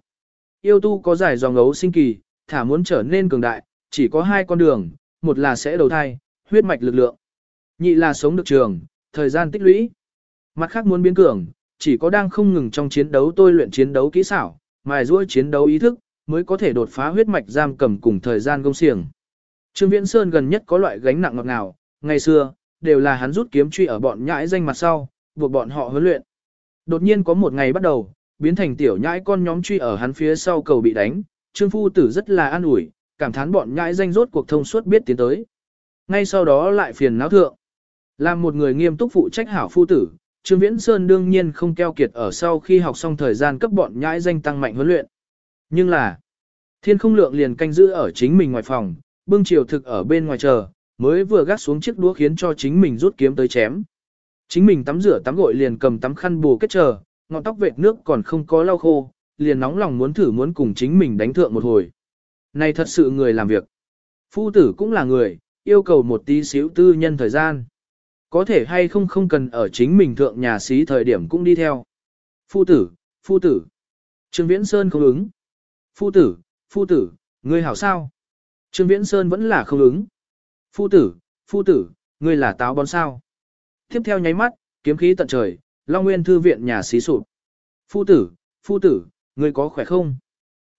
Yêu tu có giải dòng ấu sinh kỳ, thả muốn trở nên cường đại, chỉ có hai con đường, một là sẽ đầu thai, huyết mạch lực lượng. Nhị là sống được trường, thời gian tích lũy. Mặt khác muốn biến cường, chỉ có đang không ngừng trong chiến đấu tôi luyện chiến đấu kỹ xảo, mài giũa chiến đấu ý thức, mới có thể đột phá huyết mạch giam cầm cùng thời gian công xiềng. Trương Viễn Sơn gần nhất có loại gánh nặng ngọt ngào, ngày xưa, đều là hắn rút kiếm truy ở bọn nhãi danh mặt sau, buộc bọn họ huấn luyện. Đột nhiên có một ngày bắt đầu, biến thành tiểu nhãi con nhóm truy ở hắn phía sau cầu bị đánh, Trương Phu Tử rất là an ủi, cảm thán bọn nhãi danh rốt cuộc thông suốt biết tiến tới. Ngay sau đó lại phiền náo thượng. Làm một người nghiêm túc phụ trách hảo phu tử, Trương Viễn Sơn đương nhiên không keo kiệt ở sau khi học xong thời gian cấp bọn nhãi danh tăng mạnh huấn luyện. Nhưng là, thiên không lượng liền canh giữ ở chính mình ngoài phòng, bưng chiều thực ở bên ngoài chờ, mới vừa gác xuống chiếc đũa khiến cho chính mình rút kiếm tới chém. Chính mình tắm rửa tắm gội liền cầm tắm khăn bù kết chờ, ngọn tóc vệt nước còn không có lau khô, liền nóng lòng muốn thử muốn cùng chính mình đánh thượng một hồi. Này thật sự người làm việc. Phu tử cũng là người, yêu cầu một tí xíu tư nhân thời gian. Có thể hay không không cần ở chính mình thượng nhà xí thời điểm cũng đi theo. Phu tử, phu tử. Trương Viễn Sơn không ứng. Phu tử, phu tử, ngươi hảo sao? Trương Viễn Sơn vẫn là không ứng. Phu tử, phu tử, ngươi là táo bón sao? Tiếp theo nháy mắt, kiếm khí tận trời, Long Nguyên thư viện nhà xí sụp. Phu tử, phu tử, ngươi có khỏe không?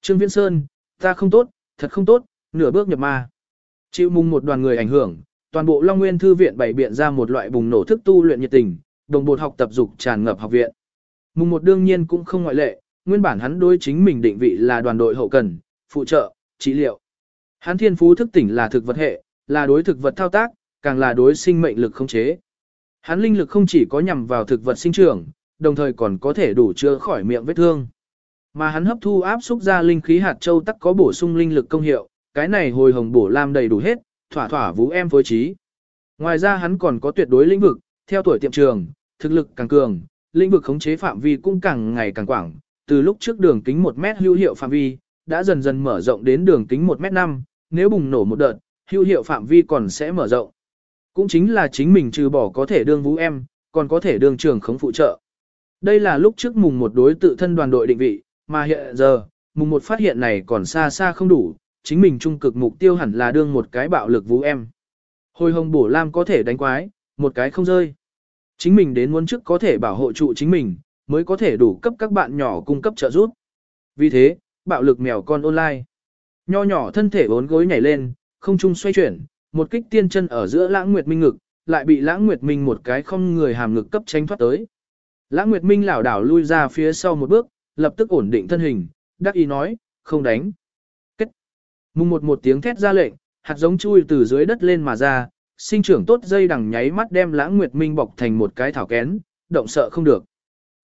Trương Viễn Sơn, ta không tốt, thật không tốt, nửa bước nhập ma. Chịu mùng một đoàn người ảnh hưởng, toàn bộ Long Nguyên thư viện bày biện ra một loại bùng nổ thức tu luyện nhiệt tình, đồng bột học tập dục tràn ngập học viện. Mùng một đương nhiên cũng không ngoại lệ, nguyên bản hắn đối chính mình định vị là đoàn đội hậu cần, phụ trợ, trị liệu. Hắn thiên phú thức tỉnh là thực vật hệ, là đối thực vật thao tác, càng là đối sinh mệnh lực không chế. Hắn linh lực không chỉ có nhằm vào thực vật sinh trưởng, đồng thời còn có thể đủ chữa khỏi miệng vết thương. Mà hắn hấp thu áp xúc ra linh khí hạt châu tắc có bổ sung linh lực công hiệu, cái này hồi hồng bổ lam đầy đủ hết, thỏa thỏa vũ em phối trí. Ngoài ra hắn còn có tuyệt đối lĩnh vực, theo tuổi tiệm trường, thực lực càng cường, lĩnh vực khống chế phạm vi cũng càng ngày càng quảng, từ lúc trước đường kính 1 mét hữu hiệu phạm vi, đã dần dần mở rộng đến đường kính 1 mét 5, nếu bùng nổ một đợt, hữu hiệu phạm vi còn sẽ mở rộng. Cũng chính là chính mình trừ bỏ có thể đương vũ em, còn có thể đương trường khống phụ trợ. Đây là lúc trước mùng một đối tự thân đoàn đội định vị, mà hiện giờ, mùng một phát hiện này còn xa xa không đủ, chính mình trung cực mục tiêu hẳn là đương một cái bạo lực vũ em. Hồi hồng bổ lam có thể đánh quái, một cái không rơi. Chính mình đến muốn trước có thể bảo hộ trụ chính mình, mới có thể đủ cấp các bạn nhỏ cung cấp trợ giúp. Vì thế, bạo lực mèo con online. Nho nhỏ thân thể bốn gối nhảy lên, không trung xoay chuyển, một kích tiên chân ở giữa lãng nguyệt minh ngực, lại bị lãng nguyệt minh một cái không người hàm ngực cấp tránh thoát tới. Lãng nguyệt minh lảo đảo lui ra phía sau một bước, lập tức ổn định thân hình, đắc ý nói, không đánh. Kết. Mùng một một tiếng thét ra lệnh, hạt giống chui từ dưới đất lên mà ra, sinh trưởng tốt dây đằng nháy mắt đem lãng nguyệt minh bọc thành một cái thảo kén, động sợ không được.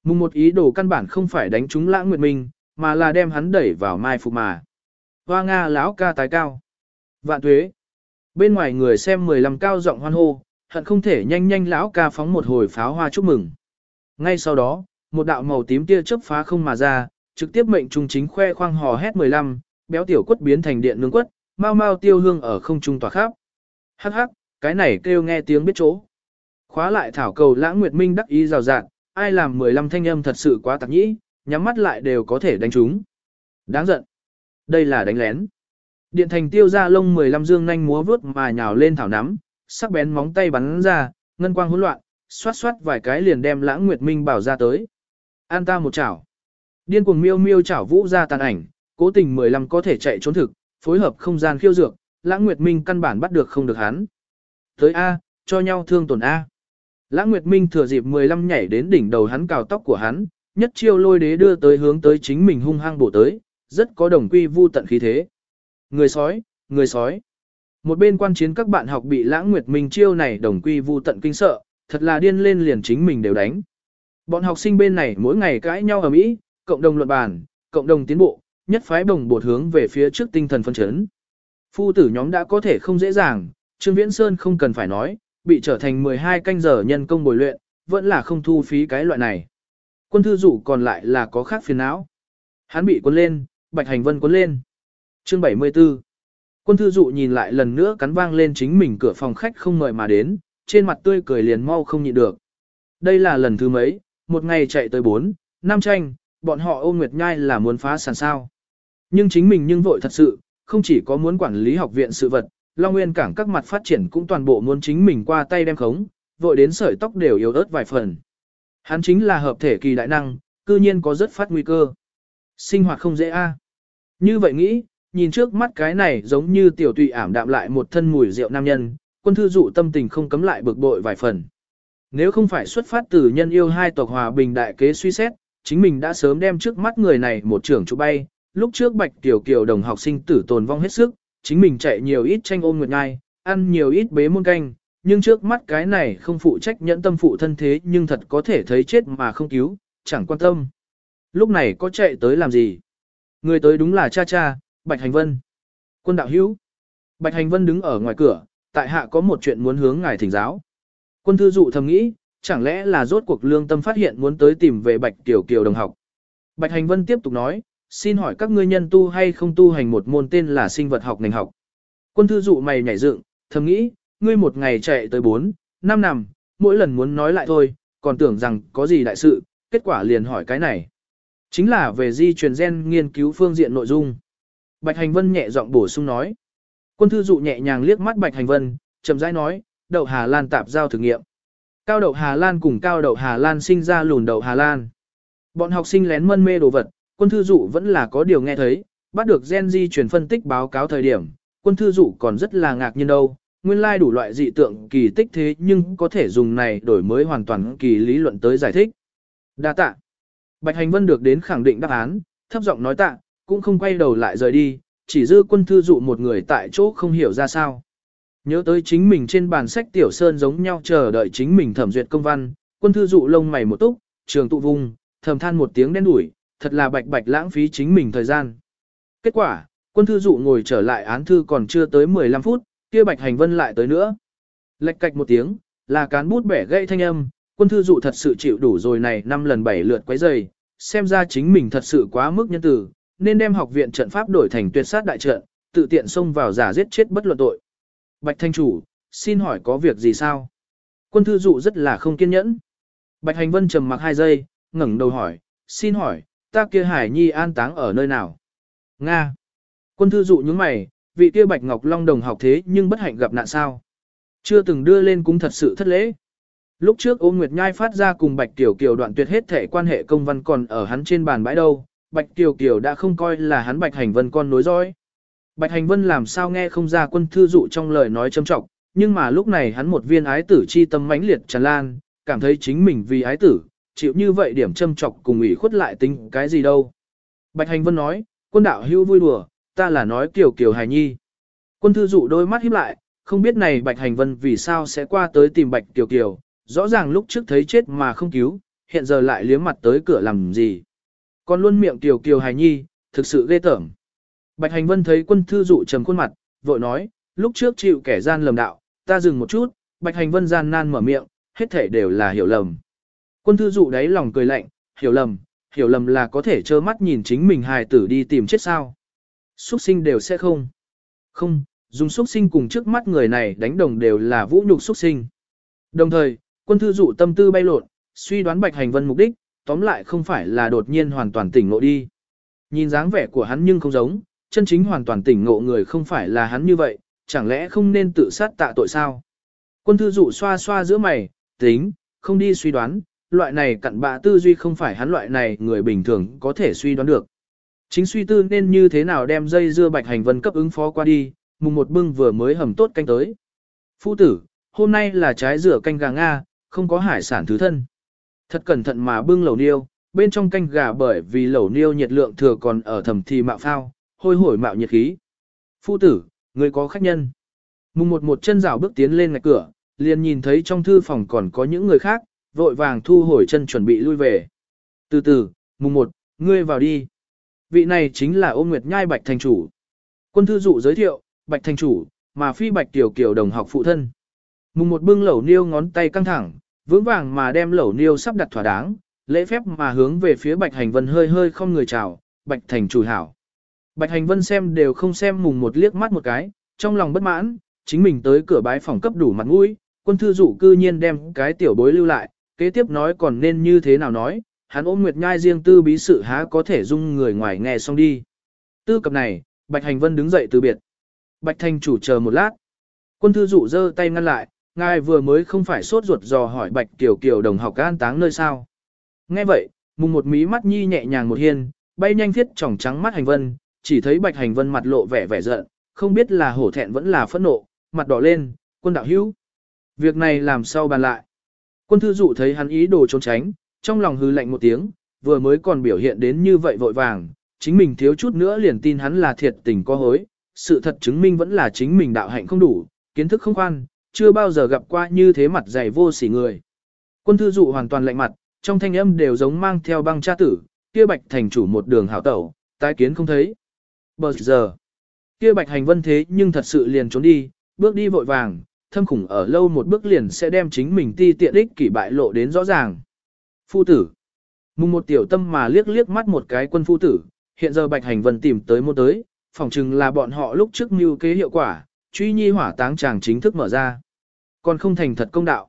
Mùng một ý đồ căn bản không phải đánh trúng lãng nguyệt minh, mà là đem hắn đẩy vào mai phục mà. Hoa Nga lão ca tái cao. Vạn tuế. Bên ngoài người xem 15 cao giọng hoan hô, hận không thể nhanh nhanh lão ca phóng một hồi pháo hoa chúc mừng. Ngay sau đó, một đạo màu tím tia chớp phá không mà ra, trực tiếp mệnh trung chính khoe khoang hò hét 15, béo tiểu quất biến thành điện nướng quất, mau mau tiêu hương ở không trung tỏa khắp. Hắc hắc, cái này kêu nghe tiếng biết chỗ. Khóa lại thảo cầu lãng nguyệt minh đắc ý rào rạt, ai làm 15 thanh âm thật sự quá tạc nhĩ, nhắm mắt lại đều có thể đánh chúng. Đáng giận. Đây là đánh lén. Điện thành tiêu ra lông 15 dương nhanh múa vướt mà nhào lên thảo nắm, sắc bén móng tay bắn ra, ngân quang hỗn loạn, xoát xoát vài cái liền đem lãng nguyệt minh bảo ra tới. An ta một chảo. Điên cuồng miêu miêu chảo vũ ra tàn ảnh, cố tình 15 có thể chạy trốn thực, phối hợp không gian khiêu dược, lãng nguyệt minh căn bản bắt được không được hắn. Tới A, cho nhau thương tổn A. Lãng nguyệt minh thừa dịp 15 nhảy đến đỉnh đầu hắn cào tóc của hắn, nhất chiêu lôi đế đưa tới hướng tới chính mình hung hăng bổ tới, rất có đồng quy vu tận khí thế. Người sói, người sói. Một bên quan chiến các bạn học bị lãng nguyệt minh chiêu này đồng quy vu tận kinh sợ, thật là điên lên liền chính mình đều đánh. Bọn học sinh bên này mỗi ngày cãi nhau ở Mỹ, cộng đồng luận bàn, cộng đồng tiến bộ, nhất phái bồng bột hướng về phía trước tinh thần phân chấn. Phu tử nhóm đã có thể không dễ dàng, Trương Viễn Sơn không cần phải nói, bị trở thành 12 canh giờ nhân công bồi luyện, vẫn là không thu phí cái loại này. Quân thư dụ còn lại là có khác phiền não. Hắn bị quân lên, Bạch Hành Vân quân lên. Chương 74 Quân thư dụ nhìn lại lần nữa cắn vang lên chính mình cửa phòng khách không mời mà đến, trên mặt tươi cười liền mau không nhịn được. Đây là lần thứ mấy, một ngày chạy tới bốn, năm tranh, bọn họ ôm nguyệt nhai là muốn phá sản sao. Nhưng chính mình nhưng vội thật sự, không chỉ có muốn quản lý học viện sự vật, Long Nguyên cảng các mặt phát triển cũng toàn bộ muốn chính mình qua tay đem khống, vội đến sợi tóc đều yếu ớt vài phần. Hắn chính là hợp thể kỳ đại năng, cư nhiên có rất phát nguy cơ. Sinh hoạt không dễ a. Như vậy nghĩ, nhìn trước mắt cái này giống như tiểu tụy ảm đạm lại một thân mùi rượu nam nhân, quân thư dụ tâm tình không cấm lại bực bội vài phần. Nếu không phải xuất phát từ nhân yêu hai tộc hòa bình đại kế suy xét, chính mình đã sớm đem trước mắt người này một trưởng trụ bay, lúc trước bạch tiểu kiều đồng học sinh tử tồn vong hết sức, chính mình chạy nhiều ít tranh ôn nguyệt ngai, ăn nhiều ít bế môn canh, nhưng trước mắt cái này không phụ trách nhẫn tâm phụ thân thế nhưng thật có thể thấy chết mà không cứu, chẳng quan tâm. Lúc này có chạy tới làm gì? Người tới đúng là cha cha, Bạch Hành Vân. Quân đạo hữu. Bạch Hành Vân đứng ở ngoài cửa, tại hạ có một chuyện muốn hướng ngài thỉnh giáo. Quân thư dụ thầm nghĩ, chẳng lẽ là rốt cuộc lương tâm phát hiện muốn tới tìm về Bạch Tiểu Kiều đồng học. Bạch Hành Vân tiếp tục nói, xin hỏi các ngươi nhân tu hay không tu hành một môn tên là sinh vật học ngành học. Quân thư dụ mày nhảy dựng, thầm nghĩ, ngươi một ngày chạy tới 4, 5 năm, mỗi lần muốn nói lại thôi, còn tưởng rằng có gì đại sự, kết quả liền hỏi cái này. Chính là về di truyền gen nghiên cứu phương diện nội dung. Bạch Hành Vân nhẹ giọng bổ sung nói. Quân thư dụ nhẹ nhàng liếc mắt Bạch Hành Vân, chậm rãi nói, đậu Hà Lan tạp giao thử nghiệm. Cao đậu Hà Lan cùng cao đậu Hà Lan sinh ra lùn đậu Hà Lan. Bọn học sinh lén mân mê đồ vật, quân thư dụ vẫn là có điều nghe thấy, bắt được gen di truyền phân tích báo cáo thời điểm, quân thư dụ còn rất là ngạc nhiên đâu, nguyên lai đủ loại dị tượng kỳ tích thế nhưng có thể dùng này đổi mới hoàn toàn kỳ lý luận tới giải thích. Đa tạ. Bạch Hành Vân được đến khẳng định đáp án, thấp giọng nói tạ, cũng không quay đầu lại rời đi, chỉ dư quân thư dụ một người tại chỗ không hiểu ra sao. Nhớ tới chính mình trên bàn sách tiểu sơn giống nhau chờ đợi chính mình thẩm duyệt công văn, quân thư dụ lông mày một túc, trường tụ vùng, thầm than một tiếng đen đủi, thật là bạch bạch lãng phí chính mình thời gian. Kết quả, quân thư dụ ngồi trở lại án thư còn chưa tới 15 phút, kia bạch hành vân lại tới nữa. Lệch cạch một tiếng, là cán bút bẻ gãy thanh âm, quân thư dụ thật sự chịu đủ rồi này năm lần bảy lượt quấy rầy, xem ra chính mình thật sự quá mức nhân tử, nên đem học viện trận pháp đổi thành tuyệt sát đại trận, tự tiện xông vào giả giết chết bất luận tội. Bạch thanh chủ, xin hỏi có việc gì sao? Quân thư dụ rất là không kiên nhẫn. Bạch hành vân trầm mặc hai giây, ngẩng đầu hỏi, xin hỏi, ta kia hải nhi an táng ở nơi nào? Nga. Quân thư dụ những mày, vị kia bạch ngọc long đồng học thế nhưng bất hạnh gặp nạn sao? Chưa từng đưa lên cũng thật sự thất lễ. Lúc trước ôm Nguyệt Nhai phát ra cùng Bạch Tiểu Kiều đoạn tuyệt hết thể quan hệ công văn còn ở hắn trên bàn bãi đâu, Bạch Kiều Kiều đã không coi là hắn Bạch Hành Vân con nối dõi. Bạch Hành Vân làm sao nghe không ra quân thư dụ trong lời nói châm trọng, nhưng mà lúc này hắn một viên ái tử chi tâm mãnh liệt tràn lan, cảm thấy chính mình vì ái tử, chịu như vậy điểm châm trọng cùng ủy khuất lại tính cái gì đâu. Bạch Hành Vân nói, quân đạo hưu vui đùa, ta là nói Kiều Kiều hài nhi. Quân thư dụ đôi mắt híp lại, không biết này Bạch Hành Vân vì sao sẽ qua tới tìm Bạch Kiều Kiều, rõ ràng lúc trước thấy chết mà không cứu, hiện giờ lại liếm mặt tới cửa làm gì. Còn luôn miệng tiểu Kiều hài nhi, thực sự ghê tởm. Bạch Hành Vân thấy quân thư dụ trầm khuôn mặt, vội nói, lúc trước chịu kẻ gian lầm đạo, ta dừng một chút, Bạch Hành Vân gian nan mở miệng, hết thể đều là hiểu lầm. Quân thư dụ đáy lòng cười lạnh, hiểu lầm, hiểu lầm là có thể trơ mắt nhìn chính mình hài tử đi tìm chết sao. Xuất sinh đều sẽ không. Không, dùng xuất sinh cùng trước mắt người này đánh đồng đều là vũ nhục xuất sinh. Đồng thời, quân thư dụ tâm tư bay lộn, suy đoán Bạch Hành Vân mục đích, tóm lại không phải là đột nhiên hoàn toàn tỉnh ngộ đi. Nhìn dáng vẻ của hắn nhưng không giống, chân chính hoàn toàn tỉnh ngộ người không phải là hắn như vậy, chẳng lẽ không nên tự sát tạ tội sao? Quân thư dụ xoa xoa giữa mày, tính, không đi suy đoán, loại này cặn bạ tư duy không phải hắn loại này người bình thường có thể suy đoán được. Chính suy tư nên như thế nào đem dây dưa bạch hành vân cấp ứng phó qua đi, mùng một bưng vừa mới hầm tốt canh tới. Phu tử, hôm nay là trái rửa canh gà Nga, không có hải sản thứ thân. Thật cẩn thận mà bưng lẩu niêu, bên trong canh gà bởi vì lẩu niêu nhiệt lượng thừa còn ở thầm thì mạo phao, hôi hổi mạo nhiệt khí. Phu tử, người có khách nhân. Mùng một một chân rào bước tiến lên ngạch cửa, liền nhìn thấy trong thư phòng còn có những người khác, vội vàng thu hồi chân chuẩn bị lui về. Từ từ, mùng một, ngươi vào đi. Vị này chính là ôn nguyệt nhai bạch thành chủ. Quân thư dụ giới thiệu, bạch thành chủ, mà phi bạch tiểu kiều đồng học phụ thân. Mùng một bưng lẩu niêu ngón tay căng thẳng, vững vàng mà đem lẩu niêu sắp đặt thỏa đáng, lễ phép mà hướng về phía bạch hành vân hơi hơi không người chào, bạch thành chủ hảo. Bạch hành vân xem đều không xem mùng một liếc mắt một cái, trong lòng bất mãn, chính mình tới cửa bái phòng cấp đủ mặt mũi, quân thư dụ cư nhiên đem cái tiểu bối lưu lại, kế tiếp nói còn nên như thế nào nói, hắn ôm nguyệt nhai riêng tư bí sự há có thể dung người ngoài nghe xong đi. Tư cập này, Bạch Hành Vân đứng dậy từ biệt. Bạch Thành chủ chờ một lát. Quân thư dụ giơ tay ngăn lại, ngài vừa mới không phải sốt ruột dò hỏi Bạch Kiều Kiều đồng học an táng nơi sao. Nghe vậy, mùng một mí mắt nhi nhẹ nhàng một hiên, bay nhanh thiết tròng trắng mắt Hành Vân, chỉ thấy Bạch Hành Vân mặt lộ vẻ vẻ giận, không biết là hổ thẹn vẫn là phẫn nộ, mặt đỏ lên, quân đạo hữu. Việc này làm sao bàn lại. Quân thư dụ thấy hắn ý đồ trốn tránh, trong lòng hư lạnh một tiếng, vừa mới còn biểu hiện đến như vậy vội vàng, chính mình thiếu chút nữa liền tin hắn là thiệt tình có hối, sự thật chứng minh vẫn là chính mình đạo hạnh không đủ, kiến thức không khoan, chưa bao giờ gặp qua như thế mặt dày vô sỉ người. Quân thư dụ hoàn toàn lạnh mặt, trong thanh âm đều giống mang theo băng cha tử, kia bạch thành chủ một đường hảo tẩu, tái kiến không thấy. Bờ giờ, kia bạch hành vân thế nhưng thật sự liền trốn đi, bước đi vội vàng, thâm khủng ở lâu một bước liền sẽ đem chính mình ti tiện ích kỷ bại lộ đến rõ ràng. Phu tử. Mùng một tiểu tâm mà liếc liếc mắt một cái quân phu tử, hiện giờ Bạch Hành Vân tìm tới một tới, phỏng chừng là bọn họ lúc trước mưu kế hiệu quả, truy nhi hỏa táng chàng chính thức mở ra. Còn không thành thật công đạo.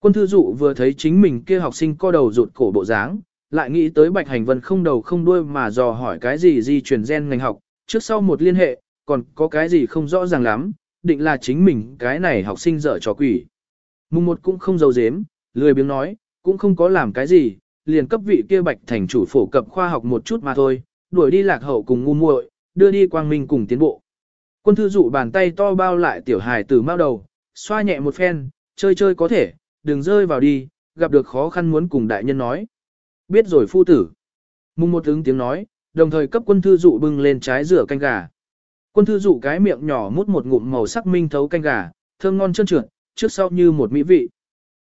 Quân thư dụ vừa thấy chính mình kia học sinh co đầu rụt cổ bộ dáng, lại nghĩ tới Bạch Hành Vân không đầu không đuôi mà dò hỏi cái gì di truyền gen ngành học, trước sau một liên hệ, còn có cái gì không rõ ràng lắm, định là chính mình cái này học sinh dở trò quỷ. Mùng một cũng không giấu dếm, lười biếng nói, cũng không có làm cái gì, liền cấp vị kia bạch thành chủ phổ cập khoa học một chút mà thôi, đuổi đi lạc hậu cùng ngu muội, đưa đi quang minh cùng tiến bộ. Quân thư dụ bàn tay to bao lại tiểu hài từ mao đầu, xoa nhẹ một phen, chơi chơi có thể, đừng rơi vào đi, gặp được khó khăn muốn cùng đại nhân nói. Biết rồi phu tử. Mùng một ứng tiếng nói, đồng thời cấp quân thư dụ bưng lên trái rửa canh gà. Quân thư dụ cái miệng nhỏ mút một ngụm màu sắc minh thấu canh gà, thơm ngon trơn trượt, trước sau như một mỹ vị.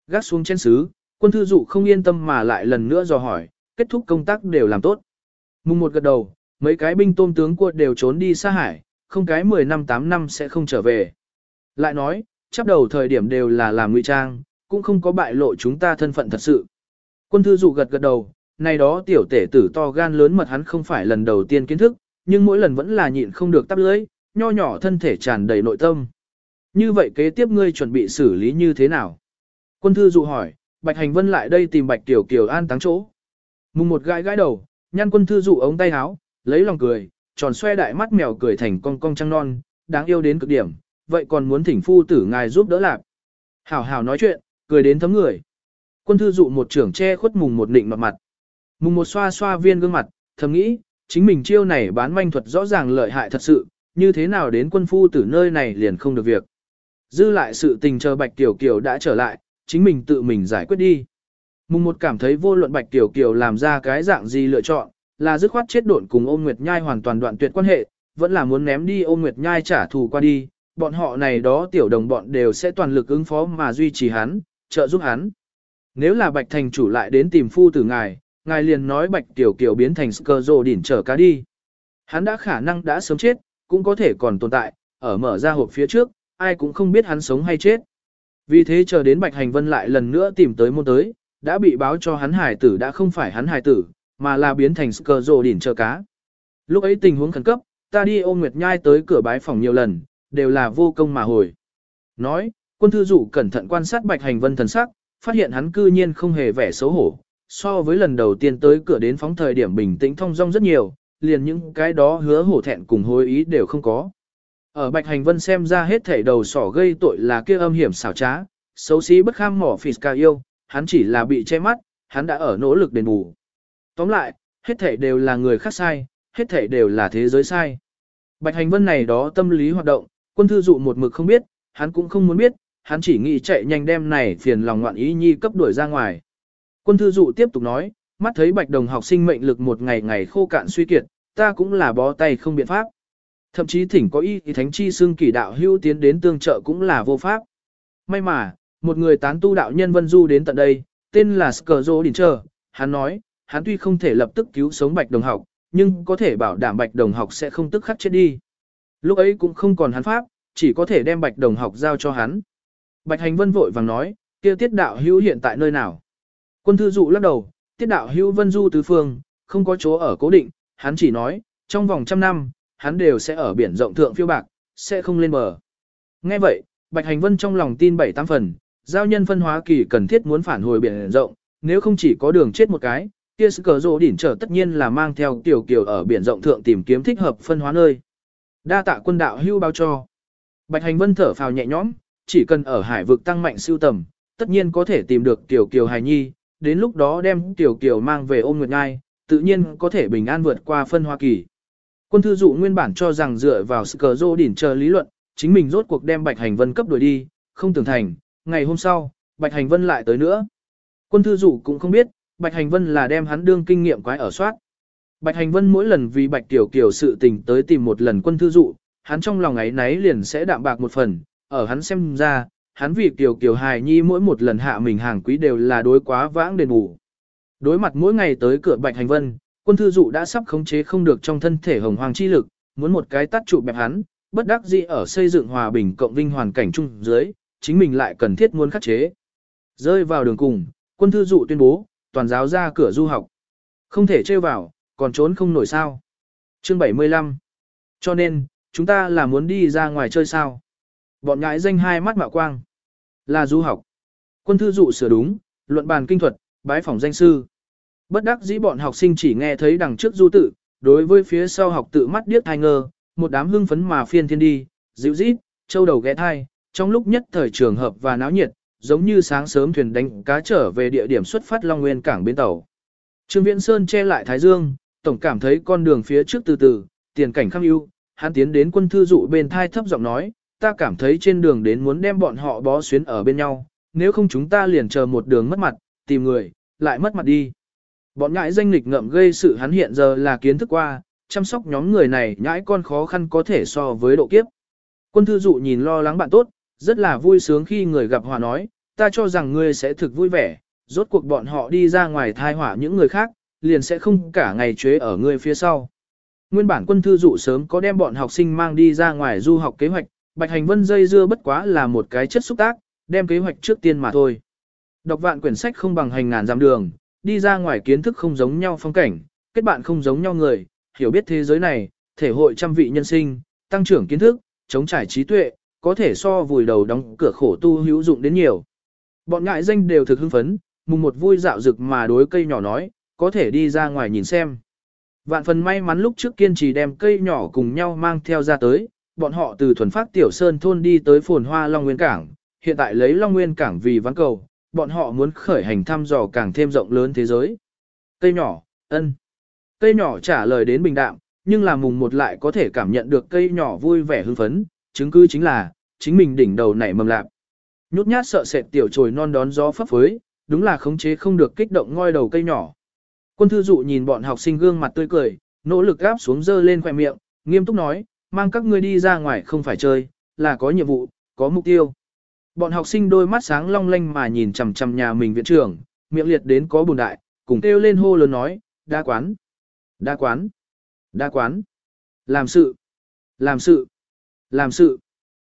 Gác xuống chén sứ, quân thư dụ không yên tâm mà lại lần nữa dò hỏi, kết thúc công tác đều làm tốt. Mùng một gật đầu, mấy cái binh tôm tướng cuột đều trốn đi xa hải, không cái 10 năm 8 năm sẽ không trở về. Lại nói, Chắp đầu thời điểm đều là làm ngụy trang, cũng không có bại lộ chúng ta thân phận thật sự. Quân thư dụ gật gật đầu, này đó tiểu tể tử to gan lớn mật hắn không phải lần đầu tiên kiến thức, nhưng mỗi lần vẫn là nhịn không được tắp lưỡi, nho nhỏ thân thể tràn đầy nội tâm. Như vậy kế tiếp ngươi chuẩn bị xử lý như thế nào? Quân thư dụ hỏi, Bạch Hành Vân lại đây tìm Bạch Tiểu Kiều an táng chỗ. Mùng một gãi gãi đầu, nhăn quân thư dụ ống tay áo, lấy lòng cười, tròn xoe đại mắt mèo cười thành cong cong trăng non, đáng yêu đến cực điểm, vậy còn muốn thỉnh phu tử ngài giúp đỡ lạp. Hảo hảo nói chuyện, cười đến thấm người. Quân thư dụ một trưởng che khuất mùng một nịnh mặt mặt. Mùng một xoa xoa viên gương mặt, thầm nghĩ, chính mình chiêu này bán manh thuật rõ ràng lợi hại thật sự, như thế nào đến quân phu tử nơi này liền không được việc. Dư lại sự tình chờ Bạch Tiểu Kiều đã trở lại, chính mình tự mình giải quyết đi. Mùng một cảm thấy vô luận Bạch Tiểu Kiều làm ra cái dạng gì lựa chọn, là dứt khoát chết độn cùng ôn nguyệt nhai hoàn toàn đoạn tuyệt quan hệ, vẫn là muốn ném đi ôn nguyệt nhai trả thù qua đi, bọn họ này đó tiểu đồng bọn đều sẽ toàn lực ứng phó mà duy trì hắn, trợ giúp hắn. Nếu là Bạch Thành chủ lại đến tìm phu tử ngài, ngài liền nói Bạch Tiểu Kiều biến thành cơ rồ đỉnh trở cá đi. Hắn đã khả năng đã sớm chết, cũng có thể còn tồn tại, ở mở ra hộp phía trước, ai cũng không biết hắn sống hay chết. Vì thế chờ đến Bạch Hành Vân lại lần nữa tìm tới môn tới, đã bị báo cho hắn hải tử đã không phải hắn hải tử, mà là biến thành cơ rồ đỉnh chờ cá. Lúc ấy tình huống khẩn cấp, ta đi ôm Nguyệt Nhai tới cửa bái phòng nhiều lần, đều là vô công mà hồi. Nói, quân thư dụ cẩn thận quan sát Bạch Hành Vân thần sắc, phát hiện hắn cư nhiên không hề vẻ xấu hổ, so với lần đầu tiên tới cửa đến phóng thời điểm bình tĩnh thong dong rất nhiều, liền những cái đó hứa hổ thẹn cùng hối ý đều không có. Ở Bạch Hành Vân xem ra hết thảy đầu sỏ gây tội là kia âm hiểm xảo trá, xấu xí bất kham mỏ phì ca yêu, hắn chỉ là bị che mắt, hắn đã ở nỗ lực đền bù. Tóm lại, hết thảy đều là người khác sai, hết thảy đều là thế giới sai. Bạch Hành Vân này đó tâm lý hoạt động, quân thư dụ một mực không biết, hắn cũng không muốn biết, hắn chỉ nghĩ chạy nhanh đem này phiền lòng ngoạn ý nhi cấp đuổi ra ngoài. Quân thư dụ tiếp tục nói, mắt thấy bạch đồng học sinh mệnh lực một ngày ngày khô cạn suy kiệt, ta cũng là bó tay không biện pháp. Thậm chí thỉnh có y thì thánh chi xương kỳ đạo hưu tiến đến tương trợ cũng là vô pháp. May mà, một người tán tu đạo nhân Vân Du đến tận đây, tên là Skerzo Đình Trơ, hắn nói, hắn tuy không thể lập tức cứu sống bạch đồng học, nhưng có thể bảo đảm bạch đồng học sẽ không tức khắc chết đi. Lúc ấy cũng không còn hắn pháp, chỉ có thể đem bạch đồng học giao cho hắn. Bạch hành vân vội vàng nói, kia tiết đạo hữu hiện tại nơi nào? Quân thư dụ lắc đầu, tiết đạo hữu vân du tứ phương, không có chỗ ở cố định, hắn chỉ nói, trong vòng trăm năm, hắn đều sẽ ở biển rộng thượng phiêu bạc, sẽ không lên bờ. Nghe vậy, Bạch Hành Vân trong lòng tin bảy tám phần, giao nhân phân hóa kỳ cần thiết muốn phản hồi biển rộng, nếu không chỉ có đường chết một cái, kia sự cờ rộ đỉnh trở tất nhiên là mang theo tiểu kiều ở biển rộng thượng tìm kiếm thích hợp phân hóa nơi. Đa tạ quân đạo hưu bao cho. Bạch Hành Vân thở phào nhẹ nhõm, chỉ cần ở hải vực tăng mạnh siêu tầm, tất nhiên có thể tìm được tiểu kiều hài nhi, đến lúc đó đem tiểu kiều mang về ôm nguyệt ngai, tự nhiên có thể bình an vượt qua phân hoa kỳ. Quân thư dụ nguyên bản cho rằng dựa vào sự cờ rô đỉnh chờ lý luận, chính mình rốt cuộc đem Bạch Hành Vân cấp đuổi đi, không tưởng thành, ngày hôm sau, Bạch Hành Vân lại tới nữa. Quân thư dụ cũng không biết, Bạch Hành Vân là đem hắn đương kinh nghiệm quái ở soát. Bạch Hành Vân mỗi lần vì Bạch Tiểu Kiều sự tình tới tìm một lần quân thư dụ, hắn trong lòng ấy náy liền sẽ đạm bạc một phần, ở hắn xem ra, hắn vì Tiểu Kiều hài nhi mỗi một lần hạ mình hàng quý đều là đối quá vãng đền bù. Đối mặt mỗi ngày tới cửa Bạch Hành Vân, quân thư dụ đã sắp khống chế không được trong thân thể hồng hoàng chi lực, muốn một cái tắt trụ bẹp hắn, bất đắc dĩ ở xây dựng hòa bình cộng vinh hoàn cảnh chung dưới, chính mình lại cần thiết muốn khắc chế. Rơi vào đường cùng, quân thư dụ tuyên bố, toàn giáo ra cửa du học. Không thể chơi vào, còn trốn không nổi sao. Chương 75 Cho nên, chúng ta là muốn đi ra ngoài chơi sao. Bọn ngãi danh hai mắt mạo quang. Là du học. Quân thư dụ sửa đúng, luận bàn kinh thuật, bái phỏng danh sư. Bất đắc dĩ bọn học sinh chỉ nghe thấy đằng trước du tự, đối với phía sau học tự mắt điếc thai ngơ, một đám hưng phấn mà phiên thiên đi, dịu rít, châu đầu ghé thai, trong lúc nhất thời trường hợp và náo nhiệt, giống như sáng sớm thuyền đánh cá trở về địa điểm xuất phát Long Nguyên cảng bến tàu. Trương Viễn Sơn che lại Thái Dương, tổng cảm thấy con đường phía trước từ từ, tiền cảnh khăm ưu, hắn tiến đến quân thư dụ bên thai thấp giọng nói, ta cảm thấy trên đường đến muốn đem bọn họ bó xuyến ở bên nhau, nếu không chúng ta liền chờ một đường mất mặt, tìm người, lại mất mặt đi. Bọn nhãi danh lịch ngậm gây sự hắn hiện giờ là kiến thức qua, chăm sóc nhóm người này nhãi con khó khăn có thể so với độ kiếp. Quân thư dụ nhìn lo lắng bạn tốt, rất là vui sướng khi người gặp hòa nói, ta cho rằng ngươi sẽ thực vui vẻ, rốt cuộc bọn họ đi ra ngoài thai hỏa những người khác, liền sẽ không cả ngày chế ở ngươi phía sau. Nguyên bản quân thư dụ sớm có đem bọn học sinh mang đi ra ngoài du học kế hoạch, Bạch Hành Vân dây dưa bất quá là một cái chất xúc tác, đem kế hoạch trước tiên mà thôi. Đọc vạn quyển sách không bằng hành ngàn dặm đường, đi ra ngoài kiến thức không giống nhau phong cảnh, kết bạn không giống nhau người, hiểu biết thế giới này, thể hội trăm vị nhân sinh, tăng trưởng kiến thức, chống trải trí tuệ, có thể so vùi đầu đóng cửa khổ tu hữu dụng đến nhiều. Bọn ngại danh đều thực hưng phấn, mùng một vui dạo dực mà đối cây nhỏ nói, có thể đi ra ngoài nhìn xem. Vạn phần may mắn lúc trước kiên trì đem cây nhỏ cùng nhau mang theo ra tới, bọn họ từ thuần phát tiểu sơn thôn đi tới phồn hoa Long Nguyên Cảng, hiện tại lấy Long Nguyên Cảng vì ván cầu, bọn họ muốn khởi hành thăm dò càng thêm rộng lớn thế giới. Cây nhỏ, ân. Cây nhỏ trả lời đến bình đạm, nhưng là mùng một lại có thể cảm nhận được cây nhỏ vui vẻ hưng phấn, chứng cứ chính là, chính mình đỉnh đầu nảy mầm lạp. Nhút nhát sợ sệt tiểu trồi non đón gió phấp phới, đúng là khống chế không được kích động ngoi đầu cây nhỏ. Quân thư dụ nhìn bọn học sinh gương mặt tươi cười, nỗ lực gáp xuống dơ lên khỏe miệng, nghiêm túc nói, mang các ngươi đi ra ngoài không phải chơi, là có nhiệm vụ, có mục tiêu. Bọn học sinh đôi mắt sáng long lanh mà nhìn chằm chằm nhà mình viện trưởng, miệng liệt đến có bùn đại, cùng kêu lên hô lớn nói, đa quán, đa quán, đa quán, làm sự, làm sự, làm sự.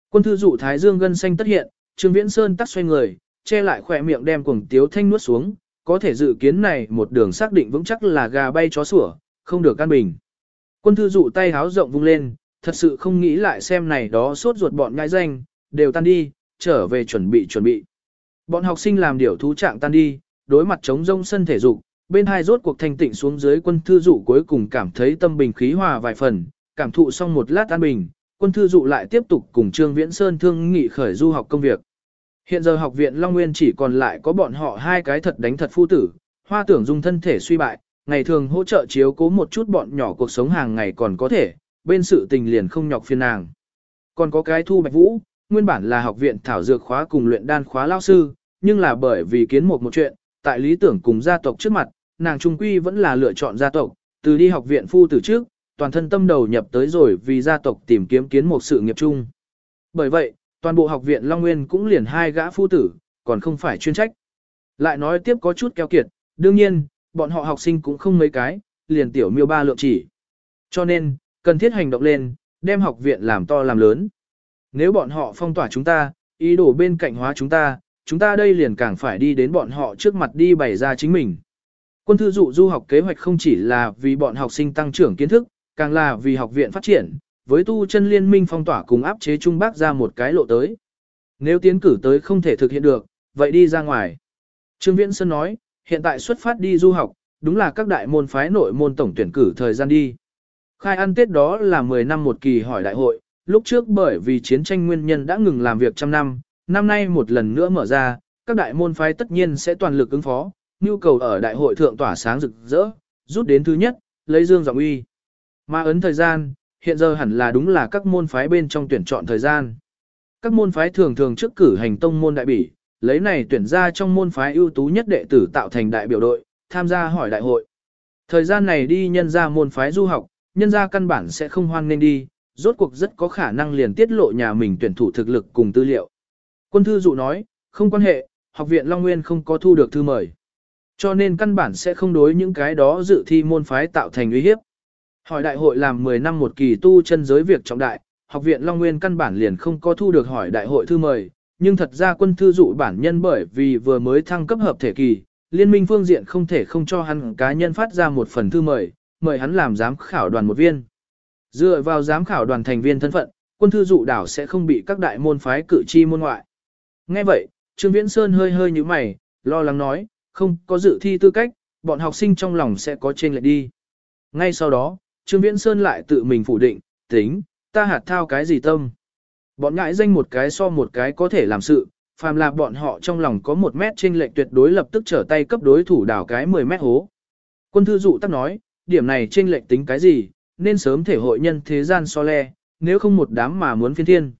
Quân thư dụ thái dương gân xanh tất hiện, Trương Viễn Sơn tắt xoay người, che lại khỏe miệng đem cuồng tiếu thanh nuốt xuống, có thể dự kiến này một đường xác định vững chắc là gà bay chó sủa, không được căn bình. Quân thư dụ tay háo rộng vung lên, thật sự không nghĩ lại xem này đó sốt ruột bọn ngại danh, đều tan đi, trở về chuẩn bị chuẩn bị. Bọn học sinh làm điều thú trạng tan đi, đối mặt chống rông sân thể dục, bên hai rốt cuộc thanh tịnh xuống dưới quân thư dụ cuối cùng cảm thấy tâm bình khí hòa vài phần, cảm thụ xong một lát an bình, quân thư dụ lại tiếp tục cùng Trương Viễn Sơn thương nghị khởi du học công việc. Hiện giờ học viện Long Nguyên chỉ còn lại có bọn họ hai cái thật đánh thật phu tử, hoa tưởng dung thân thể suy bại, ngày thường hỗ trợ chiếu cố một chút bọn nhỏ cuộc sống hàng ngày còn có thể, bên sự tình liền không nhọc phiền nàng. Còn có cái thu bạch vũ, nguyên bản là học viện thảo dược khóa cùng luyện đan khóa lao sư, nhưng là bởi vì kiến một một chuyện, tại lý tưởng cùng gia tộc trước mặt, nàng trung quy vẫn là lựa chọn gia tộc, từ đi học viện phu tử trước, toàn thân tâm đầu nhập tới rồi vì gia tộc tìm kiếm kiến một sự nghiệp chung. Bởi vậy, toàn bộ học viện Long Nguyên cũng liền hai gã phu tử, còn không phải chuyên trách. Lại nói tiếp có chút keo kiệt, đương nhiên, bọn họ học sinh cũng không mấy cái, liền tiểu miêu ba lượng chỉ. Cho nên, cần thiết hành động lên, đem học viện làm to làm lớn. Nếu bọn họ phong tỏa chúng ta, ý đồ bên cạnh hóa chúng ta, chúng ta đây liền càng phải đi đến bọn họ trước mặt đi bày ra chính mình. Quân thư dụ du học kế hoạch không chỉ là vì bọn học sinh tăng trưởng kiến thức, càng là vì học viện phát triển, với tu chân liên minh phong tỏa cùng áp chế Trung Bắc ra một cái lộ tới. Nếu tiến cử tới không thể thực hiện được, vậy đi ra ngoài. Trương Viễn Sơn nói, hiện tại xuất phát đi du học, đúng là các đại môn phái nội môn tổng tuyển cử thời gian đi. Khai ăn Tết đó là 10 năm một kỳ hỏi đại hội, lúc trước bởi vì chiến tranh nguyên nhân đã ngừng làm việc trăm năm, năm nay một lần nữa mở ra, các đại môn phái tất nhiên sẽ toàn lực ứng phó, nhu cầu ở đại hội thượng tỏa sáng rực rỡ, rút đến thứ nhất, lấy dương giọng uy. Mà ấn thời gian, hiện giờ hẳn là đúng là các môn phái bên trong tuyển chọn thời gian. Các môn phái thường thường trước cử hành tông môn đại bỉ, lấy này tuyển ra trong môn phái ưu tú nhất đệ tử tạo thành đại biểu đội, tham gia hỏi đại hội. Thời gian này đi nhân ra môn phái du học, nhân ra căn bản sẽ không hoan nên đi, rốt cuộc rất có khả năng liền tiết lộ nhà mình tuyển thủ thực lực cùng tư liệu. Quân thư dụ nói, không quan hệ, học viện Long Nguyên không có thu được thư mời. Cho nên căn bản sẽ không đối những cái đó dự thi môn phái tạo thành uy hiếp. Hỏi đại hội làm 10 năm một kỳ tu chân giới việc trọng đại, học viện Long Nguyên căn bản liền không có thu được hỏi đại hội thư mời, nhưng thật ra quân thư dụ bản nhân bởi vì vừa mới thăng cấp hợp thể kỳ, liên minh phương diện không thể không cho hắn cá nhân phát ra một phần thư mời, mời hắn làm giám khảo đoàn một viên. Dựa vào giám khảo đoàn thành viên thân phận, quân thư dụ đảo sẽ không bị các đại môn phái cử chi môn ngoại. Nghe vậy, Trương Viễn Sơn hơi hơi như mày, lo lắng nói, không có dự thi tư cách, bọn học sinh trong lòng sẽ có trên lệch đi. Ngay sau đó, Trương Viễn Sơn lại tự mình phủ định, tính, ta hạt thao cái gì tâm. Bọn ngãi danh một cái so một cái có thể làm sự, phàm là bọn họ trong lòng có một mét trên lệch tuyệt đối lập tức trở tay cấp đối thủ đảo cái 10 mét hố. Quân thư dụ tắc nói, điểm này trên lệch tính cái gì, nên sớm thể hội nhân thế gian so le, nếu không một đám mà muốn phiên thiên.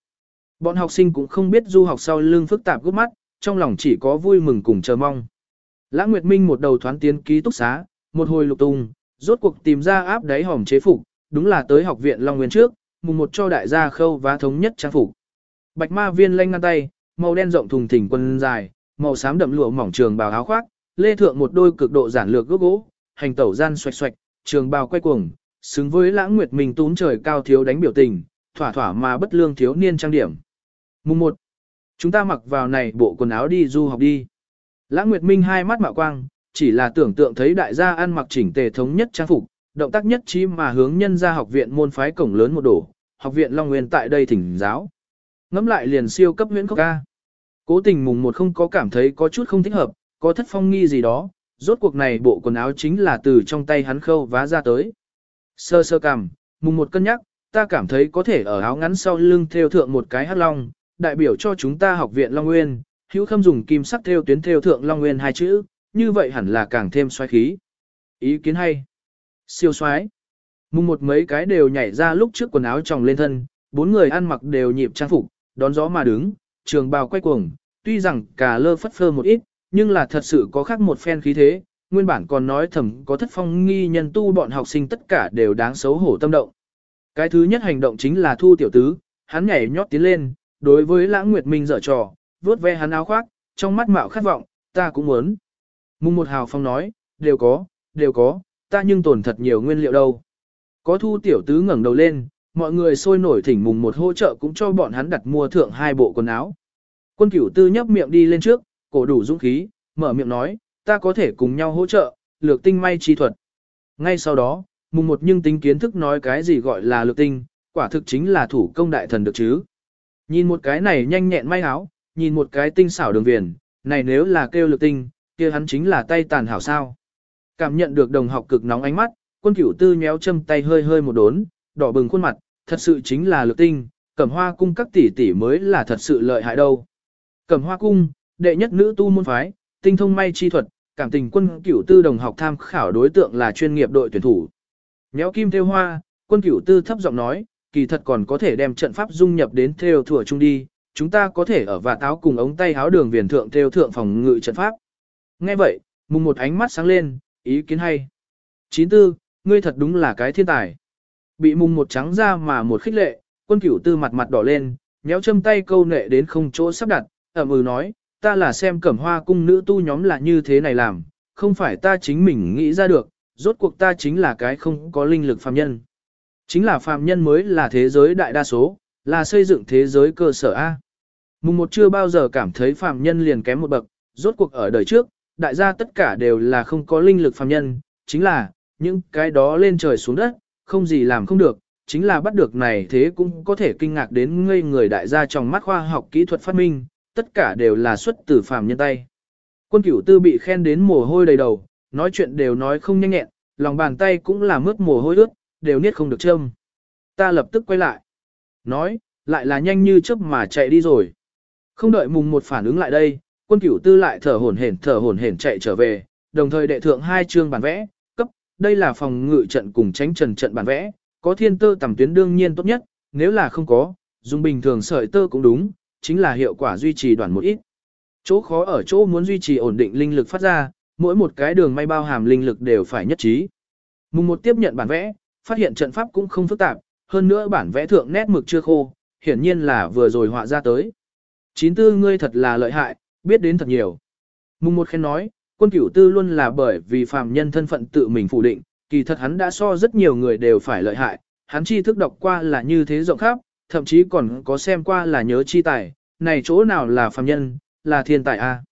Bọn học sinh cũng không biết du học sau lưng phức tạp gấp mắt, trong lòng chỉ có vui mừng cùng chờ mong. Lã Nguyệt Minh một đầu thoán tiến ký túc xá, một hồi lục tung, rốt cuộc tìm ra áp đáy hòm chế phục, đúng là tới học viện Long Nguyên trước, mùng một cho đại gia khâu và thống nhất trang phục. Bạch ma viên lanh ngăn tay, màu đen rộng thùng thình quần dài, màu xám đậm lụa mỏng trường bào áo khoác, lê thượng một đôi cực độ giản lược gốc gỗ, hành tẩu gian xoạch xoạch, trường bào quay cuồng, xứng với lãng nguyệt mình túm trời cao thiếu đánh biểu tình, thỏa thỏa mà bất lương thiếu niên trang điểm. Mùng 1. Chúng ta mặc vào này bộ quần áo đi du học đi. Lãng Nguyệt Minh hai mắt mạo quang, chỉ là tưởng tượng thấy đại gia ăn mặc chỉnh tề thống nhất trang phục, động tác nhất trí mà hướng nhân ra học viện môn phái cổng lớn một đổ, học viện Long Nguyên tại đây thỉnh giáo. Ngắm lại liền siêu cấp huyễn khốc ca. Cố tình mùng một không có cảm thấy có chút không thích hợp, có thất phong nghi gì đó, rốt cuộc này bộ quần áo chính là từ trong tay hắn khâu vá ra tới. Sơ sơ cảm, mùng một cân nhắc, ta cảm thấy có thể ở áo ngắn sau lưng theo thượng một cái hắc long, đại biểu cho chúng ta học viện Long Nguyên, hữu khâm dùng kim sắc theo tuyến theo thượng Long Nguyên hai chữ, như vậy hẳn là càng thêm xoáy khí. Ý kiến hay. Siêu xoáy. Mùng một mấy cái đều nhảy ra lúc trước quần áo tròng lên thân, bốn người ăn mặc đều nhịp trang phục, đón gió mà đứng, trường bào quay cuồng, tuy rằng cả lơ phất phơ một ít, nhưng là thật sự có khác một phen khí thế, nguyên bản còn nói thầm có thất phong nghi nhân tu bọn học sinh tất cả đều đáng xấu hổ tâm động. Cái thứ nhất hành động chính là thu tiểu tứ, hắn nhảy nhót tiến lên, đối với lãng nguyệt minh dở trò, vớt ve hắn áo khoác, trong mắt mạo khát vọng, ta cũng muốn. Mùng một hào phong nói, đều có, đều có, ta nhưng tổn thật nhiều nguyên liệu đâu. Có thu tiểu tứ ngẩng đầu lên, mọi người sôi nổi thỉnh mùng một hỗ trợ cũng cho bọn hắn đặt mua thượng hai bộ quần áo. Quân cửu tư nhấp miệng đi lên trước, cổ đủ dũng khí, mở miệng nói, ta có thể cùng nhau hỗ trợ, lược tinh may chi thuật. Ngay sau đó, mùng một nhưng tính kiến thức nói cái gì gọi là lược tinh, quả thực chính là thủ công đại thần được chứ. Nhìn một cái này nhanh nhẹn may áo, nhìn một cái tinh xảo đường viền, này nếu là kêu lược tinh, kia hắn chính là tay tàn hảo sao. Cảm nhận được đồng học cực nóng ánh mắt, quân cửu tư nhéo châm tay hơi hơi một đốn, đỏ bừng khuôn mặt, thật sự chính là lực tinh, cẩm hoa cung các tỷ tỷ mới là thật sự lợi hại đâu. Cẩm hoa cung, đệ nhất nữ tu môn phái, tinh thông may chi thuật, cảm tình quân cửu tư đồng học tham khảo đối tượng là chuyên nghiệp đội tuyển thủ. Nhéo kim theo hoa, quân cửu tư thấp giọng nói, kỳ thật còn có thể đem trận pháp dung nhập đến theo thừa trung đi, chúng ta có thể ở và táo cùng ống tay háo đường viền thượng theo thượng phòng ngự trận pháp. Nghe vậy, mùng một ánh mắt sáng lên, ý kiến hay. 94, ngươi thật đúng là cái thiên tài. Bị mùng một trắng ra mà một khích lệ, quân cửu tư mặt mặt đỏ lên, nhéo châm tay câu nệ đến không chỗ sắp đặt, ẩm ừ nói, ta là xem cẩm hoa cung nữ tu nhóm là như thế này làm, không phải ta chính mình nghĩ ra được, rốt cuộc ta chính là cái không có linh lực phàm nhân. Chính là phàm nhân mới là thế giới đại đa số, là xây dựng thế giới cơ sở A. Mùng một chưa bao giờ cảm thấy phàm nhân liền kém một bậc, rốt cuộc ở đời trước, đại gia tất cả đều là không có linh lực phàm nhân, chính là, những cái đó lên trời xuống đất, không gì làm không được, chính là bắt được này thế cũng có thể kinh ngạc đến ngây người đại gia trong mắt khoa học kỹ thuật phát minh, tất cả đều là xuất từ phàm nhân tay. Quân cửu tư bị khen đến mồ hôi đầy đầu, nói chuyện đều nói không nhanh nhẹn, lòng bàn tay cũng là mướt mồ hôi ướt, đều niết không được châm. Ta lập tức quay lại. Nói, lại là nhanh như chớp mà chạy đi rồi. Không đợi mùng một phản ứng lại đây, quân cửu tư lại thở hổn hển thở hổn hển chạy trở về, đồng thời đệ thượng hai chương bản vẽ, cấp, đây là phòng ngự trận cùng tránh trần trận bản vẽ, có thiên tơ tầm tuyến đương nhiên tốt nhất, nếu là không có, dùng bình thường sợi tơ cũng đúng, chính là hiệu quả duy trì đoạn một ít. Chỗ khó ở chỗ muốn duy trì ổn định linh lực phát ra, mỗi một cái đường may bao hàm linh lực đều phải nhất trí. Mùng một tiếp nhận bản vẽ, phát hiện trận pháp cũng không phức tạp, hơn nữa bản vẽ thượng nét mực chưa khô, hiển nhiên là vừa rồi họa ra tới. Chín tư ngươi thật là lợi hại, biết đến thật nhiều. Mùng một khen nói, quân cửu tư luôn là bởi vì phàm nhân thân phận tự mình phủ định, kỳ thật hắn đã so rất nhiều người đều phải lợi hại, hắn tri thức đọc qua là như thế rộng khắp, thậm chí còn có xem qua là nhớ chi tài, này chỗ nào là phàm nhân, là thiên tài a.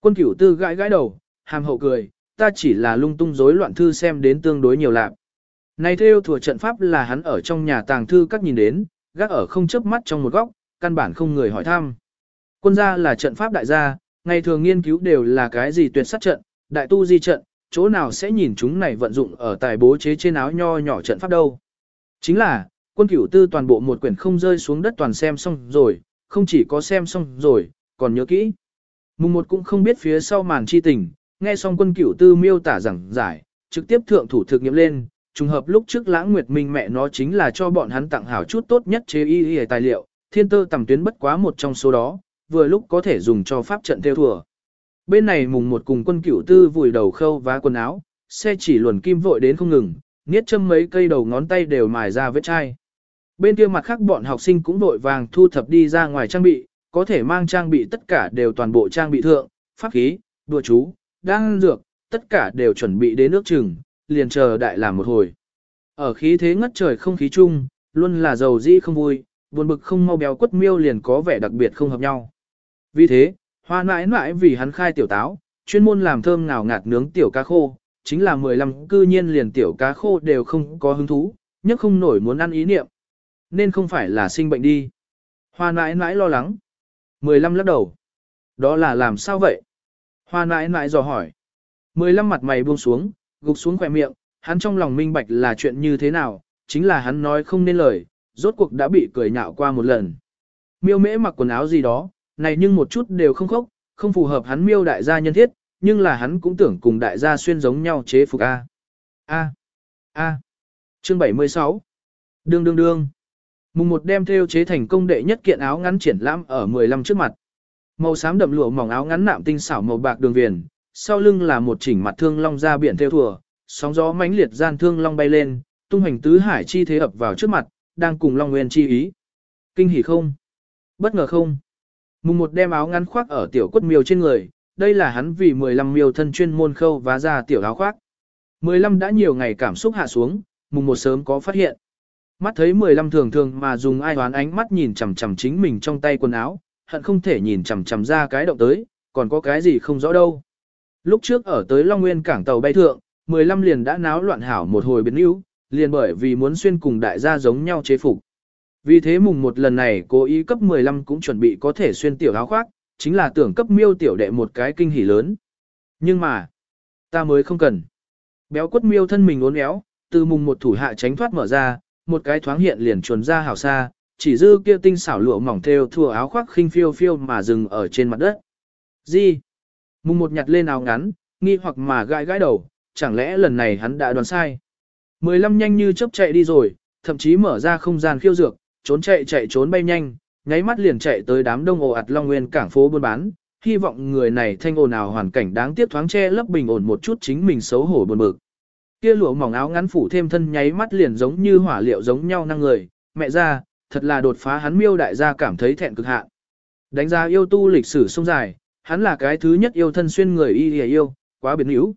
Quân cửu tư gãi gãi đầu, hàm hậu cười, ta chỉ là lung tung rối loạn thư xem đến tương đối nhiều lạc. Này theo thừa trận pháp là hắn ở trong nhà tàng thư các nhìn đến, gác ở không chớp mắt trong một góc, căn bản không người hỏi thăm. Quân gia là trận pháp đại gia, ngày thường nghiên cứu đều là cái gì tuyệt sát trận, đại tu di trận, chỗ nào sẽ nhìn chúng này vận dụng ở tài bố chế trên áo nho nhỏ trận pháp đâu. Chính là, quân cửu tư toàn bộ một quyển không rơi xuống đất toàn xem xong rồi, không chỉ có xem xong rồi, còn nhớ kỹ. Mùng một cũng không biết phía sau màn chi tình, nghe xong quân cửu tư miêu tả rằng giải, trực tiếp thượng thủ thực nghiệm lên, trùng hợp lúc trước lãng nguyệt minh mẹ nó chính là cho bọn hắn tặng hảo chút tốt nhất chế y y tài liệu, thiên tơ tầm tuyến bất quá một trong số đó, vừa lúc có thể dùng cho pháp trận theo thùa. Bên này mùng một cùng quân cửu tư vùi đầu khâu vá quần áo, xe chỉ luồn kim vội đến không ngừng, niết châm mấy cây đầu ngón tay đều mài ra vết chai. Bên kia mặt khác bọn học sinh cũng vội vàng thu thập đi ra ngoài trang bị, có thể mang trang bị tất cả đều toàn bộ trang bị thượng, pháp khí, đùa chú, đang dược, tất cả đều chuẩn bị đến nước chừng, liền chờ đại làm một hồi. Ở khí thế ngất trời không khí chung, luôn là giàu dĩ không vui, buồn bực không mau béo quất miêu liền có vẻ đặc biệt không hợp nhau. Vì thế, hoa mãi mãi vì hắn khai tiểu táo, chuyên môn làm thơm ngào ngạt nướng tiểu cá khô, chính là 15 cư nhiên liền tiểu cá khô đều không có hứng thú, nhất không nổi muốn ăn ý niệm. Nên không phải là sinh bệnh đi. Hoa nãi nãi lo lắng. 15 lắc đầu. Đó là làm sao vậy? Hoa nãi nãi dò hỏi. 15 mặt mày buông xuống, gục xuống khỏe miệng, hắn trong lòng minh bạch là chuyện như thế nào, chính là hắn nói không nên lời, rốt cuộc đã bị cười nhạo qua một lần. Miêu mễ mặc quần áo gì đó, này nhưng một chút đều không khốc, không phù hợp hắn miêu đại gia nhân thiết, nhưng là hắn cũng tưởng cùng đại gia xuyên giống nhau chế phục A. A. A. Chương 76. Đương đương đương. Mùng một đem theo chế thành công đệ nhất kiện áo ngắn triển lãm ở 15 trước mặt. Màu xám đậm lụa mỏng áo ngắn nạm tinh xảo màu bạc đường viền, sau lưng là một chỉnh mặt thương long ra biển theo thùa, sóng gió mãnh liệt gian thương long bay lên, tung hành tứ hải chi thế ập vào trước mặt, đang cùng long nguyên chi ý. Kinh hỉ không? Bất ngờ không? Mùng một đem áo ngắn khoác ở tiểu quất miêu trên người, đây là hắn vì 15 miêu thân chuyên môn khâu vá ra tiểu áo khoác. 15 đã nhiều ngày cảm xúc hạ xuống, mùng một sớm có phát hiện. Mắt thấy 15 thường thường mà dùng ai đoán ánh mắt nhìn chằm chằm chính mình trong tay quần áo, hận không thể nhìn chằm chằm ra cái động tới, còn có cái gì không rõ đâu. Lúc trước ở tới Long Nguyên cảng tàu bay thượng, 15 liền đã náo loạn hảo một hồi biến yếu, liền bởi vì muốn xuyên cùng đại gia giống nhau chế phục. Vì thế mùng một lần này cố ý cấp 15 cũng chuẩn bị có thể xuyên tiểu áo khoác, chính là tưởng cấp miêu tiểu đệ một cái kinh hỉ lớn. Nhưng mà, ta mới không cần. Béo quất miêu thân mình uốn éo, từ mùng một thủ hạ tránh thoát mở ra, một cái thoáng hiện liền chuồn ra hào xa, chỉ dư kia tinh xảo lụa mỏng theo thua áo khoác khinh phiêu phiêu mà dừng ở trên mặt đất. Gì? Mùng một nhặt lên áo ngắn, nghi hoặc mà gãi gãi đầu, chẳng lẽ lần này hắn đã đoán sai. Mười lăm nhanh như chớp chạy đi rồi, thậm chí mở ra không gian khiêu dược, trốn chạy chạy trốn bay nhanh, nháy mắt liền chạy tới đám đông ồ ạt Long Nguyên cảng phố buôn bán, hy vọng người này thanh ồn nào hoàn cảnh đáng tiếc thoáng che lấp bình ổn một chút chính mình xấu hổ buồn bực. Kia lụa mỏng áo ngắn phủ thêm thân nháy mắt liền giống như hỏa liệu giống nhau năng người, mẹ ra, thật là đột phá hắn miêu đại gia cảm thấy thẹn cực hạn. Đánh giá yêu tu lịch sử sông dài, hắn là cái thứ nhất yêu thân xuyên người y hề yêu, quá biến hữu.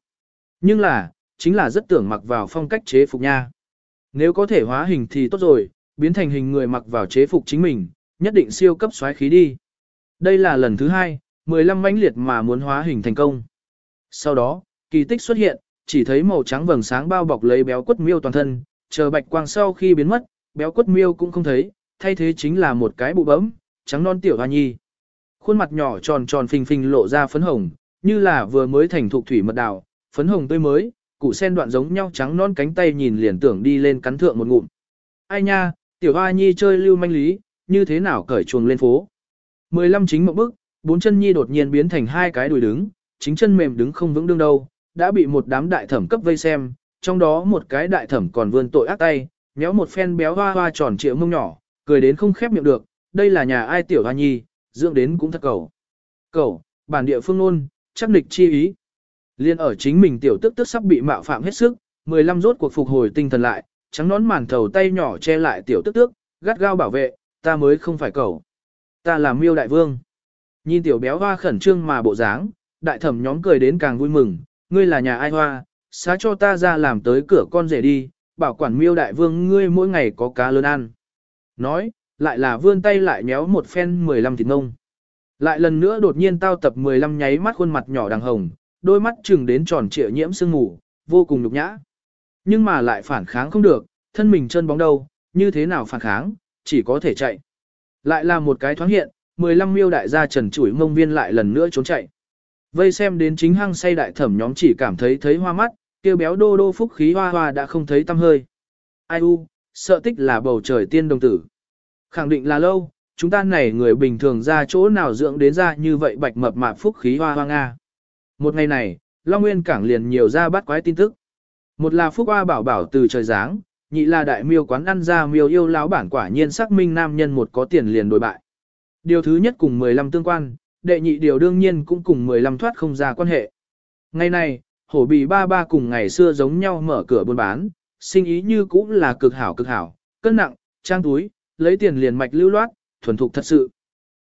Nhưng là, chính là rất tưởng mặc vào phong cách chế phục nha. Nếu có thể hóa hình thì tốt rồi, biến thành hình người mặc vào chế phục chính mình, nhất định siêu cấp xoáy khí đi. Đây là lần thứ hai, 15 mãnh liệt mà muốn hóa hình thành công. Sau đó, kỳ tích xuất hiện, chỉ thấy màu trắng vầng sáng bao bọc lấy béo quất miêu toàn thân, chờ bạch quang sau khi biến mất, béo quất miêu cũng không thấy, thay thế chính là một cái bụ bấm, trắng non tiểu hoa nhi. Khuôn mặt nhỏ tròn tròn phình phình lộ ra phấn hồng, như là vừa mới thành thục thủy mật đào, phấn hồng tươi mới, củ sen đoạn giống nhau trắng non cánh tay nhìn liền tưởng đi lên cắn thượng một ngụm. Ai nha, tiểu hoa nhi chơi lưu manh lý, như thế nào cởi chuồng lên phố. 15 chính một bước, bốn chân nhi đột nhiên biến thành hai cái đùi đứng, chính chân mềm đứng không vững đương đâu, đã bị một đám đại thẩm cấp vây xem, trong đó một cái đại thẩm còn vươn tội ác tay, méo một phen béo hoa hoa tròn trịa mông nhỏ, cười đến không khép miệng được, đây là nhà ai tiểu hoa nhi, dưỡng đến cũng thật cầu. Cầu, bản địa phương luôn, chắc nịch chi ý. Liên ở chính mình tiểu tức tức sắp bị mạo phạm hết sức, 15 rốt cuộc phục hồi tinh thần lại, trắng nón màn thầu tay nhỏ che lại tiểu tức tước, gắt gao bảo vệ, ta mới không phải cậu Ta là miêu đại vương. Nhìn tiểu béo hoa khẩn trương mà bộ dáng, đại thẩm nhóm cười đến càng vui mừng, ngươi là nhà ai hoa, xá cho ta ra làm tới cửa con rể đi, bảo quản miêu đại vương ngươi mỗi ngày có cá lớn ăn. Nói, lại là vươn tay lại méo một phen 15 thịt ngông. Lại lần nữa đột nhiên tao tập 15 nháy mắt khuôn mặt nhỏ đằng hồng, đôi mắt chừng đến tròn trịa nhiễm sương ngủ vô cùng nhục nhã. Nhưng mà lại phản kháng không được, thân mình chân bóng đâu, như thế nào phản kháng, chỉ có thể chạy. Lại là một cái thoáng hiện, 15 miêu đại gia trần chủi mông viên lại lần nữa trốn chạy. Vây xem đến chính hăng say đại thẩm nhóm chỉ cảm thấy thấy hoa mắt, kêu béo đô đô phúc khí hoa hoa đã không thấy tâm hơi. Ai u, sợ tích là bầu trời tiên đồng tử. Khẳng định là lâu, chúng ta này người bình thường ra chỗ nào dưỡng đến ra như vậy bạch mập mạp phúc khí hoa hoa Nga. Một ngày này, Long Nguyên Cảng liền nhiều ra bắt quái tin tức. Một là phúc hoa bảo bảo từ trời giáng, nhị là đại miêu quán ăn ra miêu yêu lão bản quả nhiên xác minh nam nhân một có tiền liền đổi bại. Điều thứ nhất cùng 15 tương quan, đệ nhị điều đương nhiên cũng cùng 15 thoát không ra quan hệ. Ngày này, hổ bì ba ba cùng ngày xưa giống nhau mở cửa buôn bán, sinh ý như cũng là cực hảo cực hảo, cân nặng, trang túi, lấy tiền liền mạch lưu loát, thuần thục thật sự.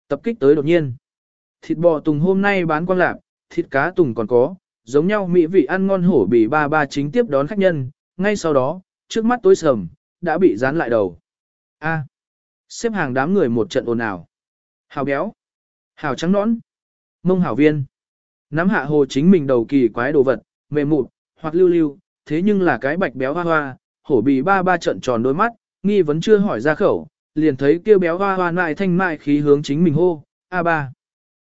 Tập kích tới đột nhiên. Thịt bò tùng hôm nay bán quang lạc, thịt cá tùng còn có, giống nhau mỹ vị ăn ngon hổ bì ba ba chính tiếp đón khách nhân, ngay sau đó, trước mắt tối sầm, đã bị dán lại đầu. A. xếp hàng đám người một trận ồn ào. Hào béo. Hào trắng nõn. Mông hảo viên. Nắm hạ hồ chính mình đầu kỳ quái đồ vật, mềm mụn, hoặc lưu lưu, thế nhưng là cái bạch béo hoa hoa, hổ bì ba ba trận tròn đôi mắt, nghi vẫn chưa hỏi ra khẩu, liền thấy kêu béo hoa hoa lại thanh mại khí hướng chính mình hô, a ba.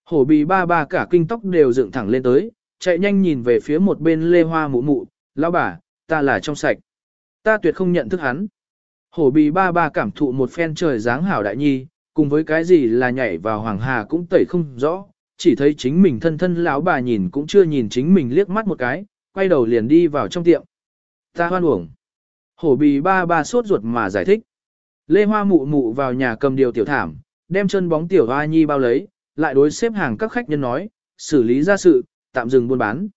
Hổ bì ba ba cả kinh tóc đều dựng thẳng lên tới, chạy nhanh nhìn về phía một bên lê hoa mụ mụ, lão bà, ta là trong sạch. Ta tuyệt không nhận thức hắn. Hổ bì ba ba cảm thụ một phen trời dáng hảo đại nhi, cùng với cái gì là nhảy vào hoàng hà cũng tẩy không rõ, chỉ thấy chính mình thân thân lão bà nhìn cũng chưa nhìn chính mình liếc mắt một cái, quay đầu liền đi vào trong tiệm. Ta hoan uổng. Hổ bì ba ba sốt ruột mà giải thích. Lê Hoa mụ mụ vào nhà cầm điều tiểu thảm, đem chân bóng tiểu hoa nhi bao lấy, lại đối xếp hàng các khách nhân nói, xử lý ra sự, tạm dừng buôn bán.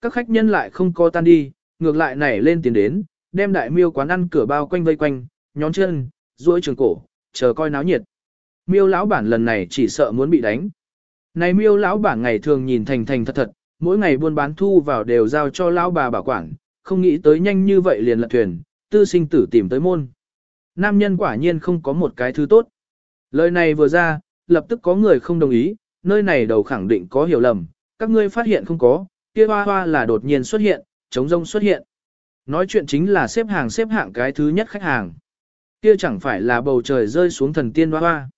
Các khách nhân lại không co tan đi, ngược lại nảy lên tiền đến, đem đại miêu quán ăn cửa bao quanh vây quanh, nhón chân, duỗi trường cổ, chờ coi náo nhiệt. Miêu lão bản lần này chỉ sợ muốn bị đánh. Này miêu lão bản ngày thường nhìn thành thành thật thật, mỗi ngày buôn bán thu vào đều giao cho lão bà bảo quản, không nghĩ tới nhanh như vậy liền lật thuyền, tư sinh tử tìm tới môn. Nam nhân quả nhiên không có một cái thứ tốt. Lời này vừa ra, lập tức có người không đồng ý, nơi này đầu khẳng định có hiểu lầm, các ngươi phát hiện không có, kia hoa hoa là đột nhiên xuất hiện, chống rông xuất hiện. Nói chuyện chính là xếp hàng xếp hạng cái thứ nhất khách hàng. Kia chẳng phải là bầu trời rơi xuống thần tiên hoa hoa.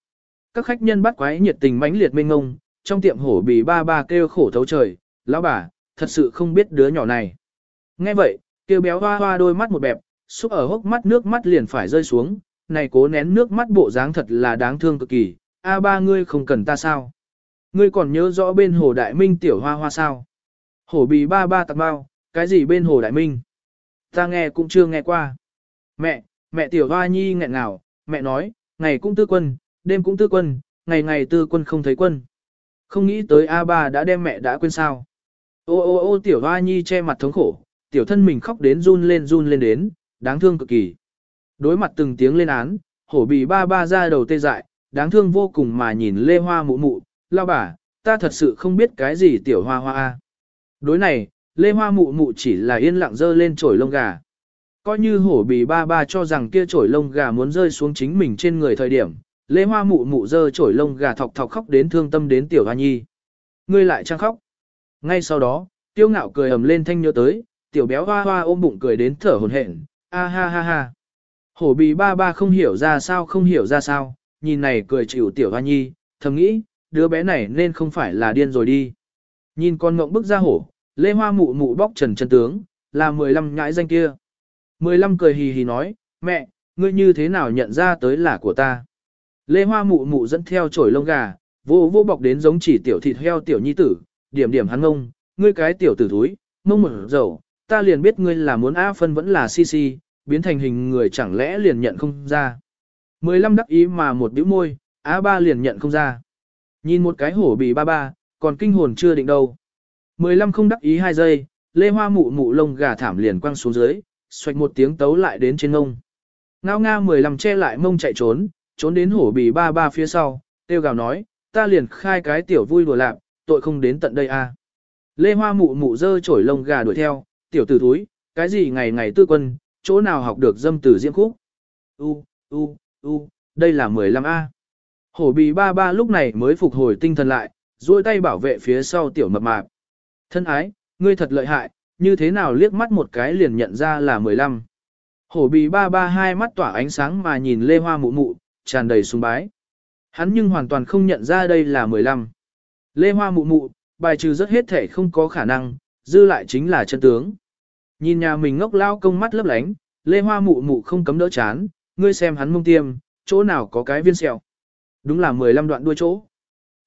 Các khách nhân bắt quái nhiệt tình mãnh liệt mênh ngông, trong tiệm hổ bì ba ba kêu khổ thấu trời, lão bà, thật sự không biết đứa nhỏ này. Nghe vậy, kêu béo hoa hoa đôi mắt một bẹp, xúc ở hốc mắt nước mắt liền phải rơi xuống, này cố nén nước mắt bộ dáng thật là đáng thương cực kỳ, a ba ngươi không cần ta sao? Ngươi còn nhớ rõ bên hồ đại minh tiểu hoa hoa sao? Hổ bì ba ba tạc bao, cái gì bên hồ đại minh? Ta nghe cũng chưa nghe qua. Mẹ, mẹ tiểu hoa nhi nghẹn ngào, mẹ nói, ngày cũng tư quân, đêm cũng tư quân, ngày ngày tư quân không thấy quân. Không nghĩ tới A3 đã đem mẹ đã quên sao. Ô ô ô tiểu hoa nhi che mặt thống khổ, tiểu thân mình khóc đến run lên run lên đến, đáng thương cực kỳ. Đối mặt từng tiếng lên án, hổ bì ba ba ra đầu tê dại, đáng thương vô cùng mà nhìn lê hoa mụ mụ, lao bà, ta thật sự không biết cái gì tiểu hoa hoa a. Đối này, lê hoa mụ mụ chỉ là yên lặng dơ lên chổi lông gà. Coi như hổ bì ba ba cho rằng kia chổi lông gà muốn rơi xuống chính mình trên người thời điểm, lê hoa mụ mụ dơ chổi lông gà thọc thọc khóc đến thương tâm đến tiểu hoa nhi. Ngươi lại trang khóc. Ngay sau đó, tiêu ngạo cười ầm lên thanh nhớ tới, tiểu béo hoa hoa ôm bụng cười đến thở hổn hển, a ha ha ha. Hổ bì ba ba không hiểu ra sao không hiểu ra sao, nhìn này cười chịu tiểu hoa nhi, thầm nghĩ, đứa bé này nên không phải là điên rồi đi. Nhìn con ngộng bức ra hổ, lê hoa mụ mụ bóc trần chân tướng, là 15 nhãi danh kia. 15 cười hì hì nói, mẹ, ngươi như thế nào nhận ra tới là của ta. Lê hoa mụ mụ dẫn theo chổi lông gà, vô vô bọc đến giống chỉ tiểu thịt heo tiểu nhi tử, điểm điểm hắn ngông, ngươi cái tiểu tử thúi, mông mở dầu, ta liền biết ngươi là muốn A phân vẫn là si si, biến thành hình người chẳng lẽ liền nhận không ra. 15 đắc ý mà một bĩu môi, A ba liền nhận không ra. Nhìn một cái hổ bì ba ba, còn kinh hồn chưa định đâu. 15 không đắc ý hai giây, lê hoa mụ mụ lông gà thảm liền quăng xuống dưới, xoạch một tiếng tấu lại đến trên ngông. Ngao nga 15 che lại mông chạy trốn, trốn đến hổ bì ba ba phía sau, tiêu gào nói, ta liền khai cái tiểu vui đùa lạc, tội không đến tận đây a. Lê Hoa mụ mụ dơ chổi lông gà đuổi theo, tiểu tử thúi, cái gì ngày ngày tư quân, chỗ nào học được dâm tử diễm khúc. U, u, u, đây là 15A. Hổ bì ba ba lúc này mới phục hồi tinh thần lại, duỗi tay bảo vệ phía sau tiểu mập mạp. Thân ái, ngươi thật lợi hại, như thế nào liếc mắt một cái liền nhận ra là 15. Hổ bì ba ba hai mắt tỏa ánh sáng mà nhìn lê hoa mụ mụ, tràn đầy sung bái. Hắn nhưng hoàn toàn không nhận ra đây là 15. Lê hoa mụ mụ, bài trừ rất hết thể không có khả năng, dư lại chính là chân tướng. Nhìn nhà mình ngốc lao công mắt lấp lánh, lê hoa mụ mụ không cấm đỡ chán, ngươi xem hắn mông tiêm, chỗ nào có cái viên sẹo. Đúng là 15 đoạn đuôi chỗ.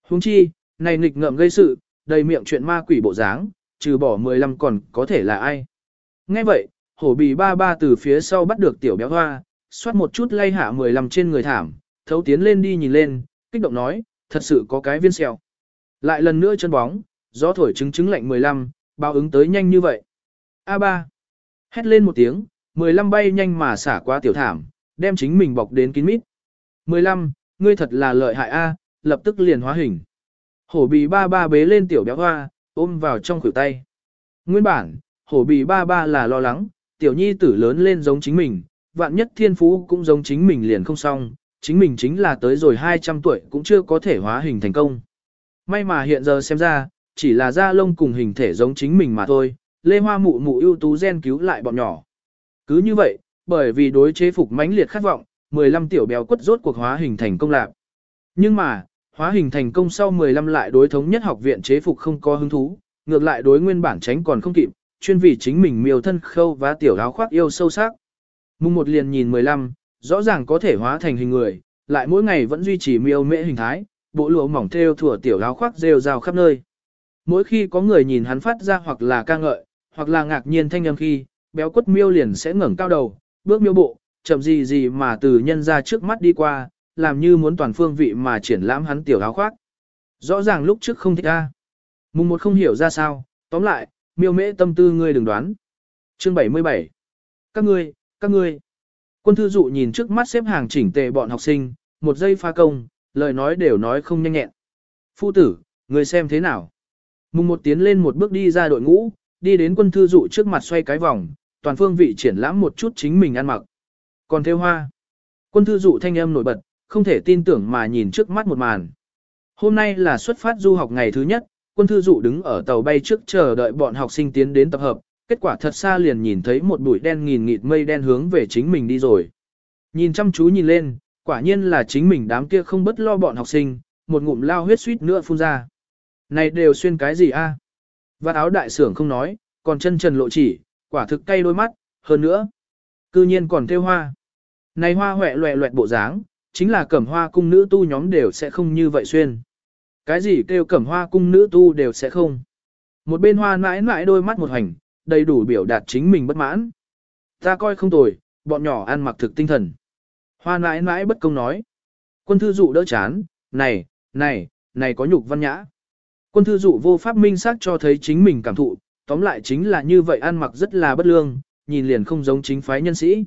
Huống chi, này nghịch ngợm gây sự, đầy miệng chuyện ma quỷ bộ dáng, trừ bỏ 15 còn có thể là ai. Nghe vậy, hổ bì ba ba từ phía sau bắt được tiểu béo hoa, xoát một chút lay hạ 15 trên người thảm, thấu tiến lên đi nhìn lên, kích động nói, thật sự có cái viên sẹo. Lại lần nữa chân bóng, gió thổi trứng trứng lạnh 15, báo ứng tới nhanh như vậy. A3. Hét lên một tiếng, 15 bay nhanh mà xả qua tiểu thảm, đem chính mình bọc đến kín mít. 15, ngươi thật là lợi hại A, lập tức liền hóa hình. Hổ bì ba ba bế lên tiểu béo hoa, ôm vào trong khuỷu tay. Nguyên bản, hổ bì ba ba là lo lắng, tiểu nhi tử lớn lên giống chính mình, vạn nhất thiên phú cũng giống chính mình liền không xong, chính mình chính là tới rồi 200 tuổi cũng chưa có thể hóa hình thành công. May mà hiện giờ xem ra, chỉ là da lông cùng hình thể giống chính mình mà thôi, lê hoa mụ mụ ưu tú gen cứu lại bọn nhỏ. Cứ như vậy, bởi vì đối chế phục mãnh liệt khát vọng, 15 tiểu béo quất rốt cuộc hóa hình thành công lạc. Nhưng mà, hóa hình thành công sau 15 lại đối thống nhất học viện chế phục không có hứng thú, ngược lại đối nguyên bản tránh còn không kịp, chuyên vì chính mình miêu thân khâu và tiểu áo khoác yêu sâu sắc. Mùng một liền nhìn 15, rõ ràng có thể hóa thành hình người, lại mỗi ngày vẫn duy trì miêu mễ hình thái, bộ lụa mỏng theo thủa tiểu áo khoác rêu rao khắp nơi. Mỗi khi có người nhìn hắn phát ra hoặc là ca ngợi, hoặc là ngạc nhiên thanh âm khi, béo quất miêu liền sẽ ngẩng cao đầu, bước miêu bộ, chậm gì gì mà từ nhân ra trước mắt đi qua, làm như muốn toàn phương vị mà triển lãm hắn tiểu áo khoác. Rõ ràng lúc trước không thích ra. Mùng một không hiểu ra sao, tóm lại, miêu mễ tâm tư ngươi đừng đoán. Chương 77 Các ngươi, các ngươi. Quân thư dụ nhìn trước mắt xếp hàng chỉnh tề bọn học sinh, một giây pha công, lời nói đều nói không nhanh nhẹn. Phu tử, người xem thế nào? Mùng một tiến lên một bước đi ra đội ngũ, đi đến quân thư dụ trước mặt xoay cái vòng, toàn phương vị triển lãm một chút chính mình ăn mặc. Còn theo hoa. Quân thư dụ thanh âm nổi bật, không thể tin tưởng mà nhìn trước mắt một màn. Hôm nay là xuất phát du học ngày thứ nhất, quân thư dụ đứng ở tàu bay trước chờ đợi bọn học sinh tiến đến tập hợp, kết quả thật xa liền nhìn thấy một bụi đen nghìn nghịt mây đen hướng về chính mình đi rồi. Nhìn chăm chú nhìn lên, quả nhiên là chính mình đám kia không bất lo bọn học sinh, một ngụm lao huyết suýt nữa phun ra. Này đều xuyên cái gì a? Và áo đại sưởng không nói, còn chân trần lộ chỉ, quả thực cay đôi mắt, hơn nữa. Cư nhiên còn theo hoa. Này hoa hoẹ loẹ loẹt bộ dáng, chính là cẩm hoa cung nữ tu nhóm đều sẽ không như vậy xuyên. Cái gì kêu cẩm hoa cung nữ tu đều sẽ không. Một bên hoa mãi mãi đôi mắt một hành, đầy đủ biểu đạt chính mình bất mãn. Ta coi không tồi, bọn nhỏ ăn mặc thực tinh thần. Hoa mãi mãi bất công nói. Quân thư dụ đỡ chán, này, này, này có nhục văn nhã. Quân thư dụ vô pháp minh xác cho thấy chính mình cảm thụ, tóm lại chính là như vậy ăn mặc rất là bất lương, nhìn liền không giống chính phái nhân sĩ.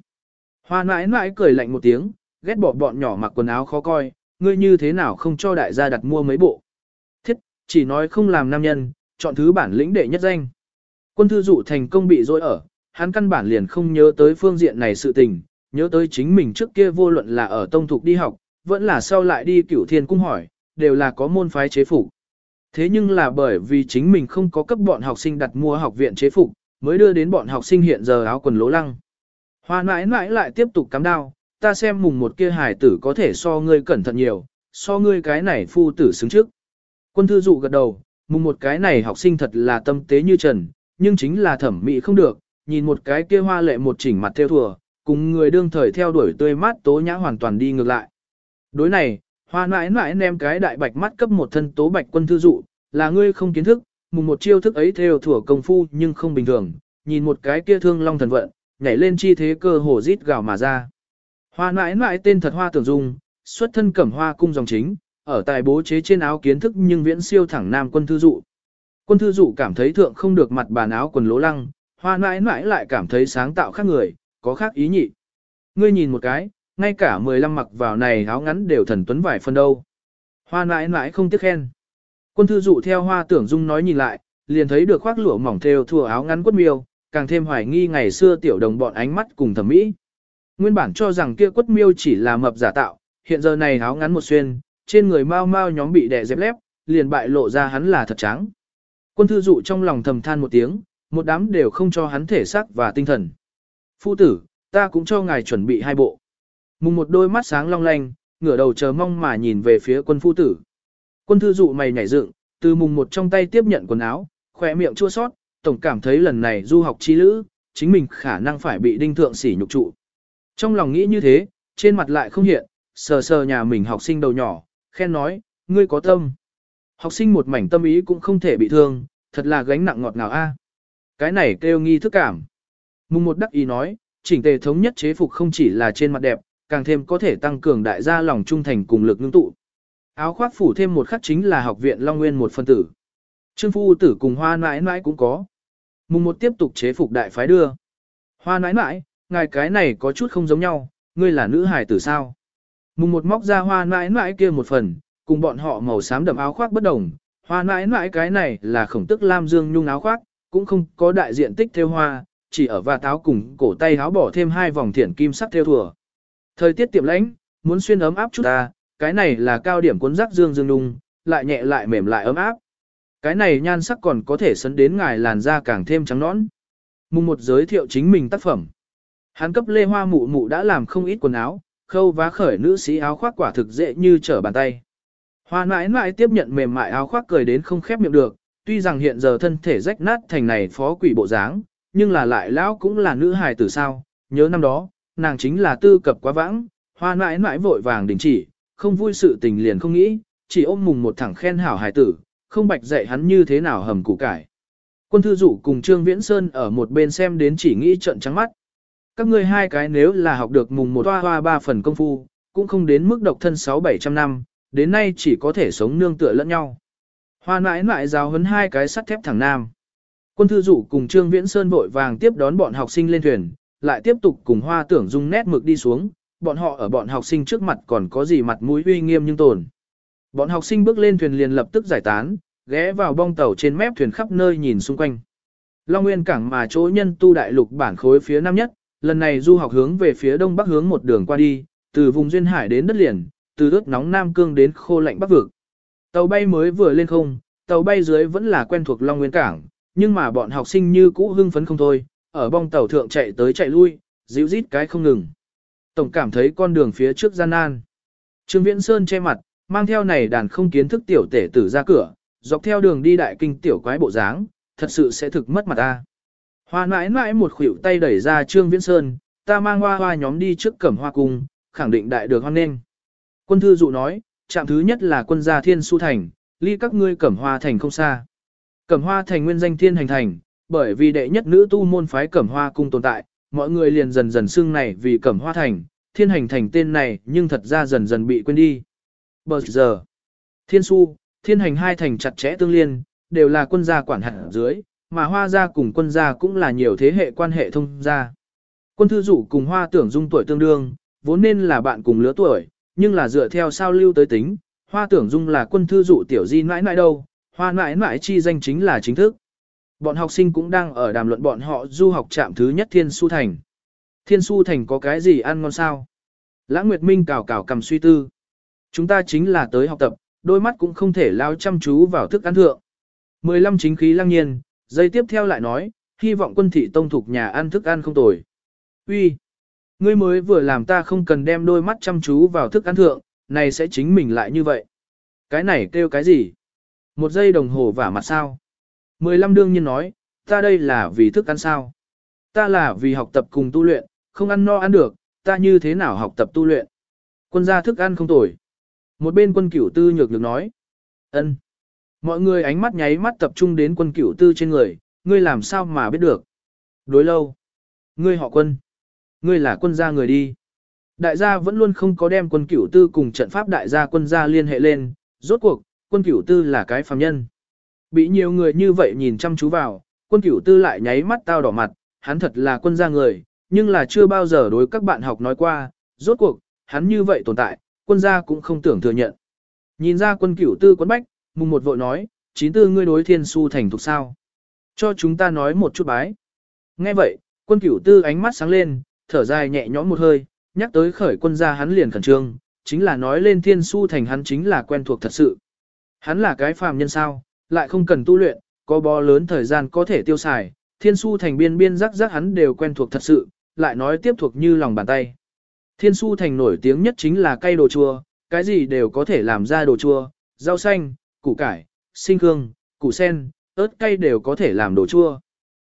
Hoa mãi mãi cười lạnh một tiếng, ghét bỏ bọn nhỏ mặc quần áo khó coi, ngươi như thế nào không cho đại gia đặt mua mấy bộ. Thiết, chỉ nói không làm nam nhân, chọn thứ bản lĩnh đệ nhất danh. Quân thư dụ thành công bị dối ở, hắn căn bản liền không nhớ tới phương diện này sự tình, nhớ tới chính mình trước kia vô luận là ở tông thục đi học, vẫn là sau lại đi cửu thiên cung hỏi, đều là có môn phái chế phục. Thế nhưng là bởi vì chính mình không có cấp bọn học sinh đặt mua học viện chế phục, mới đưa đến bọn học sinh hiện giờ áo quần lố lăng. Hoa mãi mãi lại tiếp tục cắm đao, ta xem mùng một kia hải tử có thể so ngươi cẩn thận nhiều, so ngươi cái này phu tử xứng trước. Quân thư dụ gật đầu, mùng một cái này học sinh thật là tâm tế như trần, nhưng chính là thẩm mỹ không được, nhìn một cái kia hoa lệ một chỉnh mặt theo thừa, cùng người đương thời theo đuổi tươi mát tố nhã hoàn toàn đi ngược lại. Đối này, hoa mãi mãi ném cái đại bạch mắt cấp một thân tố bạch quân thư dụ, là ngươi không kiến thức, mùng một chiêu thức ấy theo thủa công phu nhưng không bình thường, nhìn một cái kia thương long thần vận, nhảy lên chi thế cơ hồ rít gào mà ra. Hoa mãi mãi tên thật hoa tưởng dung, xuất thân cẩm hoa cung dòng chính, ở tài bố chế trên áo kiến thức nhưng viễn siêu thẳng nam quân thư dụ. Quân thư dụ cảm thấy thượng không được mặt bàn áo quần lố lăng, hoa mãi mãi lại cảm thấy sáng tạo khác người, có khác ý nhị. Ngươi nhìn một cái, ngay cả 15 mặc vào này áo ngắn đều thần tuấn vải phân đâu. Hoa mãi mãi không tiếc khen. Quân thư dụ theo hoa tưởng dung nói nhìn lại, liền thấy được khoác lụa mỏng theo thua áo ngắn quất miêu, càng thêm hoài nghi ngày xưa tiểu đồng bọn ánh mắt cùng thẩm mỹ. Nguyên bản cho rằng kia quất miêu chỉ là mập giả tạo, hiện giờ này áo ngắn một xuyên, trên người mau mau nhóm bị đè dẹp lép, liền bại lộ ra hắn là thật trắng. Quân thư dụ trong lòng thầm than một tiếng, một đám đều không cho hắn thể xác và tinh thần. Phu tử, ta cũng cho ngài chuẩn bị hai bộ. Mùng một đôi mắt sáng long lanh, ngửa đầu chờ mong mà nhìn về phía quân phu tử. Quân thư dụ mày nhảy dựng, từ mùng một trong tay tiếp nhận quần áo, khỏe miệng chua sót, tổng cảm thấy lần này du học chi lữ, chính mình khả năng phải bị đinh thượng sỉ nhục trụ. Trong lòng nghĩ như thế, trên mặt lại không hiện, sờ sờ nhà mình học sinh đầu nhỏ, khen nói, ngươi có tâm. Học sinh một mảnh tâm ý cũng không thể bị thương, thật là gánh nặng ngọt ngào a. Cái này kêu nghi thức cảm. Mùng một đắc ý nói, chỉnh tề thống nhất chế phục không chỉ là trên mặt đẹp, càng thêm có thể tăng cường đại gia lòng trung thành cùng lực ngưng tụ. Áo khoác phủ thêm một khắc chính là học viện Long Nguyên một phân tử. Trương phu tử cùng hoa nãi nãi cũng có. Mùng một tiếp tục chế phục đại phái đưa. Hoa nãi nãi, ngài cái này có chút không giống nhau, ngươi là nữ hải tử sao? Mùng một móc ra hoa nãi nãi kia một phần, cùng bọn họ màu xám đậm áo khoác bất đồng. Hoa nãi nãi cái này là khổng tức lam dương nhung áo khoác, cũng không có đại diện tích theo hoa, chỉ ở và táo cùng cổ tay áo bỏ thêm hai vòng thiển kim sắc theo thừa. Thời tiết tiệm lãnh, muốn xuyên ấm áp chút ta, cái này là cao điểm cuốn rắc dương dương nung, lại nhẹ lại mềm lại ấm áp. Cái này nhan sắc còn có thể sấn đến ngài làn da càng thêm trắng nõn. Mùng một giới thiệu chính mình tác phẩm. Hắn cấp lê hoa mụ mụ đã làm không ít quần áo, khâu vá khởi nữ sĩ áo khoác quả thực dễ như trở bàn tay. Hoa mãi mãi tiếp nhận mềm mại áo khoác cười đến không khép miệng được, tuy rằng hiện giờ thân thể rách nát thành này phó quỷ bộ dáng, nhưng là lại lão cũng là nữ hài tử sao, nhớ năm đó, nàng chính là tư cập quá vãng, hoa mãi mãi vội vàng đình chỉ, không vui sự tình liền không nghĩ, chỉ ôm mùng một thẳng khen hảo hài tử, không bạch dạy hắn như thế nào hầm củ cải. Quân thư dụ cùng Trương Viễn Sơn ở một bên xem đến chỉ nghĩ trận trắng mắt. Các ngươi hai cái nếu là học được mùng một hoa hoa ba phần công phu, cũng không đến mức độc thân sáu bảy trăm năm, đến nay chỉ có thể sống nương tựa lẫn nhau. Hoa nãi nãi giáo huấn hai cái sắt thép thẳng nam. Quân thư dụ cùng Trương Viễn Sơn vội vàng tiếp đón bọn học sinh lên thuyền, lại tiếp tục cùng hoa tưởng dung nét mực đi xuống, bọn họ ở bọn học sinh trước mặt còn có gì mặt mũi uy nghiêm nhưng tồn. Bọn học sinh bước lên thuyền liền lập tức giải tán, ghé vào bong tàu trên mép thuyền khắp nơi nhìn xung quanh. Long Nguyên cảng mà chỗ nhân tu đại lục bản khối phía nam nhất, lần này du học hướng về phía đông bắc hướng một đường qua đi, từ vùng duyên hải đến đất liền, từ ướt nóng nam cương đến khô lạnh bắc vực. Tàu bay mới vừa lên không, tàu bay dưới vẫn là quen thuộc Long Nguyên cảng, nhưng mà bọn học sinh như cũ hưng phấn không thôi, ở bong tàu thượng chạy tới chạy lui, dịu rít cái không ngừng. Tổng cảm thấy con đường phía trước gian nan. Trương Viễn Sơn che mặt, mang theo này đàn không kiến thức tiểu tể tử ra cửa, dọc theo đường đi đại kinh tiểu quái bộ dáng, thật sự sẽ thực mất mặt ta. Hoa mãi mãi một khuỷu tay đẩy ra Trương Viễn Sơn, ta mang hoa hoa nhóm đi trước cẩm hoa cung, khẳng định đại được hoan nghênh. Quân thư dụ nói, trạm thứ nhất là quân gia thiên su thành, ly các ngươi cẩm hoa thành không xa. Cẩm hoa thành nguyên danh thiên hành thành, bởi vì đệ nhất nữ tu môn phái cẩm hoa cung tồn tại, mọi người liền dần dần xưng này vì cẩm hoa thành, thiên hành thành tên này nhưng thật ra dần dần bị quên đi. Bờ giờ, thiên su, thiên hành hai thành chặt chẽ tương liên, đều là quân gia quản hạt dưới, mà hoa gia cùng quân gia cũng là nhiều thế hệ quan hệ thông gia. Quân thư dụ cùng hoa tưởng dung tuổi tương đương, vốn nên là bạn cùng lứa tuổi, nhưng là dựa theo sao lưu tới tính, hoa tưởng dung là quân thư dụ tiểu di mãi mãi đâu, hoa mãi mãi chi danh chính là chính thức. Bọn học sinh cũng đang ở đàm luận bọn họ du học trạm thứ nhất Thiên Su Thành. Thiên Su Thành có cái gì ăn ngon sao? Lãng Nguyệt Minh cào cào cầm suy tư. Chúng ta chính là tới học tập, đôi mắt cũng không thể lao chăm chú vào thức ăn thượng. 15 chính khí lăng nhiên, giây tiếp theo lại nói, hy vọng quân thị tông thuộc nhà ăn thức ăn không tồi. Uy, Ngươi mới vừa làm ta không cần đem đôi mắt chăm chú vào thức ăn thượng, này sẽ chính mình lại như vậy. Cái này kêu cái gì? Một giây đồng hồ vả mặt sao? 15 đương nhiên nói, ta đây là vì thức ăn sao? Ta là vì học tập cùng tu luyện, không ăn no ăn được, ta như thế nào học tập tu luyện? Quân gia thức ăn không tồi. Một bên quân cửu tư nhược nhược nói. ân. Mọi người ánh mắt nháy mắt tập trung đến quân cửu tư trên người, ngươi làm sao mà biết được? Đối lâu. Ngươi họ quân. Ngươi là quân gia người đi. Đại gia vẫn luôn không có đem quân cửu tư cùng trận pháp đại gia quân gia liên hệ lên, rốt cuộc, quân cửu tư là cái phàm nhân. Bị nhiều người như vậy nhìn chăm chú vào, quân cửu tư lại nháy mắt tao đỏ mặt, hắn thật là quân gia người, nhưng là chưa bao giờ đối các bạn học nói qua, rốt cuộc, hắn như vậy tồn tại, quân gia cũng không tưởng thừa nhận. Nhìn ra quân cửu tư quân bách, mùng một vội nói, chín tư ngươi đối thiên su thành thuộc sao. Cho chúng ta nói một chút bái. Nghe vậy, quân cửu tư ánh mắt sáng lên, thở dài nhẹ nhõm một hơi, nhắc tới khởi quân gia hắn liền khẩn trương, chính là nói lên thiên su thành hắn chính là quen thuộc thật sự. Hắn là cái phàm nhân sao, lại không cần tu luyện, có bó lớn thời gian có thể tiêu xài, thiên su thành biên biên rắc rắc hắn đều quen thuộc thật sự, lại nói tiếp thuộc như lòng bàn tay. Thiên su thành nổi tiếng nhất chính là cây đồ chua, cái gì đều có thể làm ra đồ chua, rau xanh, củ cải, sinh hương, củ sen, ớt cay đều có thể làm đồ chua.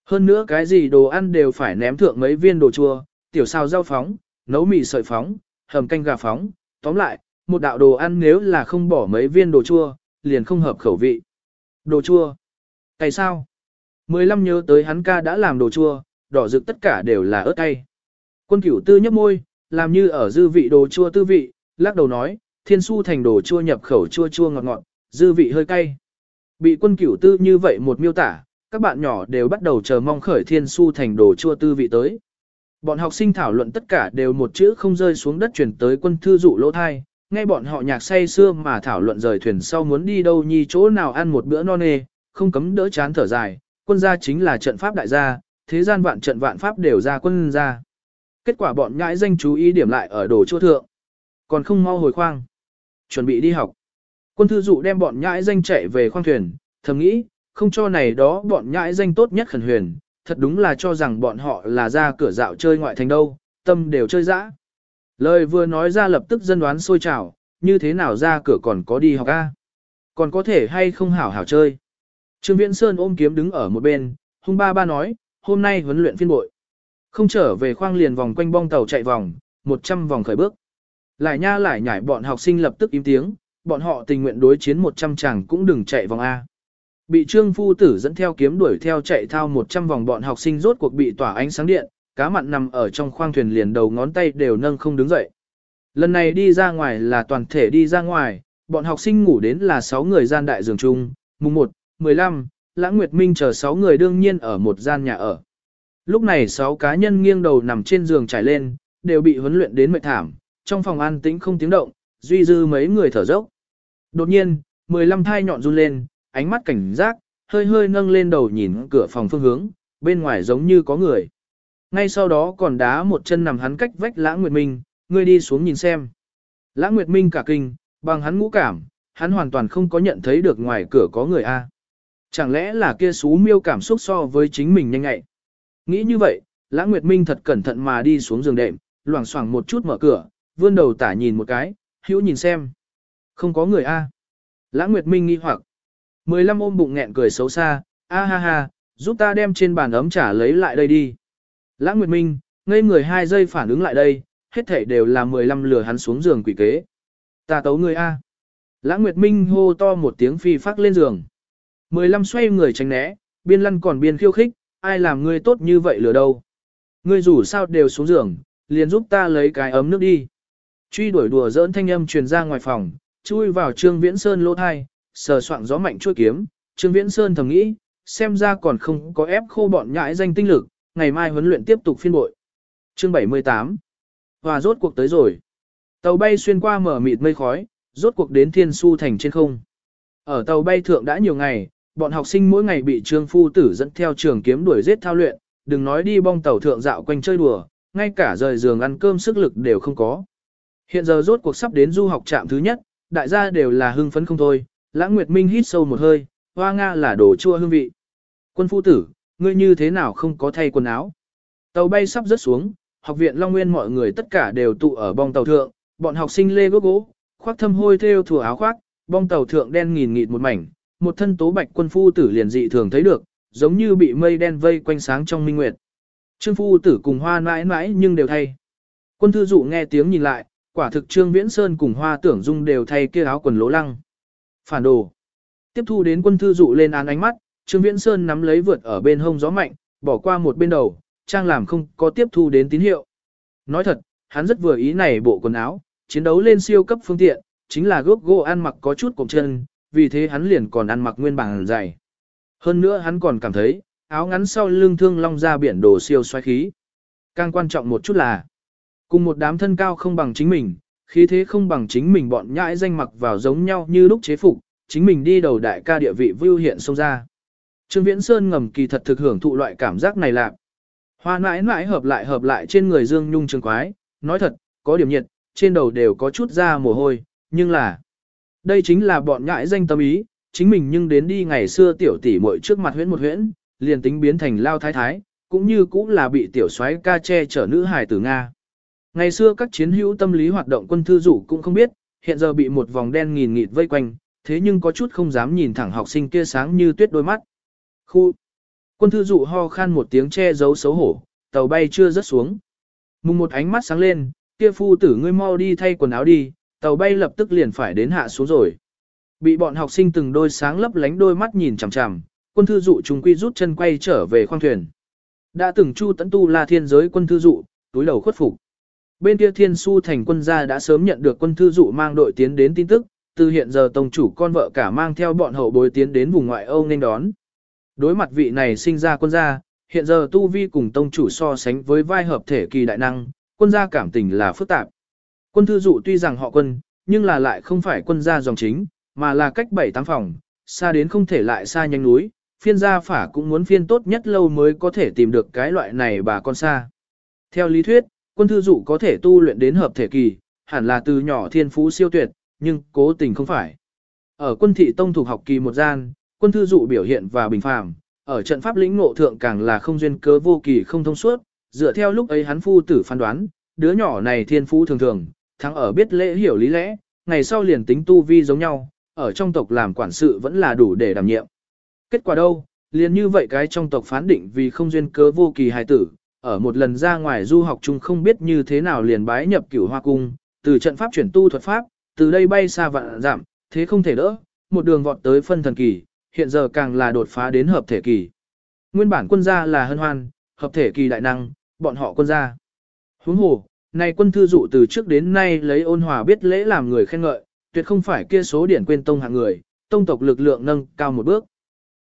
Hơn nữa cái gì đồ ăn đều phải ném thượng mấy viên đồ chua, tiểu xào rau phóng, nấu mì sợi phóng, hầm canh gà phóng, tóm lại, một đạo đồ ăn nếu là không bỏ mấy viên đồ chua, liền không hợp khẩu vị. Đồ chua. Cay sao? 15 nhớ tới hắn ca đã làm đồ chua, đỏ rực tất cả đều là ớt cay. Quân cửu tư nhấp môi, làm như ở dư vị đồ chua tư vị, lắc đầu nói, thiên su thành đồ chua nhập khẩu chua chua ngọt ngọt, dư vị hơi cay. Bị quân cửu tư như vậy một miêu tả, các bạn nhỏ đều bắt đầu chờ mong khởi thiên su thành đồ chua tư vị tới. Bọn học sinh thảo luận tất cả đều một chữ không rơi xuống đất chuyển tới quân thư dụ lỗ thai, nghe bọn họ nhạc say xưa mà thảo luận rời thuyền sau muốn đi đâu nhi chỗ nào ăn một bữa no nê, không cấm đỡ chán thở dài, quân gia chính là trận pháp đại gia, thế gian vạn trận vạn pháp đều ra quân gia. Kết quả bọn nhãi danh chú ý điểm lại ở đồ chỗ thượng. Còn không mau hồi khoang. Chuẩn bị đi học. Quân thư dụ đem bọn nhãi danh chạy về khoang thuyền, thầm nghĩ, không cho này đó bọn nhãi danh tốt nhất khẩn huyền, thật đúng là cho rằng bọn họ là ra cửa dạo chơi ngoại thành đâu, tâm đều chơi dã. Lời vừa nói ra lập tức dân đoán sôi trào, như thế nào ra cửa còn có đi học a? Còn có thể hay không hảo hảo chơi? Trương Viễn Sơn ôm kiếm đứng ở một bên, hung ba ba nói, hôm nay huấn luyện phiên bội. Không trở về khoang liền vòng quanh bong tàu chạy vòng, 100 vòng khởi bước. Lại nha lại nhảy bọn học sinh lập tức im tiếng, bọn họ tình nguyện đối chiến 100 chàng cũng đừng chạy vòng A. Bị trương phu tử dẫn theo kiếm đuổi theo chạy thao 100 vòng bọn học sinh rốt cuộc bị tỏa ánh sáng điện, cá mặn nằm ở trong khoang thuyền liền đầu ngón tay đều nâng không đứng dậy. Lần này đi ra ngoài là toàn thể đi ra ngoài, bọn học sinh ngủ đến là 6 người gian đại giường chung, mùng 1, 15, Lãng Nguyệt Minh chờ 6 người đương nhiên ở một gian nhà ở. Lúc này 6 cá nhân nghiêng đầu nằm trên giường trải lên, đều bị huấn luyện đến mệt thảm, trong phòng an tĩnh không tiếng động, duy dư mấy người thở dốc. Đột nhiên, 15 thai nhọn run lên, ánh mắt cảnh giác, hơi hơi nâng lên đầu nhìn cửa phòng phương hướng, bên ngoài giống như có người. Ngay sau đó còn đá một chân nằm hắn cách vách Lãng Nguyệt Minh, ngươi đi xuống nhìn xem. Lãng Nguyệt Minh cả kinh, bằng hắn ngũ cảm, hắn hoàn toàn không có nhận thấy được ngoài cửa có người a. Chẳng lẽ là kia xú miêu cảm xúc so với chính mình nhanh ngại. Nghĩ như vậy, Lãng Nguyệt Minh thật cẩn thận mà đi xuống giường đệm, loảng xoảng một chút mở cửa, vươn đầu tả nhìn một cái, hữu nhìn xem. Không có người a. Lãng Nguyệt Minh nghi hoặc. Mười lăm ôm bụng nghẹn cười xấu xa, a ha ha, giúp ta đem trên bàn ấm trả lấy lại đây đi. Lãng Nguyệt Minh, ngây người hai giây phản ứng lại đây, hết thảy đều là mười lăm lừa hắn xuống giường quỷ kế. Ta tấu người A. Lãng Nguyệt Minh hô to một tiếng phi phát lên giường. Mười lăm xoay người tránh né, biên lăn còn biên khiêu khích, ai làm ngươi tốt như vậy lừa đâu. Ngươi rủ sao đều xuống giường, liền giúp ta lấy cái ấm nước đi. Truy đuổi đùa dỡn thanh âm truyền ra ngoài phòng, chui vào Trương Viễn Sơn lỗ thai, sờ soạng gió mạnh chuôi kiếm, Trương Viễn Sơn thầm nghĩ, xem ra còn không có ép khô bọn nhãi danh tinh lực, ngày mai huấn luyện tiếp tục phiên bội. Chương 78 Và rốt cuộc tới rồi. Tàu bay xuyên qua mở mịt mây khói, rốt cuộc đến Thiên Su thành trên không. Ở tàu bay thượng đã nhiều ngày, bọn học sinh mỗi ngày bị Trương Phu Tử dẫn theo trường kiếm đuổi giết thao luyện, đừng nói đi bong tàu thượng dạo quanh chơi đùa, ngay cả rời giường ăn cơm sức lực đều không có. Hiện giờ rốt cuộc sắp đến du học trạm thứ nhất, đại gia đều là hưng phấn không thôi, Lãng Nguyệt Minh hít sâu một hơi, hoa nga là đồ chua hương vị. Quân phu tử, ngươi như thế nào không có thay quần áo? Tàu bay sắp rớt xuống, học viện Long Nguyên mọi người tất cả đều tụ ở bong tàu thượng, bọn học sinh lê gốc gỗ, khoác thâm hôi theo thừa áo khoác, bong tàu thượng đen nghìn nghịt một mảnh, một thân tố bạch quân phu tử liền dị thường thấy được, giống như bị mây đen vây quanh sáng trong minh nguyệt. Trương phu tử cùng hoa mãi mãi nhưng đều thay. Quân thư dụ nghe tiếng nhìn lại, quả thực Trương Viễn Sơn cùng hoa tưởng dung đều thay kia áo quần lỗ lăng. Phản đồ. Tiếp thu đến quân thư dụ lên án ánh mắt, Trương Viễn Sơn nắm lấy vượt ở bên hông gió mạnh, bỏ qua một bên đầu, trang làm không có tiếp thu đến tín hiệu. Nói thật, hắn rất vừa ý này bộ quần áo, chiến đấu lên siêu cấp phương tiện, chính là gốc gỗ ăn mặc có chút cổng chân, vì thế hắn liền còn ăn mặc nguyên bản dày. Hơn nữa hắn còn cảm thấy, áo ngắn sau lưng thương long ra biển đồ siêu xoáy khí. Càng quan trọng một chút là, cùng một đám thân cao không bằng chính mình, khí thế không bằng chính mình bọn nhãi danh mặc vào giống nhau như lúc chế phục, chính mình đi đầu đại ca địa vị vưu hiện xông ra. Trương Viễn Sơn ngầm kỳ thật thực hưởng thụ loại cảm giác này lạc. Hoa mãi mãi hợp lại hợp lại trên người Dương Nhung trường quái, nói thật, có điểm nhiệt, trên đầu đều có chút da mồ hôi, nhưng là... Đây chính là bọn nhãi danh tâm ý, chính mình nhưng đến đi ngày xưa tiểu tỷ muội trước mặt huyễn một huyễn, liền tính biến thành lao thái thái, cũng như cũng là bị tiểu soái ca che chở nữ hài tử Nga. Ngày xưa các chiến hữu tâm lý hoạt động quân thư dụ cũng không biết, hiện giờ bị một vòng đen nghìn nghịt vây quanh, thế nhưng có chút không dám nhìn thẳng học sinh kia sáng như tuyết đôi mắt. Khu! Quân thư dụ ho khan một tiếng che giấu xấu hổ, tàu bay chưa rớt xuống. Mùng một ánh mắt sáng lên, kia phu tử ngươi mau đi thay quần áo đi, tàu bay lập tức liền phải đến hạ xuống rồi. Bị bọn học sinh từng đôi sáng lấp lánh đôi mắt nhìn chằm chằm, quân thư dụ trùng quy rút chân quay trở về khoang thuyền. Đã từng chu tấn tu là thiên giới quân thư dụ, túi đầu khuất phục. Bên kia thiên su thành quân gia đã sớm nhận được quân thư dụ mang đội tiến đến tin tức, từ hiện giờ tổng chủ con vợ cả mang theo bọn hậu bối tiến đến vùng ngoại Âu nên đón. Đối mặt vị này sinh ra quân gia, hiện giờ tu vi cùng tông chủ so sánh với vai hợp thể kỳ đại năng, quân gia cảm tình là phức tạp. Quân thư dụ tuy rằng họ quân, nhưng là lại không phải quân gia dòng chính, mà là cách bảy tám phòng, xa đến không thể lại xa nhanh núi, phiên gia phả cũng muốn phiên tốt nhất lâu mới có thể tìm được cái loại này bà con xa. Theo lý thuyết, quân thư dụ có thể tu luyện đến hợp thể kỳ, hẳn là từ nhỏ thiên phú siêu tuyệt, nhưng cố tình không phải. Ở quân thị tông thuộc học kỳ một gian, quân thư dụ biểu hiện và bình phàm, ở trận pháp lĩnh ngộ thượng càng là không duyên cớ vô kỳ không thông suốt, dựa theo lúc ấy hắn phu tử phán đoán, đứa nhỏ này thiên phú thường thường, thắng ở biết lễ hiểu lý lẽ, ngày sau liền tính tu vi giống nhau, ở trong tộc làm quản sự vẫn là đủ để đảm nhiệm. Kết quả đâu, liền như vậy cái trong tộc phán định vì không duyên cớ vô kỳ hài tử, ở một lần ra ngoài du học chung không biết như thế nào liền bái nhập cửu hoa cung, từ trận pháp chuyển tu thuật pháp, từ đây bay xa vạn giảm, thế không thể đỡ, một đường vọt tới phân thần kỳ, hiện giờ càng là đột phá đến hợp thể kỳ. Nguyên bản quân gia là hân hoan, hợp thể kỳ đại năng, bọn họ quân gia. Huống hồ, này quân thư dụ từ trước đến nay lấy ôn hòa biết lễ làm người khen ngợi, tuyệt không phải kia số điển quên tông hạng người, tông tộc lực lượng nâng cao một bước.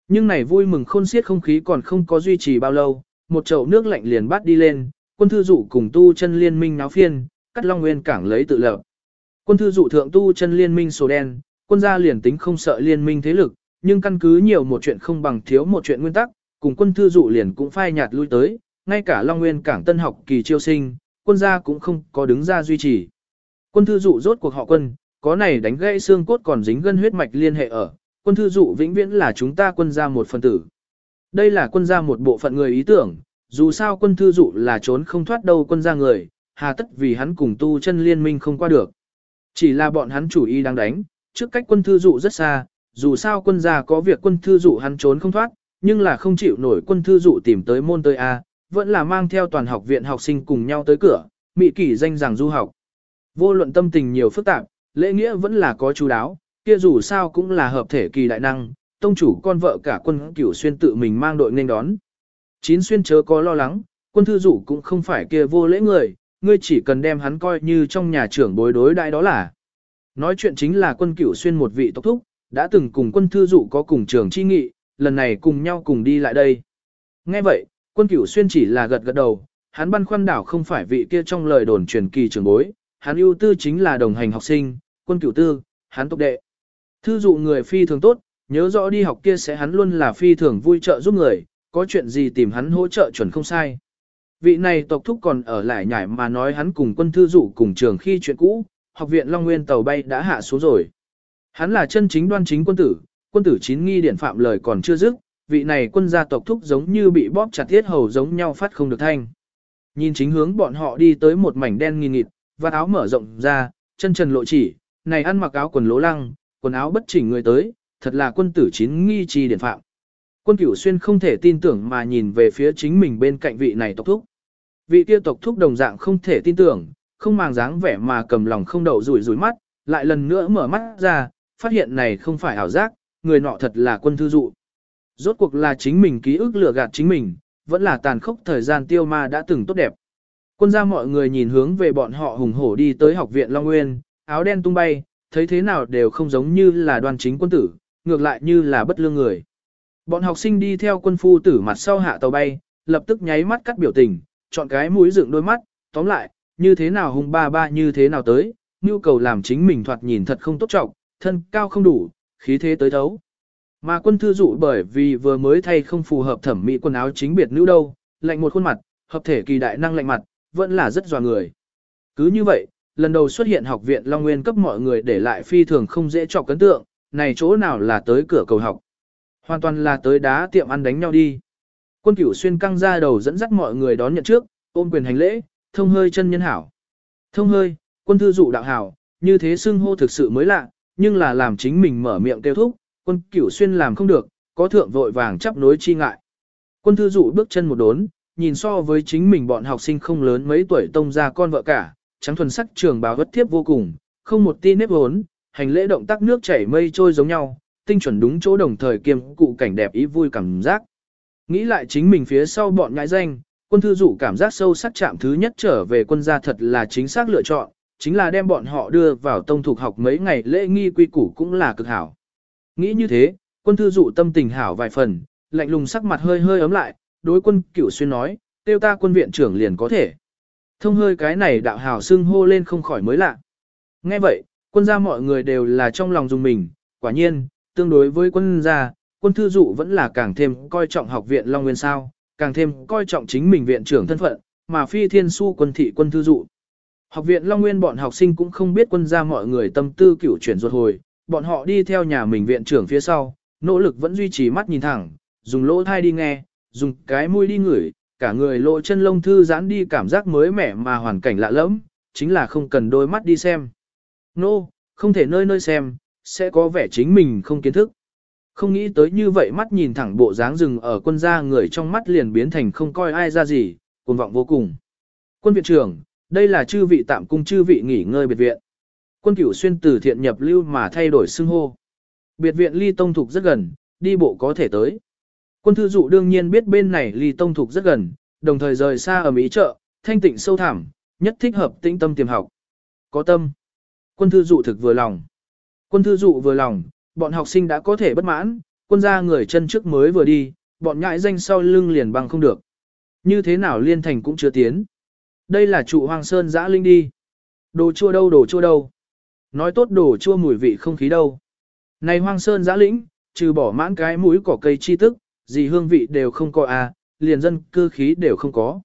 Nhưng này vui mừng khôn xiết không khí còn không có duy trì bao lâu, một chậu nước lạnh liền bắt đi lên, quân thư dụ cùng tu chân liên minh náo phiên, cắt long nguyên cảng lấy tự lập. Quân thư dụ thượng tu chân liên minh sổ đen, quân gia liền tính không sợ liên minh thế lực, nhưng căn cứ nhiều một chuyện không bằng thiếu một chuyện nguyên tắc, cùng quân thư dụ liền cũng phai nhạt lui tới, ngay cả Long Nguyên cảng tân học kỳ chiêu sinh, quân gia cũng không có đứng ra duy trì. Quân thư dụ rốt cuộc họ quân, có này đánh gãy xương cốt còn dính gân huyết mạch liên hệ ở, quân thư dụ vĩnh viễn là chúng ta quân gia một phần tử. Đây là quân gia một bộ phận người ý tưởng, dù sao quân thư dụ là trốn không thoát đâu quân gia người, hà tất vì hắn cùng tu chân liên minh không qua được. Chỉ là bọn hắn chủ ý đang đánh, trước cách quân thư dụ rất xa, dù sao quân gia có việc quân thư dụ hắn trốn không thoát, nhưng là không chịu nổi quân thư dụ tìm tới môn tới A, vẫn là mang theo toàn học viện học sinh cùng nhau tới cửa, mị kỷ danh rằng du học. Vô luận tâm tình nhiều phức tạp, lễ nghĩa vẫn là có chú đáo, kia dù sao cũng là hợp thể kỳ đại năng, tông chủ con vợ cả quân cửu xuyên tự mình mang đội nên đón. Chín xuyên chớ có lo lắng, quân thư dụ cũng không phải kia vô lễ người, ngươi chỉ cần đem hắn coi như trong nhà trưởng bối đối đại đó là. Nói chuyện chính là quân cửu xuyên một vị tộc thúc, đã từng cùng quân thư dụ có cùng trường chi nghị, lần này cùng nhau cùng đi lại đây. Nghe vậy, quân cửu xuyên chỉ là gật gật đầu, hắn băn khoăn đảo không phải vị kia trong lời đồn truyền kỳ trường bối, hắn ưu tư chính là đồng hành học sinh, quân cửu tư, hắn tộc đệ. Thư dụ người phi thường tốt, nhớ rõ đi học kia sẽ hắn luôn là phi thường vui trợ giúp người, có chuyện gì tìm hắn hỗ trợ chuẩn không sai. Vị này tộc thúc còn ở lại nhảy mà nói hắn cùng quân thư dụ cùng trường khi chuyện cũ, học viện Long Nguyên tàu bay đã hạ xuống rồi. Hắn là chân chính đoan chính quân tử, quân tử chín nghi điển phạm lời còn chưa dứt, vị này quân gia tộc thúc giống như bị bóp chặt thiết hầu giống nhau phát không được thanh. Nhìn chính hướng bọn họ đi tới một mảnh đen nghìn nghịt, và áo mở rộng ra, chân trần lộ chỉ, này ăn mặc áo quần lố lăng, quần áo bất chỉnh người tới, thật là quân tử chín nghi chi điển phạm. Quân cửu xuyên không thể tin tưởng mà nhìn về phía chính mình bên cạnh vị này tộc thúc. Vị kia tộc thúc đồng dạng không thể tin tưởng, không màng dáng vẻ mà cầm lòng không đậu rủi rủi mắt, lại lần nữa mở mắt ra, phát hiện này không phải ảo giác, người nọ thật là quân thư dụ. Rốt cuộc là chính mình ký ức lừa gạt chính mình, vẫn là tàn khốc thời gian tiêu ma đã từng tốt đẹp. Quân gia mọi người nhìn hướng về bọn họ hùng hổ đi tới học viện Long Nguyên, áo đen tung bay, thấy thế nào đều không giống như là đoan chính quân tử, ngược lại như là bất lương người. Bọn học sinh đi theo quân phu tử mặt sau hạ tàu bay, lập tức nháy mắt cắt biểu tình, chọn cái mũi dựng đôi mắt, tóm lại, như thế nào hung ba ba như thế nào tới, nhu cầu làm chính mình thoạt nhìn thật không tốt trọng, thân cao không đủ, khí thế tới thấu. Mà quân thư dụ bởi vì vừa mới thay không phù hợp thẩm mỹ quần áo chính biệt nữ đâu, lạnh một khuôn mặt, hợp thể kỳ đại năng lạnh mặt, vẫn là rất dò người. Cứ như vậy, lần đầu xuất hiện học viện Long Nguyên cấp mọi người để lại phi thường không dễ chọc cấn tượng, này chỗ nào là tới cửa cầu học. Hoàn toàn là tới đá tiệm ăn đánh nhau đi. Quân cửu xuyên căng ra đầu dẫn dắt mọi người đón nhận trước, ôm quyền hành lễ, thông hơi chân nhân hảo. Thông hơi, quân thư dụ đạo hảo, như thế xưng hô thực sự mới lạ, nhưng là làm chính mình mở miệng kêu thúc, quân cửu xuyên làm không được, có thượng vội vàng chấp nối chi ngại. Quân thư dụ bước chân một đốn, nhìn so với chính mình bọn học sinh không lớn mấy tuổi tông ra con vợ cả, trắng thuần sắc trường bào vất thiếp vô cùng, không một ti nếp hốn, hành lễ động tác nước chảy mây trôi giống nhau, tinh chuẩn đúng chỗ đồng thời kiêm cụ cảnh đẹp ý vui cảm giác. Nghĩ lại chính mình phía sau bọn nhãi danh, quân thư dụ cảm giác sâu sắc chạm thứ nhất trở về quân gia thật là chính xác lựa chọn, chính là đem bọn họ đưa vào tông thuộc học mấy ngày lễ nghi quy củ cũng là cực hảo. Nghĩ như thế, quân thư dụ tâm tình hảo vài phần, lạnh lùng sắc mặt hơi hơi ấm lại, đối quân cửu xuyên nói, tiêu ta quân viện trưởng liền có thể. Thông hơi cái này đạo hào xưng hô lên không khỏi mới lạ. Nghe vậy, quân gia mọi người đều là trong lòng dùng mình, quả nhiên, tương đối với quân gia, quân thư dụ vẫn là càng thêm coi trọng học viện Long Nguyên sao, càng thêm coi trọng chính mình viện trưởng thân phận, mà phi thiên su quân thị quân thư dụ. Học viện Long Nguyên bọn học sinh cũng không biết quân gia mọi người tâm tư cửu chuyển ruột hồi, bọn họ đi theo nhà mình viện trưởng phía sau, nỗ lực vẫn duy trì mắt nhìn thẳng, dùng lỗ thai đi nghe, dùng cái mũi đi ngửi, cả người lộ chân lông thư giãn đi cảm giác mới mẻ mà hoàn cảnh lạ lẫm, chính là không cần đôi mắt đi xem. Nô, no, không thể nơi nơi xem, sẽ có vẻ chính mình không kiến thức. Không nghĩ tới như vậy mắt nhìn thẳng bộ dáng rừng ở quân gia người trong mắt liền biến thành không coi ai ra gì, cuồng vọng vô cùng. Quân viện trưởng, đây là chư vị tạm cung chư vị nghỉ ngơi biệt viện. Quân cửu xuyên từ thiện nhập lưu mà thay đổi xưng hô. Biệt viện ly tông thục rất gần, đi bộ có thể tới. Quân thư dụ đương nhiên biết bên này ly tông thục rất gần, đồng thời rời xa ở Mỹ chợ, thanh tịnh sâu thẳm, nhất thích hợp tĩnh tâm tiềm học. Có tâm. Quân thư dụ thực vừa lòng. Quân thư dụ vừa lòng, bọn học sinh đã có thể bất mãn, quân gia người chân trước mới vừa đi, bọn nhãi danh sau lưng liền bằng không được. Như thế nào liên thành cũng chưa tiến. Đây là trụ hoàng sơn dã linh đi. Đồ chua đâu đồ chua đâu. Nói tốt đồ chua mùi vị không khí đâu. Này hoang sơn giã lĩnh, trừ bỏ mãn cái mũi cỏ cây chi tức, gì hương vị đều không có à, liền dân cư khí đều không có.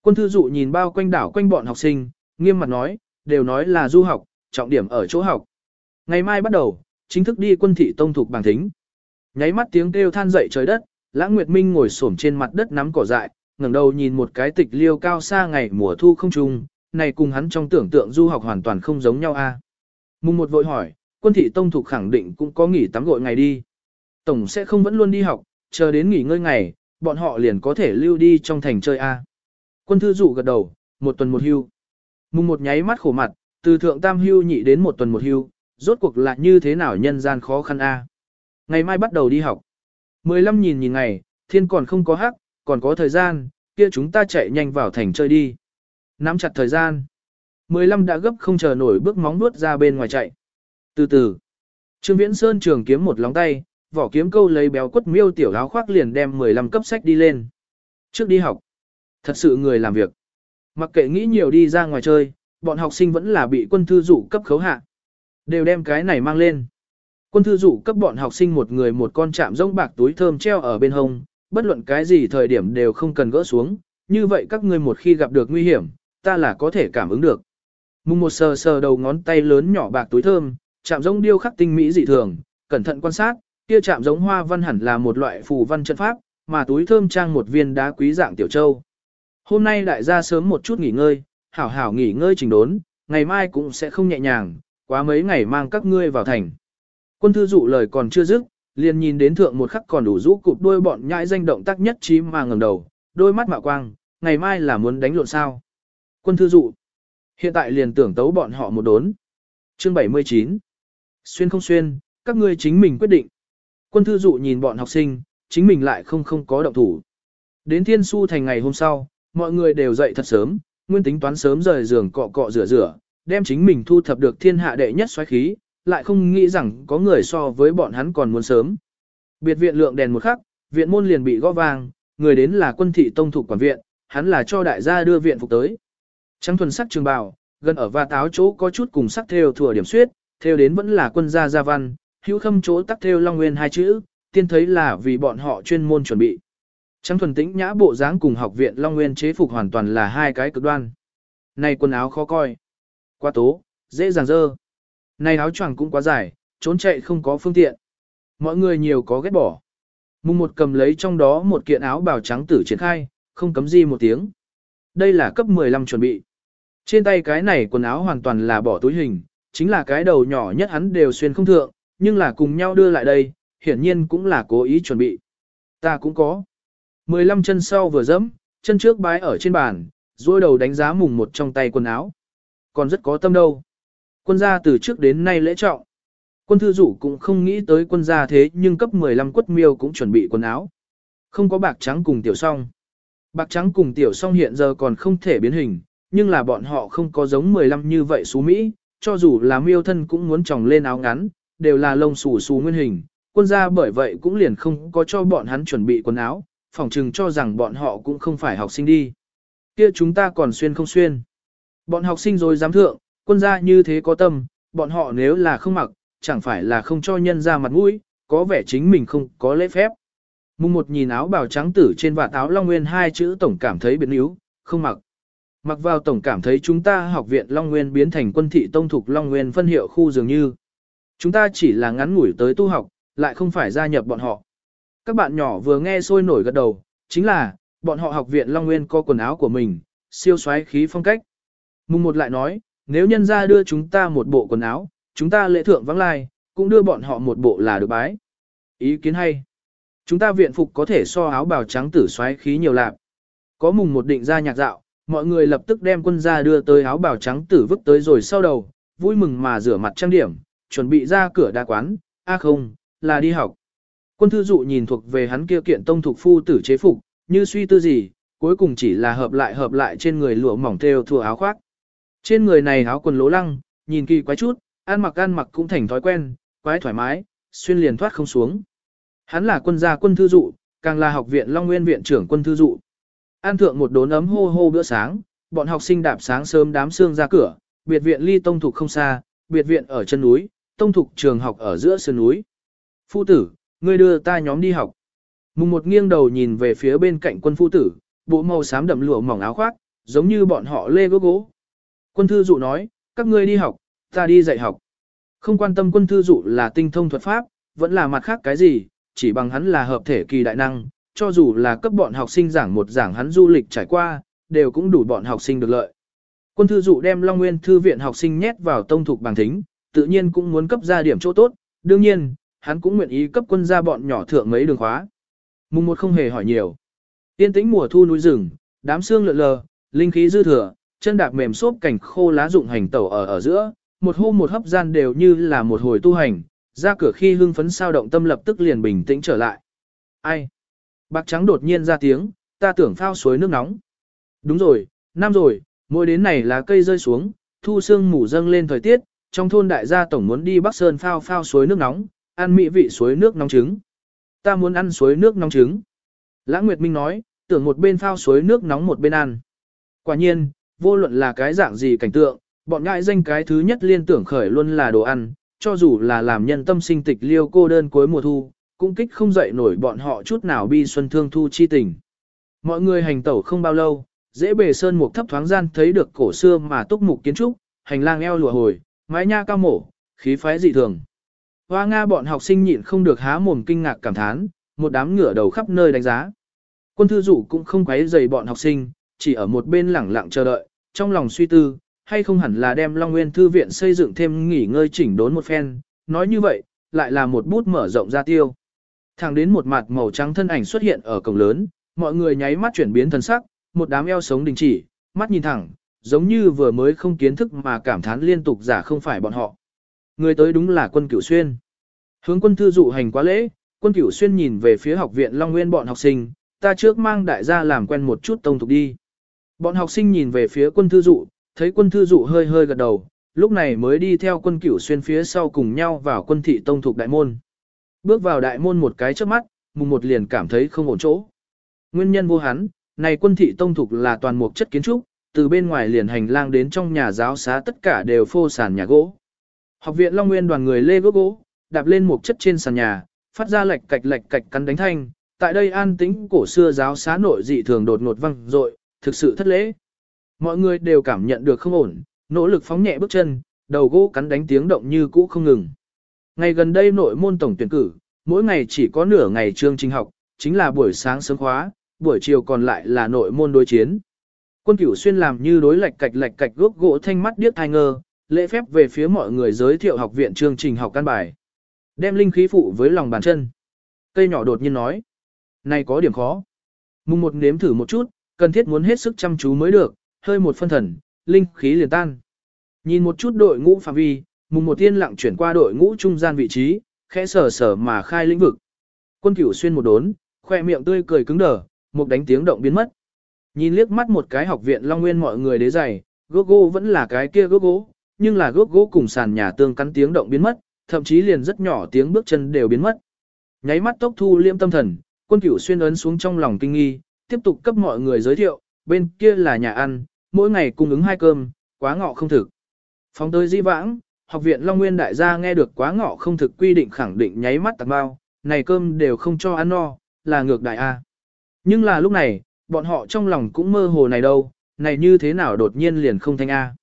Quân thư dụ nhìn bao quanh đảo quanh bọn học sinh, nghiêm mặt nói, đều nói là du học, trọng điểm ở chỗ học. Ngày mai bắt đầu, chính thức đi quân thị tông thuộc bảng thính. Nháy mắt tiếng kêu than dậy trời đất, Lãng Nguyệt Minh ngồi xổm trên mặt đất nắm cỏ dại, ngẩng đầu nhìn một cái tịch liêu cao xa ngày mùa thu không trung, này cùng hắn trong tưởng tượng du học hoàn toàn không giống nhau a. À. Mùng một vội hỏi, quân thị tông thuộc khẳng định cũng có nghỉ tắm gội ngày đi. Tổng sẽ không vẫn luôn đi học, chờ đến nghỉ ngơi ngày, bọn họ liền có thể lưu đi trong thành chơi A. Quân thư dụ gật đầu, một tuần một hưu. Mùng một nháy mắt khổ mặt, từ thượng tam hưu nhị đến một tuần một hưu, rốt cuộc là như thế nào nhân gian khó khăn A. Ngày mai bắt đầu đi học. 15 nhìn nhìn ngày, thiên còn không có hắc, còn có thời gian, kia chúng ta chạy nhanh vào thành chơi đi. Nắm chặt thời gian. 15 đã gấp không chờ nổi bước móng nuốt ra bên ngoài chạy. Từ từ. Trương Viễn Sơn trường kiếm một lóng tay, vỏ kiếm câu lấy béo quất miêu tiểu áo khoác liền đem 15 cấp sách đi lên. Trước đi học, thật sự người làm việc. Mặc kệ nghĩ nhiều đi ra ngoài chơi, bọn học sinh vẫn là bị quân thư dụ cấp khấu hạ. Đều đem cái này mang lên. Quân thư dụ cấp bọn học sinh một người một con chạm rông bạc túi thơm treo ở bên hông, bất luận cái gì thời điểm đều không cần gỡ xuống, như vậy các ngươi một khi gặp được nguy hiểm, ta là có thể cảm ứng được. Mùng một sờ sờ đầu ngón tay lớn nhỏ bạc túi thơm, chạm giống điêu khắc tinh mỹ dị thường, cẩn thận quan sát, kia chạm giống hoa văn hẳn là một loại phù văn chân pháp, mà túi thơm trang một viên đá quý dạng tiểu châu. Hôm nay đại gia sớm một chút nghỉ ngơi, hảo hảo nghỉ ngơi trình đốn, ngày mai cũng sẽ không nhẹ nhàng, quá mấy ngày mang các ngươi vào thành. Quân thư dụ lời còn chưa dứt, liền nhìn đến thượng một khắc còn đủ rũ cụp đôi bọn nhãi danh động tác nhất trí mà ngẩng đầu, đôi mắt mạo quang, ngày mai là muốn đánh lộn sao. Quân thư dụ, hiện tại liền tưởng tấu bọn họ một đốn. Chương 79 Xuyên không xuyên, các ngươi chính mình quyết định. Quân thư dụ nhìn bọn học sinh, chính mình lại không không có động thủ. Đến thiên su thành ngày hôm sau, mọi người đều dậy thật sớm, nguyên tính toán sớm rời giường cọ cọ rửa rửa, đem chính mình thu thập được thiên hạ đệ nhất xoáy khí, lại không nghĩ rằng có người so với bọn hắn còn muốn sớm. Biệt viện lượng đèn một khắc, viện môn liền bị gõ vang, người đến là quân thị tông thủ quản viện, hắn là cho đại gia đưa viện phục tới. Trắng thuần sắc trường bào, gần ở và táo chỗ có chút cùng sắc theo thừa điểm suyết, theo đến vẫn là quân gia gia văn, hữu khâm chỗ tắc theo long nguyên hai chữ, tiên thấy là vì bọn họ chuyên môn chuẩn bị. Trắng thuần tĩnh nhã bộ dáng cùng học viện long nguyên chế phục hoàn toàn là hai cái cực đoan. Này quần áo khó coi, quá tố, dễ dàng dơ. Này áo choàng cũng quá dài, trốn chạy không có phương tiện. Mọi người nhiều có ghét bỏ. Mùng một cầm lấy trong đó một kiện áo bào trắng tử triển khai, không cấm gì một tiếng. Đây là cấp 15 chuẩn bị. Trên tay cái này quần áo hoàn toàn là bỏ túi hình, chính là cái đầu nhỏ nhất hắn đều xuyên không thượng, nhưng là cùng nhau đưa lại đây, hiển nhiên cũng là cố ý chuẩn bị. Ta cũng có. 15 chân sau vừa dẫm, chân trước bái ở trên bàn, duỗi đầu đánh giá mùng một trong tay quần áo. Còn rất có tâm đâu. Quân gia từ trước đến nay lễ trọng. Quân thư dụ cũng không nghĩ tới quân gia thế nhưng cấp 15 quất miêu cũng chuẩn bị quần áo. Không có bạc trắng cùng tiểu song. Bạc trắng cùng tiểu song hiện giờ còn không thể biến hình, nhưng là bọn họ không có giống 15 như vậy xú Mỹ, cho dù là miêu thân cũng muốn tròng lên áo ngắn, đều là lông xù xù nguyên hình. Quân gia bởi vậy cũng liền không có cho bọn hắn chuẩn bị quần áo, phỏng chừng cho rằng bọn họ cũng không phải học sinh đi. Kia chúng ta còn xuyên không xuyên. Bọn học sinh rồi dám thượng, quân gia như thế có tâm, bọn họ nếu là không mặc, chẳng phải là không cho nhân ra mặt mũi, có vẻ chính mình không có lễ phép. Mùng một nhìn áo bào trắng tử trên vạt áo Long Nguyên hai chữ tổng cảm thấy biến yếu, không mặc. Mặc vào tổng cảm thấy chúng ta học viện Long Nguyên biến thành quân thị tông thuộc Long Nguyên phân hiệu khu dường như. Chúng ta chỉ là ngắn ngủi tới tu học, lại không phải gia nhập bọn họ. Các bạn nhỏ vừa nghe sôi nổi gật đầu, chính là, bọn họ học viện Long Nguyên có quần áo của mình, siêu xoáy khí phong cách. Mùng một lại nói, nếu nhân gia đưa chúng ta một bộ quần áo, chúng ta lễ thượng vắng lai, cũng đưa bọn họ một bộ là được bái. Ý kiến hay. Chúng ta viện phục có thể so áo bào trắng tử xoáy khí nhiều lạc. Có mùng một định ra nhạc dạo, mọi người lập tức đem quân gia đưa tới áo bào trắng tử vứt tới rồi sau đầu, vui mừng mà rửa mặt trang điểm, chuẩn bị ra cửa đa quán, a không, là đi học. Quân thư dụ nhìn thuộc về hắn kia kiện tông thuộc phu tử chế phục, như suy tư gì, cuối cùng chỉ là hợp lại hợp lại trên người lụa mỏng theo thua áo khoác. Trên người này áo quần lố lăng, nhìn kỳ quái chút, ăn mặc ăn mặc cũng thành thói quen, quái thoải mái, xuyên liền thoát không xuống. Hắn là quân gia quân thư dụ, càng là học viện Long Nguyên viện trưởng quân thư dụ. An thượng một đốn ấm hô hô bữa sáng, bọn học sinh đạp sáng sớm đám xương ra cửa, biệt viện ly tông thục không xa, biệt viện ở chân núi, tông thục trường học ở giữa sơn núi. Phu tử, ngươi đưa ta nhóm đi học. Mùng một nghiêng đầu nhìn về phía bên cạnh quân phu tử, bộ màu xám đậm lụa mỏng áo khoác, giống như bọn họ lê gốc gỗ. Quân thư dụ nói, các ngươi đi học, ta đi dạy học. Không quan tâm quân thư dụ là tinh thông thuật pháp, vẫn là mặt khác cái gì, chỉ bằng hắn là hợp thể kỳ đại năng, cho dù là cấp bọn học sinh giảng một giảng hắn du lịch trải qua, đều cũng đủ bọn học sinh được lợi. Quân thư dụ đem Long Nguyên thư viện học sinh nhét vào tông thuộc bằng thính, tự nhiên cũng muốn cấp ra điểm chỗ tốt, đương nhiên, hắn cũng nguyện ý cấp quân gia bọn nhỏ thượng mấy đường khóa. Mùng một không hề hỏi nhiều. Tiên tĩnh mùa thu núi rừng, đám xương lượn lờ, linh khí dư thừa, chân đạp mềm xốp cảnh khô lá rụng hành tẩu ở ở giữa, một hô một hấp gian đều như là một hồi tu hành, ra cửa khi hưng phấn sao động tâm lập tức liền bình tĩnh trở lại. Ai? Bạc trắng đột nhiên ra tiếng, ta tưởng phao suối nước nóng. Đúng rồi, năm rồi, mỗi đến này là cây rơi xuống, thu sương mù dâng lên thời tiết, trong thôn đại gia tổng muốn đi Bắc Sơn phao phao suối nước nóng, ăn mỹ vị suối nước nóng trứng. Ta muốn ăn suối nước nóng trứng. Lãng Nguyệt Minh nói, tưởng một bên phao suối nước nóng một bên ăn. Quả nhiên, vô luận là cái dạng gì cảnh tượng, bọn ngại danh cái thứ nhất liên tưởng khởi luôn là đồ ăn, cho dù là làm nhân tâm sinh tịch liêu cô đơn cuối mùa thu, cũng kích không dậy nổi bọn họ chút nào bi xuân thương thu chi tình. Mọi người hành tẩu không bao lâu, dễ bề sơn một thấp thoáng gian thấy được cổ xưa mà túc mục kiến trúc, hành lang eo lùa hồi, mái nha cao mổ, khí phái dị thường. Hoa Nga bọn học sinh nhịn không được há mồm kinh ngạc cảm thán, một đám ngửa đầu khắp nơi đánh giá. Quân thư dụ cũng không quấy rầy bọn học sinh, chỉ ở một bên lẳng lặng chờ đợi, trong lòng suy tư, hay không hẳn là đem Long Nguyên Thư viện xây dựng thêm nghỉ ngơi chỉnh đốn một phen, nói như vậy, lại là một bút mở rộng ra tiêu. Thẳng đến một mặt màu trắng thân ảnh xuất hiện ở cổng lớn, mọi người nháy mắt chuyển biến thần sắc, một đám eo sống đình chỉ, mắt nhìn thẳng, giống như vừa mới không kiến thức mà cảm thán liên tục giả không phải bọn họ. Người tới đúng là quân cửu xuyên. Hướng quân thư dụ hành quá lễ, quân cửu xuyên nhìn về phía học viện Long Nguyên bọn học sinh, ta trước mang đại gia làm quen một chút tông tục đi. Bọn học sinh nhìn về phía quân thư dụ, thấy quân thư dụ hơi hơi gật đầu, lúc này mới đi theo quân cửu xuyên phía sau cùng nhau vào quân thị tông thuộc đại môn. Bước vào đại môn một cái trước mắt, mùng một liền cảm thấy không ổn chỗ. Nguyên nhân vô hắn, này quân thị tông thuộc là toàn một chất kiến trúc, từ bên ngoài liền hành lang đến trong nhà giáo xá tất cả đều phô sàn nhà gỗ. Học viện Long Nguyên đoàn người lê bước gỗ, đạp lên một chất trên sàn nhà, phát ra lệch cạch lệch cạch cắn đánh thanh. Tại đây an tĩnh cổ xưa giáo xá nội dị thường đột ngột văng rội, thực sự thất lễ. Mọi người đều cảm nhận được không ổn, nỗ lực phóng nhẹ bước chân, đầu gỗ cắn đánh tiếng động như cũ không ngừng. Ngày gần đây nội môn tổng tuyển cử, mỗi ngày chỉ có nửa ngày chương trình học, chính là buổi sáng sớm khóa, buổi chiều còn lại là nội môn đối chiến. Quân cửu xuyên làm như đối lệch cạch lệch cạch gốc gỗ thanh mắt điếc thai ngơ, lễ phép về phía mọi người giới thiệu học viện chương trình học căn bài. Đem linh khí phụ với lòng bàn chân. Cây nhỏ đột nhiên nói. Này có điểm khó. Mùng một nếm thử một chút, cần thiết muốn hết sức chăm chú mới được, hơi một phân thần, linh khí liền tan. Nhìn một chút đội ngũ phạm vi, mùng một tiên lặng chuyển qua đội ngũ trung gian vị trí, khẽ sở sở mà khai lĩnh vực. Quân cửu xuyên một đốn, khoe miệng tươi cười cứng đờ, một đánh tiếng động biến mất. Nhìn liếc mắt một cái học viện Long Nguyên mọi người đế giày, gốc gỗ vẫn là cái kia gốc gỗ, nhưng là gốc gỗ cùng sàn nhà tương cắn tiếng động biến mất, thậm chí liền rất nhỏ tiếng bước chân đều biến mất. Nháy mắt tốc thu liêm tâm thần, quân cửu xuyên ấn xuống trong lòng kinh nghi, tiếp tục cấp mọi người giới thiệu, bên kia là nhà ăn, mỗi ngày cung ứng hai cơm, quá ngọ không thực. Phóng tới di vãng, học viện Long Nguyên đại gia nghe được quá ngọ không thực quy định khẳng định nháy mắt tạc bao, này cơm đều không cho ăn no, là ngược đại A. Nhưng là lúc này, bọn họ trong lòng cũng mơ hồ này đâu, này như thế nào đột nhiên liền không thanh A.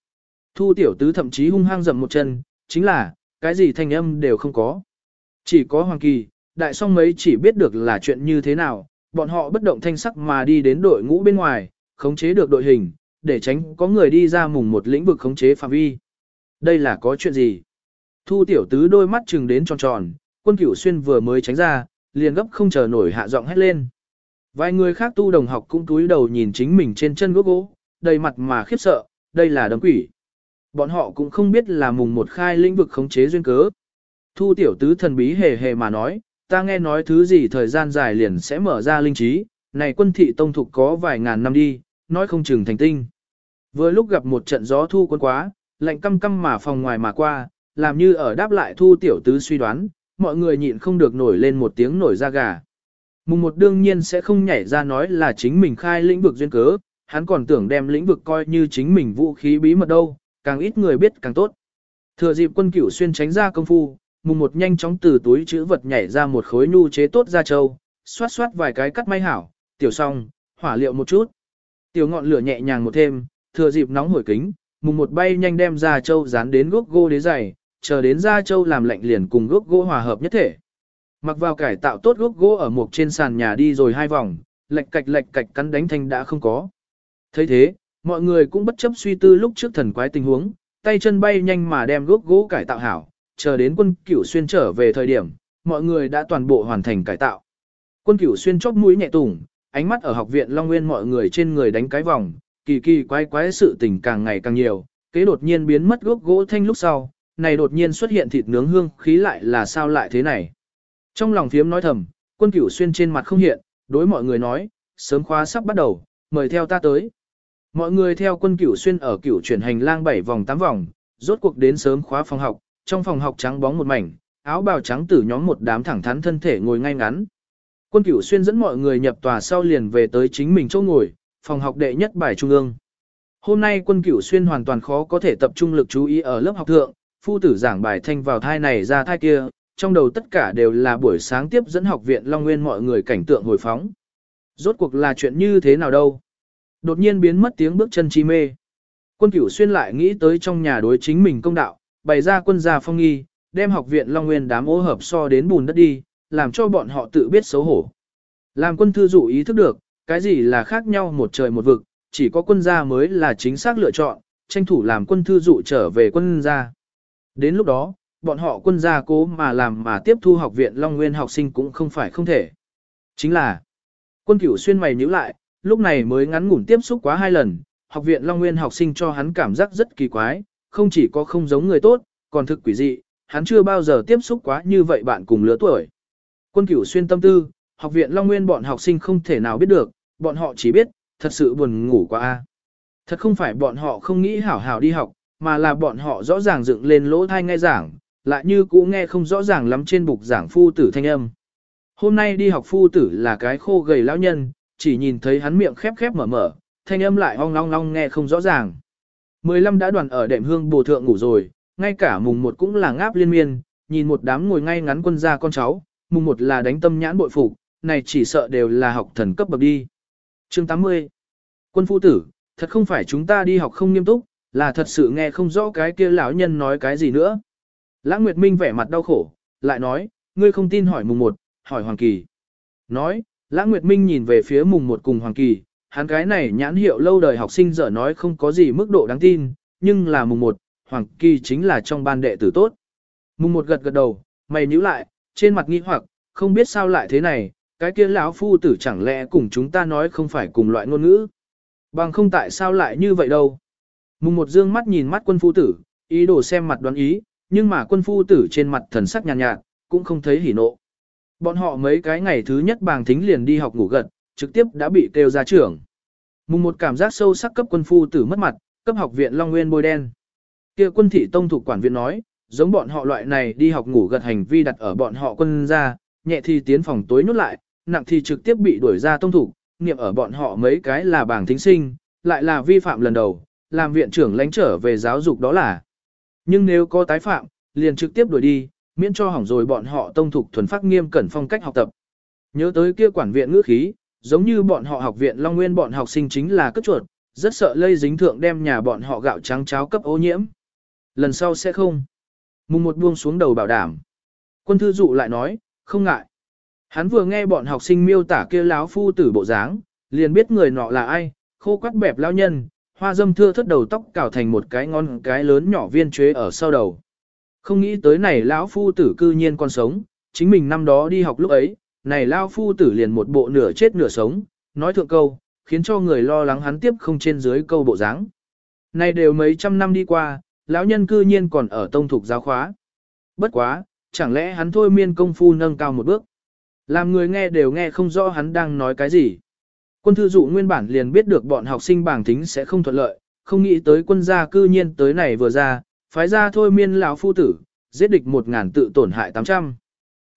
Thu tiểu tứ thậm chí hung hăng dậm một chân, chính là, cái gì thanh âm đều không có. Chỉ có Hoàng Kỳ, đại song mấy chỉ biết được là chuyện như thế nào, bọn họ bất động thanh sắc mà đi đến đội ngũ bên ngoài, khống chế được đội hình, để tránh có người đi ra mùng một lĩnh vực khống chế phạm vi. Đây là có chuyện gì? Thu tiểu tứ đôi mắt chừng đến tròn tròn, quân cửu xuyên vừa mới tránh ra, liền gấp không chờ nổi hạ giọng hét lên. Vài người khác tu đồng học cũng túi đầu nhìn chính mình trên chân gỗ gỗ, đầy mặt mà khiếp sợ, đây là đấm quỷ. Bọn họ cũng không biết là mùng một khai lĩnh vực khống chế duyên cớ. Thu tiểu tứ thần bí hề hề mà nói, ta nghe nói thứ gì thời gian dài liền sẽ mở ra linh trí, này quân thị tông thục có vài ngàn năm đi, nói không chừng thành tinh. Vừa lúc gặp một trận gió thu quân quá, lạnh căm căm mà phòng ngoài mà qua, làm như ở đáp lại thu tiểu tứ suy đoán, mọi người nhịn không được nổi lên một tiếng nổi da gà. Mùng một đương nhiên sẽ không nhảy ra nói là chính mình khai lĩnh vực duyên cớ, hắn còn tưởng đem lĩnh vực coi như chính mình vũ khí bí mật đâu, càng ít người biết càng tốt. Thừa dịp quân cửu xuyên tránh ra công phu, mùng một nhanh chóng từ túi chữ vật nhảy ra một khối nhu chế tốt ra châu, xoát xoát vài cái cắt may hảo, tiểu xong, hỏa liệu một chút. Tiểu ngọn lửa nhẹ nhàng một thêm, thừa dịp nóng hổi kính, mùng một bay nhanh đem ra châu dán đến gốc gỗ đế dày, chờ đến ra châu làm lạnh liền cùng gốc gỗ hòa hợp nhất thể. Mặc vào cải tạo tốt gốc gỗ ở một trên sàn nhà đi rồi hai vòng, lệch cạch lệch cạch cắn đánh thanh đã không có. thấy thế, mọi người cũng bất chấp suy tư lúc trước thần quái tình huống, tay chân bay nhanh mà đem gốc gỗ cải tạo hảo, chờ đến quân cửu xuyên trở về thời điểm, mọi người đã toàn bộ hoàn thành cải tạo. Quân cửu xuyên chóp mũi nhẹ tùng, ánh mắt ở học viện Long Nguyên mọi người trên người đánh cái vòng, kỳ kỳ quái quái sự tình càng ngày càng nhiều, kế đột nhiên biến mất gốc gỗ thanh lúc sau, này đột nhiên xuất hiện thịt nướng hương khí lại là sao lại thế này. Trong lòng phiếm nói thầm, quân cửu xuyên trên mặt không hiện, đối mọi người nói, sớm khóa sắp bắt đầu, mời theo ta tới. Mọi người theo quân cửu xuyên ở cửu chuyển hành lang 7 vòng 8 vòng, rốt cuộc đến sớm khóa phòng học, trong phòng học trắng bóng một mảnh, áo bào trắng tử nhóm một đám thẳng thắn thân thể ngồi ngay ngắn. Quân cửu xuyên dẫn mọi người nhập tòa sau liền về tới chính mình chỗ ngồi, phòng học đệ nhất bài trung ương. Hôm nay quân cửu xuyên hoàn toàn khó có thể tập trung lực chú ý ở lớp học thượng, phu tử giảng bài thanh vào thai này ra thai kia, trong đầu tất cả đều là buổi sáng tiếp dẫn học viện Long Nguyên mọi người cảnh tượng hồi phóng. Rốt cuộc là chuyện như thế nào đâu? Đột nhiên biến mất tiếng bước chân chi mê. Quân cửu xuyên lại nghĩ tới trong nhà đối chính mình công đạo, bày ra quân gia phong nghi, đem học viện Long Nguyên đám ô hợp so đến bùn đất đi, làm cho bọn họ tự biết xấu hổ. Làm quân thư dụ ý thức được, cái gì là khác nhau một trời một vực, chỉ có quân gia mới là chính xác lựa chọn, tranh thủ làm quân thư dụ trở về quân gia. Đến lúc đó, bọn họ quân gia cố mà làm mà tiếp thu học viện Long Nguyên học sinh cũng không phải không thể. Chính là, quân cửu xuyên mày nhíu lại, lúc này mới ngắn ngủn tiếp xúc quá hai lần, học viện Long Nguyên học sinh cho hắn cảm giác rất kỳ quái, không chỉ có không giống người tốt, còn thực quỷ dị, hắn chưa bao giờ tiếp xúc quá như vậy bạn cùng lứa tuổi. Quân cửu xuyên tâm tư, học viện Long Nguyên bọn học sinh không thể nào biết được, bọn họ chỉ biết, thật sự buồn ngủ quá a. Thật không phải bọn họ không nghĩ hảo hảo đi học, mà là bọn họ rõ ràng dựng lên lỗ thai nghe giảng, lại như cũ nghe không rõ ràng lắm trên bục giảng phu tử thanh âm. Hôm nay đi học phu tử là cái khô gầy lão nhân, chỉ nhìn thấy hắn miệng khép khép mở mở, thanh âm lại ong long long nghe không rõ ràng. Mười lăm đã đoàn ở đệm hương bồ thượng ngủ rồi, ngay cả mùng một cũng là ngáp liên miên, nhìn một đám ngồi ngay ngắn quân gia con cháu, mùng một là đánh tâm nhãn bội phục, này chỉ sợ đều là học thần cấp bậc đi. Chương 80 Quân phu tử, thật không phải chúng ta đi học không nghiêm túc, là thật sự nghe không rõ cái kia lão nhân nói cái gì nữa. Lãng Nguyệt Minh vẻ mặt đau khổ, lại nói, ngươi không tin hỏi mùng một, hỏi Hoàng Kỳ. Nói, Lãng Nguyệt Minh nhìn về phía mùng một cùng Hoàng Kỳ, hắn cái này nhãn hiệu lâu đời học sinh dở nói không có gì mức độ đáng tin, nhưng là mùng một, Hoàng Kỳ chính là trong ban đệ tử tốt. Mùng một gật gật đầu, mày nhíu lại, trên mặt nghi hoặc, không biết sao lại thế này, cái kia lão phu tử chẳng lẽ cùng chúng ta nói không phải cùng loại ngôn ngữ. Bằng không tại sao lại như vậy đâu. Mùng một dương mắt nhìn mắt quân phu tử, ý đồ xem mặt đoán ý, nhưng mà quân phu tử trên mặt thần sắc nhàn nhạt, nhạt, cũng không thấy hỉ nộ. Bọn họ mấy cái ngày thứ nhất bàng thính liền đi học ngủ gật, trực tiếp đã bị kêu ra trưởng. Mùng một cảm giác sâu sắc cấp quân phu tử mất mặt, cấp học viện Long Nguyên bôi đen. Kia quân thị tông thuộc quản viện nói, giống bọn họ loại này đi học ngủ gật hành vi đặt ở bọn họ quân ra, nhẹ thì tiến phòng tối nhốt lại, nặng thì trực tiếp bị đuổi ra tông thủ, niệm ở bọn họ mấy cái là bảng thính sinh, lại là vi phạm lần đầu, làm viện trưởng lãnh trở về giáo dục đó là. Nhưng nếu có tái phạm, liền trực tiếp đuổi đi, miễn cho hỏng rồi bọn họ tông thục thuần phát nghiêm cẩn phong cách học tập. Nhớ tới kia quản viện ngữ khí, giống như bọn họ học viện Long Nguyên bọn học sinh chính là cấp chuột, rất sợ lây dính thượng đem nhà bọn họ gạo trắng cháo cấp ô nhiễm. Lần sau sẽ không. Mùng một buông xuống đầu bảo đảm. Quân thư dụ lại nói, không ngại. Hắn vừa nghe bọn học sinh miêu tả kia láo phu tử bộ dáng, liền biết người nọ là ai, khô quắt bẹp lao nhân, hoa dâm thưa thất đầu tóc cào thành một cái ngon cái lớn nhỏ viên chế ở sau đầu. Không nghĩ tới này lão phu tử cư nhiên còn sống, chính mình năm đó đi học lúc ấy, này lão phu tử liền một bộ nửa chết nửa sống, nói thượng câu, khiến cho người lo lắng hắn tiếp không trên dưới câu bộ dáng. Này đều mấy trăm năm đi qua, lão nhân cư nhiên còn ở tông thục giáo khóa. Bất quá, chẳng lẽ hắn thôi miên công phu nâng cao một bước. Làm người nghe đều nghe không rõ hắn đang nói cái gì. Quân thư dụ nguyên bản liền biết được bọn học sinh bảng tính sẽ không thuận lợi, không nghĩ tới quân gia cư nhiên tới này vừa ra, phái ra thôi miên lão phu tử, giết địch một ngàn tự tổn hại tám trăm.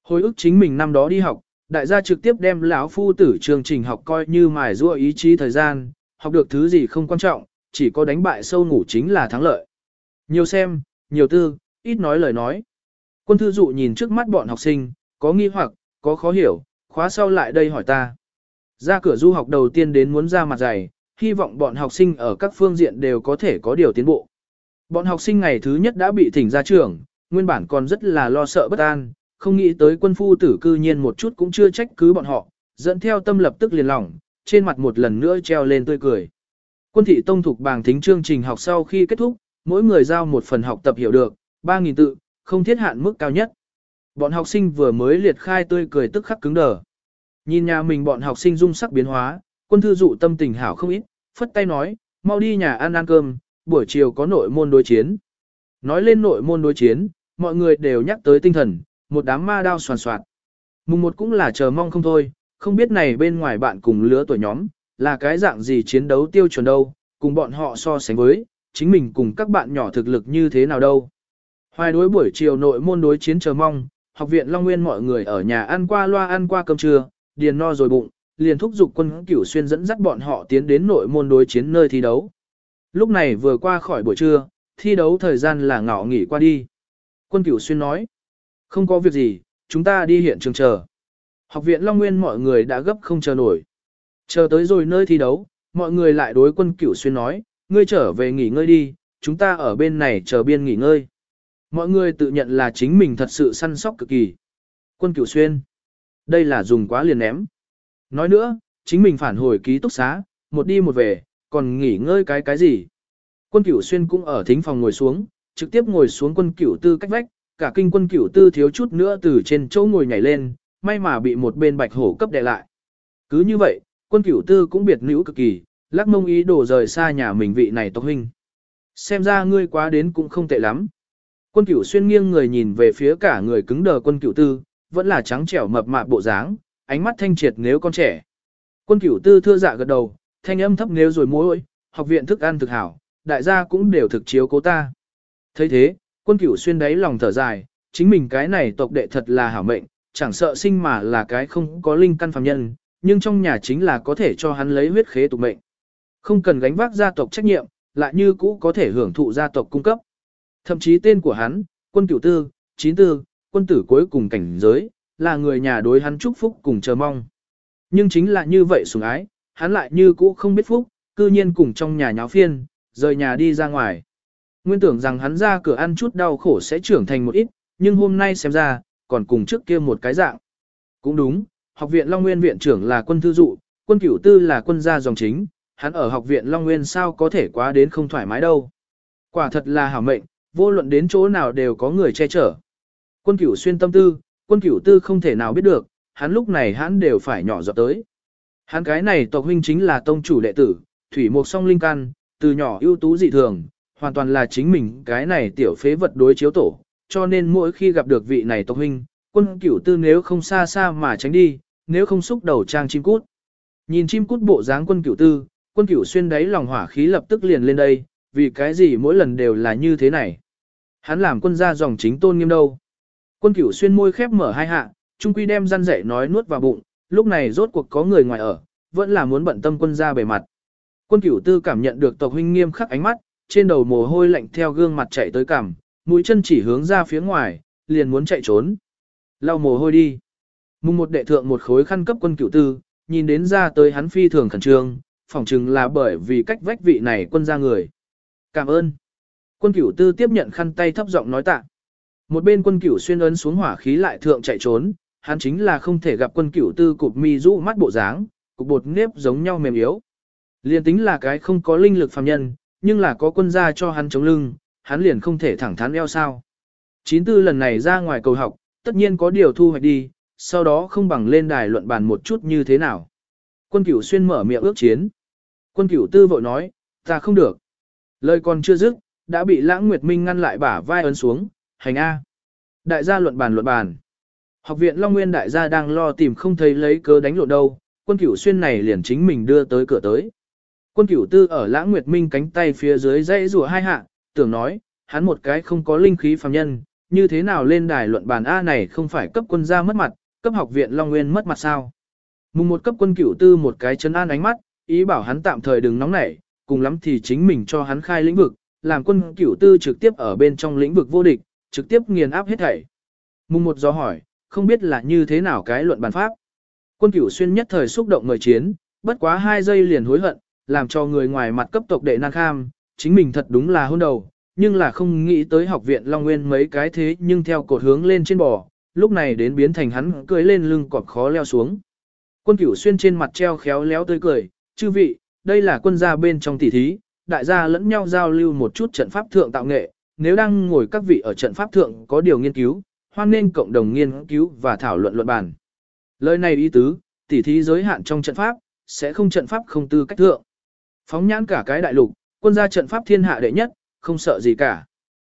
Hồi ức chính mình năm đó đi học, đại gia trực tiếp đem lão phu tử chương trình học coi như mài rua ý chí thời gian, học được thứ gì không quan trọng, chỉ có đánh bại sâu ngủ chính là thắng lợi. Nhiều xem, nhiều tư, ít nói lời nói. Quân thư dụ nhìn trước mắt bọn học sinh, có nghi hoặc, có khó hiểu, khóa sau lại đây hỏi ta. Ra cửa du học đầu tiên đến muốn ra mặt dày, hy vọng bọn học sinh ở các phương diện đều có thể có điều tiến bộ. Bọn học sinh ngày thứ nhất đã bị thỉnh ra trường, nguyên bản còn rất là lo sợ bất an, không nghĩ tới quân phu tử cư nhiên một chút cũng chưa trách cứ bọn họ, dẫn theo tâm lập tức liền lỏng, trên mặt một lần nữa treo lên tươi cười. Quân thị tông thuộc bảng thính chương trình học sau khi kết thúc, mỗi người giao một phần học tập hiểu được, 3.000 tự, không thiết hạn mức cao nhất. Bọn học sinh vừa mới liệt khai tươi cười tức khắc cứng đờ. Nhìn nhà mình bọn học sinh dung sắc biến hóa, quân thư dụ tâm tình hảo không ít, phất tay nói, mau đi nhà ăn ăn cơm, buổi chiều có nội môn đối chiến. Nói lên nội môn đối chiến, mọi người đều nhắc tới tinh thần, một đám ma đao soàn soạt. Mùng một cũng là chờ mong không thôi, không biết này bên ngoài bạn cùng lứa tuổi nhóm, là cái dạng gì chiến đấu tiêu chuẩn đâu, cùng bọn họ so sánh với, chính mình cùng các bạn nhỏ thực lực như thế nào đâu. Hoài đối buổi chiều nội môn đối chiến chờ mong, học viện Long Nguyên mọi người ở nhà ăn qua loa ăn qua cơm trưa, điền no rồi bụng, liền thúc giục quân cửu xuyên dẫn dắt bọn họ tiến đến nội môn đối chiến nơi thi đấu. Lúc này vừa qua khỏi buổi trưa, thi đấu thời gian là ngọ nghỉ qua đi. Quân cửu xuyên nói, không có việc gì, chúng ta đi hiện trường chờ. Học viện Long Nguyên mọi người đã gấp không chờ nổi. Chờ tới rồi nơi thi đấu, mọi người lại đối quân cửu xuyên nói, ngươi trở về nghỉ ngơi đi, chúng ta ở bên này chờ biên nghỉ ngơi. Mọi người tự nhận là chính mình thật sự săn sóc cực kỳ. Quân cửu xuyên. Đây là dùng quá liền ném. Nói nữa, chính mình phản hồi ký túc xá, một đi một về, còn nghỉ ngơi cái cái gì. Quân cửu xuyên cũng ở thính phòng ngồi xuống, trực tiếp ngồi xuống quân cửu tư cách vách, cả kinh quân cửu tư thiếu chút nữa từ trên chỗ ngồi nhảy lên, may mà bị một bên bạch hổ cấp đè lại. Cứ như vậy, quân cửu tư cũng biệt nữ cực kỳ, lắc mông ý đồ rời xa nhà mình vị này tộc huynh. Xem ra ngươi quá đến cũng không tệ lắm. Quân cửu xuyên nghiêng người nhìn về phía cả người cứng đờ quân cửu tư, vẫn là trắng trẻo mập mạp bộ dáng, ánh mắt thanh triệt nếu con trẻ. Quân cửu tư thưa dạ gật đầu, thanh âm thấp nếu rồi mối, học viện thức ăn thực hảo, đại gia cũng đều thực chiếu cố ta. thấy thế, quân cửu xuyên đáy lòng thở dài, chính mình cái này tộc đệ thật là hảo mệnh, chẳng sợ sinh mà là cái không có linh căn phàm nhân, nhưng trong nhà chính là có thể cho hắn lấy huyết khế tục mệnh. Không cần gánh vác gia tộc trách nhiệm, lại như cũ có thể hưởng thụ gia tộc cung cấp. Thậm chí tên của hắn, quân cửu tư, chín tư, quân tử cuối cùng cảnh giới, là người nhà đối hắn chúc phúc cùng chờ mong. Nhưng chính là như vậy sủng ái, hắn lại như cũ không biết phúc, cư nhiên cùng trong nhà nháo phiên, rời nhà đi ra ngoài. Nguyên tưởng rằng hắn ra cửa ăn chút đau khổ sẽ trưởng thành một ít, nhưng hôm nay xem ra, còn cùng trước kia một cái dạng. Cũng đúng, học viện Long Nguyên viện trưởng là quân thư dụ, quân cửu tư là quân gia dòng chính, hắn ở học viện Long Nguyên sao có thể quá đến không thoải mái đâu. Quả thật là hảo mệnh, vô luận đến chỗ nào đều có người che chở. Quân cửu xuyên tâm tư, quân cửu tư không thể nào biết được, hắn lúc này hắn đều phải nhỏ giọt tới. Hắn cái này tộc huynh chính là tông chủ đệ tử, thủy mục song linh căn, từ nhỏ ưu tú dị thường, hoàn toàn là chính mình cái này tiểu phế vật đối chiếu tổ, cho nên mỗi khi gặp được vị này tộc huynh, quân cửu tư nếu không xa xa mà tránh đi, nếu không xúc đầu trang chim cút. Nhìn chim cút bộ dáng quân cửu tư, quân cửu xuyên đáy lòng hỏa khí lập tức liền lên đây, vì cái gì mỗi lần đều là như thế này. Hắn làm quân gia dòng chính tôn nghiêm đâu. Quân cửu xuyên môi khép mở hai hạ, trung quy đem răn dạy nói nuốt vào bụng, lúc này rốt cuộc có người ngoài ở, vẫn là muốn bận tâm quân gia bề mặt. Quân cửu tư cảm nhận được tộc huynh nghiêm khắc ánh mắt, trên đầu mồ hôi lạnh theo gương mặt chạy tới cằm, mũi chân chỉ hướng ra phía ngoài, liền muốn chạy trốn. Lau mồ hôi đi. Mùng một đệ thượng một khối khăn cấp quân cửu tư, nhìn đến ra tới hắn phi thường khẩn trương, phỏng chừng là bởi vì cách vách vị này quân ra người. Cảm ơn. Quân cửu tư tiếp nhận khăn tay thấp giọng nói tạ. Một bên quân cửu xuyên ấn xuống hỏa khí lại thượng chạy trốn, hắn chính là không thể gặp quân cửu tư cụp mi rũ mắt bộ dáng, cục bột nếp giống nhau mềm yếu. Liền tính là cái không có linh lực phàm nhân, nhưng là có quân gia cho hắn chống lưng, hắn liền không thể thẳng thắn eo sao. Chín tư lần này ra ngoài cầu học, tất nhiên có điều thu hoạch đi, sau đó không bằng lên đài luận bàn một chút như thế nào. Quân cửu xuyên mở miệng ước chiến. Quân cửu tư vội nói, ta không được. Lời còn chưa dứt, đã bị lãng nguyệt minh ngăn lại bả vai ấn xuống, hành A. Đại gia luận bàn luận bàn. Học viện Long Nguyên đại gia đang lo tìm không thấy lấy cớ đánh lộn đâu, quân cửu xuyên này liền chính mình đưa tới cửa tới. Quân cửu tư ở lãng nguyệt minh cánh tay phía dưới dãy rùa hai hạ, tưởng nói, hắn một cái không có linh khí phàm nhân, như thế nào lên đài luận bàn A này không phải cấp quân gia mất mặt, cấp học viện Long Nguyên mất mặt sao. Mùng một cấp quân cửu tư một cái chân an ánh mắt, ý bảo hắn tạm thời đừng nóng nảy, cùng lắm thì chính mình cho hắn khai lĩnh vực, làm quân cửu tư trực tiếp ở bên trong lĩnh vực vô địch, trực tiếp nghiền áp hết thảy. Mùng một do hỏi, không biết là như thế nào cái luận bàn pháp. Quân cửu xuyên nhất thời xúc động người chiến, bất quá hai giây liền hối hận, làm cho người ngoài mặt cấp tộc đệ nan kham, chính mình thật đúng là hôn đầu, nhưng là không nghĩ tới học viện Long Nguyên mấy cái thế nhưng theo cột hướng lên trên bò, lúc này đến biến thành hắn cưỡi lên lưng cọp khó leo xuống. Quân cửu xuyên trên mặt treo khéo léo tươi cười, chư vị, đây là quân gia bên trong tỷ thí, đại gia lẫn nhau giao lưu một chút trận pháp thượng tạo nghệ, nếu đang ngồi các vị ở trận pháp thượng có điều nghiên cứu, hoan nên cộng đồng nghiên cứu và thảo luận luận bàn. Lời này ý tứ, tỷ thí giới hạn trong trận pháp, sẽ không trận pháp không tư cách thượng. Phóng nhãn cả cái đại lục, quân gia trận pháp thiên hạ đệ nhất, không sợ gì cả.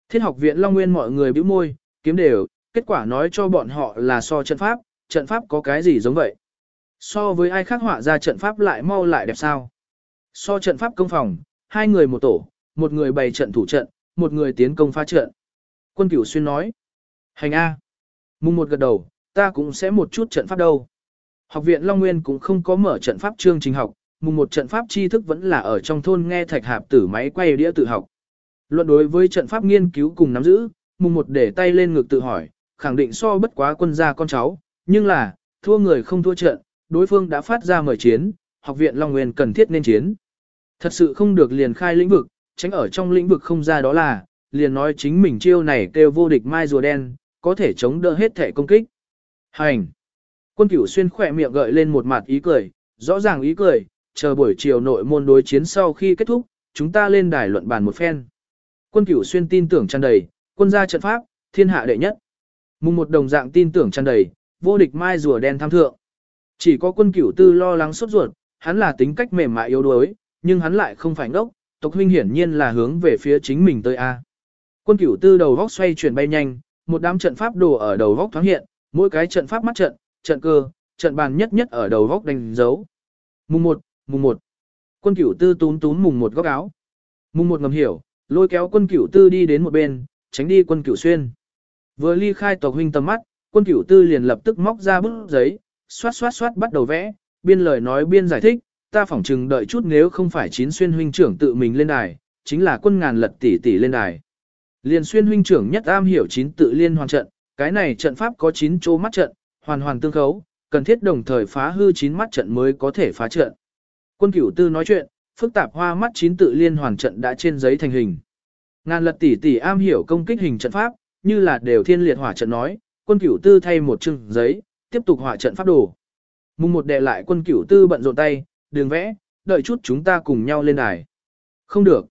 Thiên học viện Long Nguyên mọi người bĩu môi, kiếm đều, kết quả nói cho bọn họ là so trận pháp, trận pháp có cái gì giống vậy. So với ai khác họa ra trận pháp lại mau lại đẹp sao. So trận pháp công phòng, hai người một tổ, một người bày trận thủ trận, một người tiến công phá trận. Quân cửu xuyên nói, hành A. Mùng một gật đầu, ta cũng sẽ một chút trận pháp đâu. Học viện Long Nguyên cũng không có mở trận pháp chương trình học, mùng một trận pháp tri thức vẫn là ở trong thôn nghe thạch hạp tử máy quay đĩa tự học. Luận đối với trận pháp nghiên cứu cùng nắm giữ, mùng một để tay lên ngực tự hỏi, khẳng định so bất quá quân gia con cháu, nhưng là, thua người không thua trận, đối phương đã phát ra mời chiến, học viện Long Nguyên cần thiết nên chiến. Thật sự không được liền khai lĩnh vực, tránh ở trong lĩnh vực không ra đó là, liền nói chính mình chiêu này kêu vô địch mai rùa đen, có thể chống đỡ hết thể công kích. Hành! Quân cửu xuyên khỏe miệng gợi lên một mặt ý cười, rõ ràng ý cười, chờ buổi chiều nội môn đối chiến sau khi kết thúc, chúng ta lên đài luận bàn một phen. Quân cửu xuyên tin tưởng tràn đầy, quân gia trận pháp, thiên hạ đệ nhất. Mùng một đồng dạng tin tưởng tràn đầy, vô địch mai rùa đen tham thượng. Chỉ có quân cửu tư lo lắng sốt ruột, hắn là tính cách mềm mại yếu đuối, nhưng hắn lại không phải ngốc, tộc huynh hiển nhiên là hướng về phía chính mình tới A. Quân cửu tư đầu góc xoay chuyển bay nhanh, một đám trận pháp đồ ở đầu góc thoáng hiện, mỗi cái trận pháp mắt trận, trận cơ, trận bàn nhất nhất ở đầu góc đánh dấu. Mùng 1, mùng 1. Quân cửu tư túm túm mùng một góc áo. Mùng 1 ngầm hiểu, lôi kéo quân cửu tư đi đến một bên, tránh đi quân cửu xuyên. Vừa ly khai tộc huynh tầm mắt, quân cửu tư liền lập tức móc ra bức giấy, xoát xoát xoát bắt đầu vẽ, biên lời nói biên giải thích, ta phỏng chừng đợi chút nếu không phải chín xuyên huynh trưởng tự mình lên đài, chính là quân ngàn lật tỷ tỷ lên đài. Liên xuyên huynh trưởng nhất am hiểu chín tự liên hoàn trận, cái này trận pháp có chín chỗ mắt trận, hoàn hoàn tương khấu, cần thiết đồng thời phá hư chín mắt trận mới có thể phá trận. Quân cửu tư nói chuyện, phức tạp hoa mắt chín tự liên hoàn trận đã trên giấy thành hình. Ngàn lật tỷ tỷ am hiểu công kích hình trận pháp, như là đều thiên liệt hỏa trận nói, quân cửu tư thay một chừng giấy, tiếp tục hỏa trận pháp đồ. Mùng một đệ lại quân cửu tư bận rộn tay, đường vẽ, đợi chút chúng ta cùng nhau lên đài. Không được.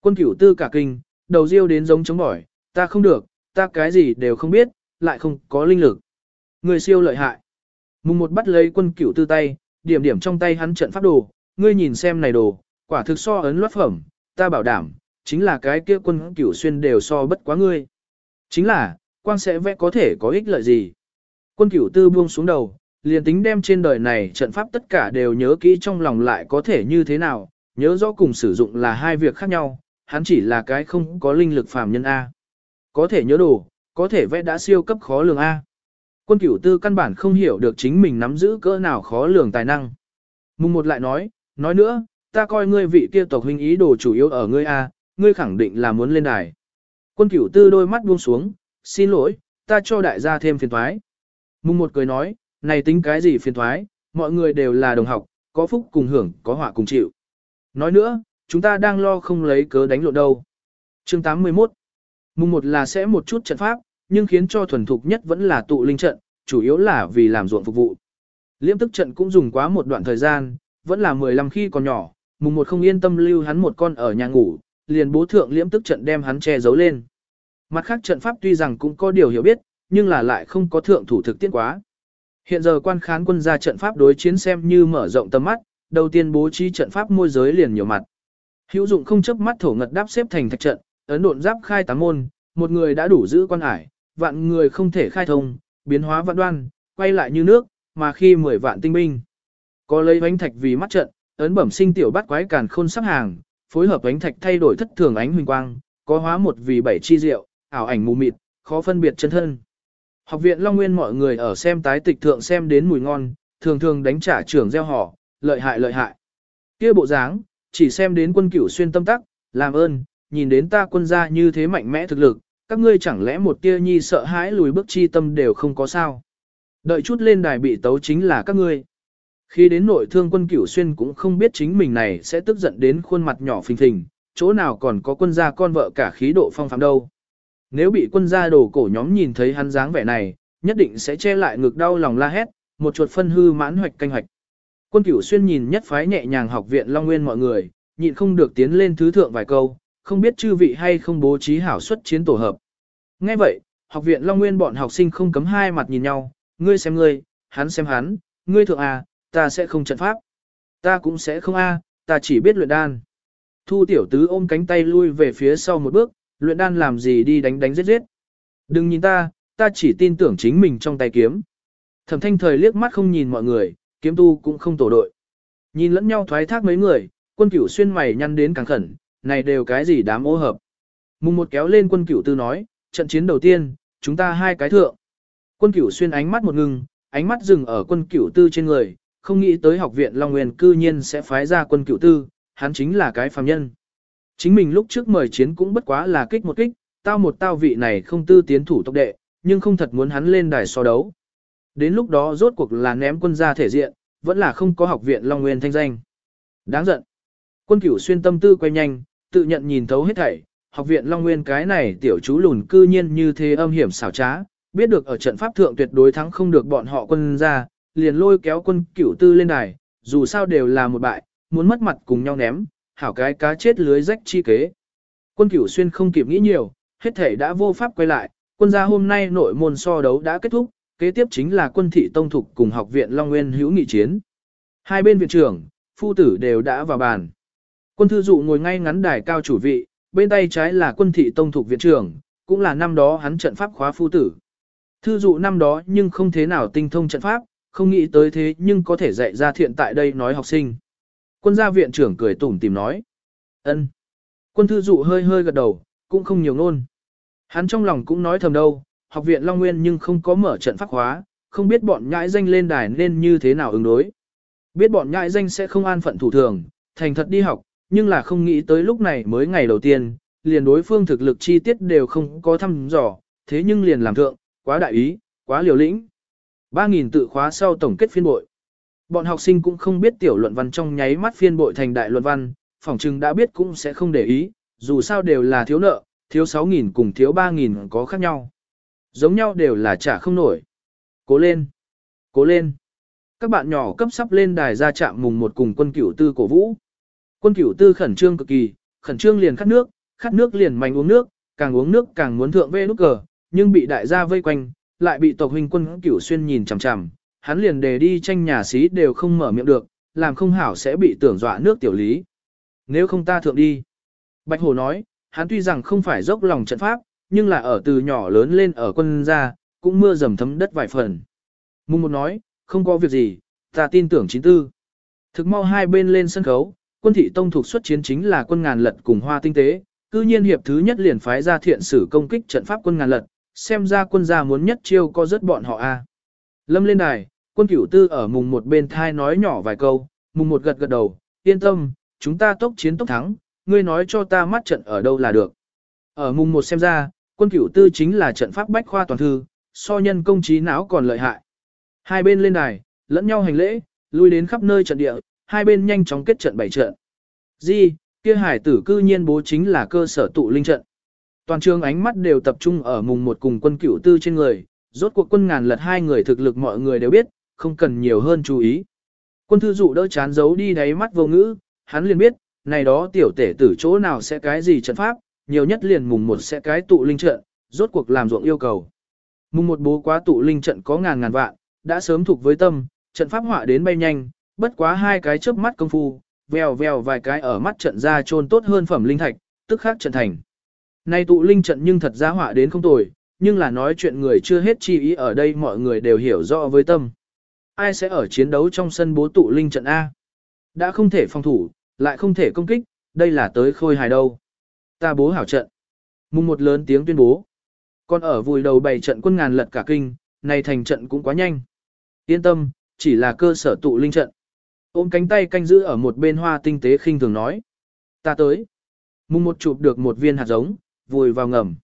Quân cửu tư cả kinh, đầu riêu đến giống chống bỏi, ta không được, ta cái gì đều không biết, lại không có linh lực. Người siêu lợi hại. Mùng một bắt lấy quân cửu tư tay, điểm điểm trong tay hắn trận pháp đồ, ngươi nhìn xem này đồ, quả thực so ấn loát phẩm, ta bảo đảm, chính là cái kia quân cửu xuyên đều so bất quá ngươi. Chính là, quang sẽ vẽ có thể có ích lợi gì. Quân cửu tư buông xuống đầu, liền tính đem trên đời này trận pháp tất cả đều nhớ kỹ trong lòng lại có thể như thế nào, nhớ rõ cùng sử dụng là hai việc khác nhau, hắn chỉ là cái không có linh lực phàm nhân A. Có thể nhớ đồ, có thể vẽ đã siêu cấp khó lường A. Quân cửu tư căn bản không hiểu được chính mình nắm giữ cỡ nào khó lường tài năng. Mùng một lại nói, nói nữa, ta coi ngươi vị kia tộc huynh ý đồ chủ yếu ở ngươi A, ngươi khẳng định là muốn lên đài. Quân cửu tư đôi mắt buông xuống, xin lỗi, ta cho đại gia thêm phiền thoái. Mùng một cười nói, này tính cái gì phiền thoái, mọi người đều là đồng học, có phúc cùng hưởng, có họa cùng chịu. Nói nữa, chúng ta đang lo không lấy cớ đánh lộn đâu. Chương 81 Mùng một là sẽ một chút trận pháp, nhưng khiến cho thuần thục nhất vẫn là tụ linh trận, chủ yếu là vì làm ruộng phục vụ. Liễm tức trận cũng dùng quá một đoạn thời gian, vẫn là 15 khi còn nhỏ, mùng một không yên tâm lưu hắn một con ở nhà ngủ, liền bố thượng liễm tức trận đem hắn che giấu lên. Mặt khác trận pháp tuy rằng cũng có điều hiểu biết, nhưng là lại không có thượng thủ thực tiễn quá. Hiện giờ quan khán quân gia trận pháp đối chiến xem như mở rộng tầm mắt, đầu tiên bố trí trận pháp môi giới liền nhiều mặt. Hữu dụng không chấp mắt thổ ngật đáp xếp thành thạch trận, ấn độn giáp khai tám môn, một người đã đủ giữ quan ải, vạn người không thể khai thông, biến hóa vạn đoan, quay lại như nước, mà khi mười vạn tinh binh. Có lấy bánh thạch vì mắt trận, ấn bẩm sinh tiểu bắt quái càn khôn sắp hàng, phối hợp bánh thạch thay đổi thất thường ánh huỳnh quang, có hóa một vì bảy chi diệu, ảo ảnh mù mịt, khó phân biệt chân thân. Học viện Long Nguyên mọi người ở xem tái tịch thượng xem đến mùi ngon, thường thường đánh trả trưởng gieo họ, lợi hại lợi hại. Kia bộ dáng, chỉ xem đến quân cửu xuyên tâm tắc, làm ơn, nhìn đến ta quân gia như thế mạnh mẽ thực lực, các ngươi chẳng lẽ một tia nhi sợ hãi lùi bước chi tâm đều không có sao. Đợi chút lên đài bị tấu chính là các ngươi. Khi đến nội thương quân cửu xuyên cũng không biết chính mình này sẽ tức giận đến khuôn mặt nhỏ phình phình, chỗ nào còn có quân gia con vợ cả khí độ phong phạm đâu. Nếu bị quân gia đồ cổ nhóm nhìn thấy hắn dáng vẻ này, nhất định sẽ che lại ngực đau lòng la hét, một chuột phân hư mãn hoạch canh hoạch. Quân cửu xuyên nhìn nhất phái nhẹ nhàng học viện Long Nguyên mọi người, nhịn không được tiến lên thứ thượng vài câu, không biết chư vị hay không bố trí hảo suất chiến tổ hợp. Nghe vậy, học viện Long Nguyên bọn học sinh không cấm hai mặt nhìn nhau, ngươi xem ngươi, hắn xem hắn, ngươi thượng à, ta sẽ không trận pháp. Ta cũng sẽ không a, ta chỉ biết luyện đan. Thu tiểu tứ ôm cánh tay lui về phía sau một bước, luyện đan làm gì đi đánh đánh giết giết. Đừng nhìn ta, ta chỉ tin tưởng chính mình trong tay kiếm. Thẩm thanh thời liếc mắt không nhìn mọi người, kiếm tu cũng không tổ đội. Nhìn lẫn nhau thoái thác mấy người, quân cửu xuyên mày nhăn đến càng khẩn, này đều cái gì đám ô hợp. Mùng một kéo lên quân cửu tư nói, trận chiến đầu tiên, chúng ta hai cái thượng. Quân cửu xuyên ánh mắt một ngừng, ánh mắt dừng ở quân cửu tư trên người, không nghĩ tới học viện Long Nguyên cư nhiên sẽ phái ra quân cửu tư, hắn chính là cái phàm nhân. Chính mình lúc trước mời chiến cũng bất quá là kích một kích, tao một tao vị này không tư tiến thủ tốc đệ, nhưng không thật muốn hắn lên đài so đấu. Đến lúc đó rốt cuộc là ném quân ra thể diện, vẫn là không có học viện Long Nguyên thanh danh. Đáng giận. Quân cửu xuyên tâm tư quay nhanh, tự nhận nhìn thấu hết thảy, học viện Long Nguyên cái này tiểu chú lùn cư nhiên như thế âm hiểm xảo trá, biết được ở trận pháp thượng tuyệt đối thắng không được bọn họ quân ra, liền lôi kéo quân cửu tư lên đài, dù sao đều là một bại, muốn mất mặt cùng nhau ném, hảo cái cá chết lưới rách chi kế. Quân cửu xuyên không kịp nghĩ nhiều, hết thể đã vô pháp quay lại, quân gia hôm nay nội môn so đấu đã kết thúc, kế tiếp chính là quân thị tông thục cùng học viện Long Nguyên hữu nghị chiến. Hai bên viện trưởng, phu tử đều đã vào bàn. Quân thư dụ ngồi ngay ngắn đài cao chủ vị, bên tay trái là quân thị tông thục viện trưởng, cũng là năm đó hắn trận pháp khóa phu tử. Thư dụ năm đó nhưng không thế nào tinh thông trận pháp, không nghĩ tới thế nhưng có thể dạy ra thiện tại đây nói học sinh. Quân gia viện trưởng cười tủm tìm nói. ân. Quân thư dụ hơi hơi gật đầu, cũng không nhiều ngôn. Hắn trong lòng cũng nói thầm đâu, học viện Long Nguyên nhưng không có mở trận pháp hóa, không biết bọn nhãi danh lên đài nên như thế nào ứng đối. Biết bọn nhãi danh sẽ không an phận thủ thường, thành thật đi học, nhưng là không nghĩ tới lúc này mới ngày đầu tiên, liền đối phương thực lực chi tiết đều không có thăm dò, thế nhưng liền làm thượng, quá đại ý, quá liều lĩnh. 3.000 tự khóa sau tổng kết phiên bội. Bọn học sinh cũng không biết tiểu luận văn trong nháy mắt phiên bội thành đại luận văn, phỏng chừng đã biết cũng sẽ không để ý, dù sao đều là thiếu nợ, thiếu 6.000 cùng thiếu 3.000 có khác nhau. Giống nhau đều là trả không nổi. Cố lên! Cố lên! Các bạn nhỏ cấp sắp lên đài ra chạm mùng một cùng quân cửu tư cổ vũ. Quân cửu tư khẩn trương cực kỳ, khẩn trương liền khát nước, khát nước liền mạnh uống nước, càng uống nước càng muốn thượng vê nút cờ, nhưng bị đại gia vây quanh, lại bị tộc huynh quân cửu xuyên nhìn chằm chằm, hắn liền đề đi tranh nhà xí đều không mở miệng được, làm không hảo sẽ bị tưởng dọa nước tiểu lý. Nếu không ta thượng đi. Bạch Hổ nói, hắn tuy rằng không phải dốc lòng trận pháp, nhưng là ở từ nhỏ lớn lên ở quân gia, cũng mưa dầm thấm đất vài phần. mung một nói, không có việc gì, ta tin tưởng chính tư. Thực mau hai bên lên sân khấu, quân thị tông thuộc xuất chiến chính là quân ngàn lật cùng hoa tinh tế, cư nhiên hiệp thứ nhất liền phái ra thiện sử công kích trận pháp quân ngàn lật, xem ra quân gia muốn nhất chiêu có rất bọn họ a. Lâm lên đài, quân cửu tư ở mùng một bên thai nói nhỏ vài câu, mùng một gật gật đầu, yên tâm, chúng ta tốc chiến tốc thắng, ngươi nói cho ta mắt trận ở đâu là được. Ở mùng một xem ra, quân cửu tư chính là trận pháp bách khoa toàn thư, so nhân công trí não còn lợi hại. Hai bên lên đài, lẫn nhau hành lễ, lui đến khắp nơi trận địa, hai bên nhanh chóng kết trận bảy trận. Di, kia hải tử cư nhiên bố chính là cơ sở tụ linh trận. Toàn trường ánh mắt đều tập trung ở mùng một cùng quân cửu tư trên người, rốt cuộc quân ngàn lật hai người thực lực mọi người đều biết, không cần nhiều hơn chú ý. Quân thư dụ đỡ chán giấu đi đáy mắt vô ngữ, hắn liền biết, này đó tiểu tể tử chỗ nào sẽ cái gì trận pháp, nhiều nhất liền mùng một sẽ cái tụ linh trận, rốt cuộc làm ruộng yêu cầu. Mùng một bố quá tụ linh trận có ngàn ngàn vạn, đã sớm thuộc với tâm, trận pháp họa đến bay nhanh, bất quá hai cái chớp mắt công phu, vèo vèo vài cái ở mắt trận ra trôn tốt hơn phẩm linh thạch, tức khắc trận thành. Nay tụ linh trận nhưng thật ra họa đến không tồi, nhưng là nói chuyện người chưa hết chi ý ở đây mọi người đều hiểu rõ với tâm. Ai sẽ ở chiến đấu trong sân bố tụ linh trận A? Đã không thể phòng thủ, lại không thể công kích, đây là tới khôi hài đâu. Ta bố hảo trận. Mùng một lớn tiếng tuyên bố. Còn ở vùi đầu bày trận quân ngàn lật cả kinh, này thành trận cũng quá nhanh. Yên tâm, chỉ là cơ sở tụ linh trận. Ôm cánh tay canh giữ ở một bên hoa tinh tế khinh thường nói. Ta tới. Mùng một chụp được một viên hạt giống, vùi vào ngầm.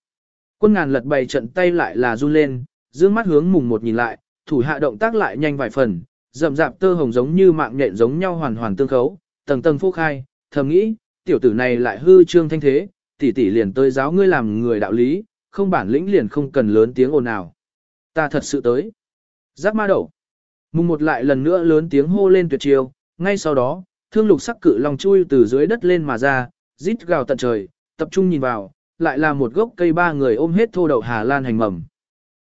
Quân ngàn lật bày trận tay lại là run lên, dương mắt hướng mùng một nhìn lại, thủ hạ động tác lại nhanh vài phần, rậm rạp tơ hồng giống như mạng nhện giống nhau hoàn hoàn tương khấu, tầng tầng phô khai, thầm nghĩ, tiểu tử này lại hư trương thanh thế, tỷ tỷ liền tới giáo ngươi làm người đạo lý, không bản lĩnh liền không cần lớn tiếng ồn nào. Ta thật sự tới. Giáp ma đầu. Mùng một lại lần nữa lớn tiếng hô lên tuyệt chiêu, ngay sau đó, thương lục sắc cự lòng chui từ dưới đất lên mà ra, rít gào tận trời, tập trung nhìn vào, lại là một gốc cây ba người ôm hết thô đậu Hà Lan hành mầm.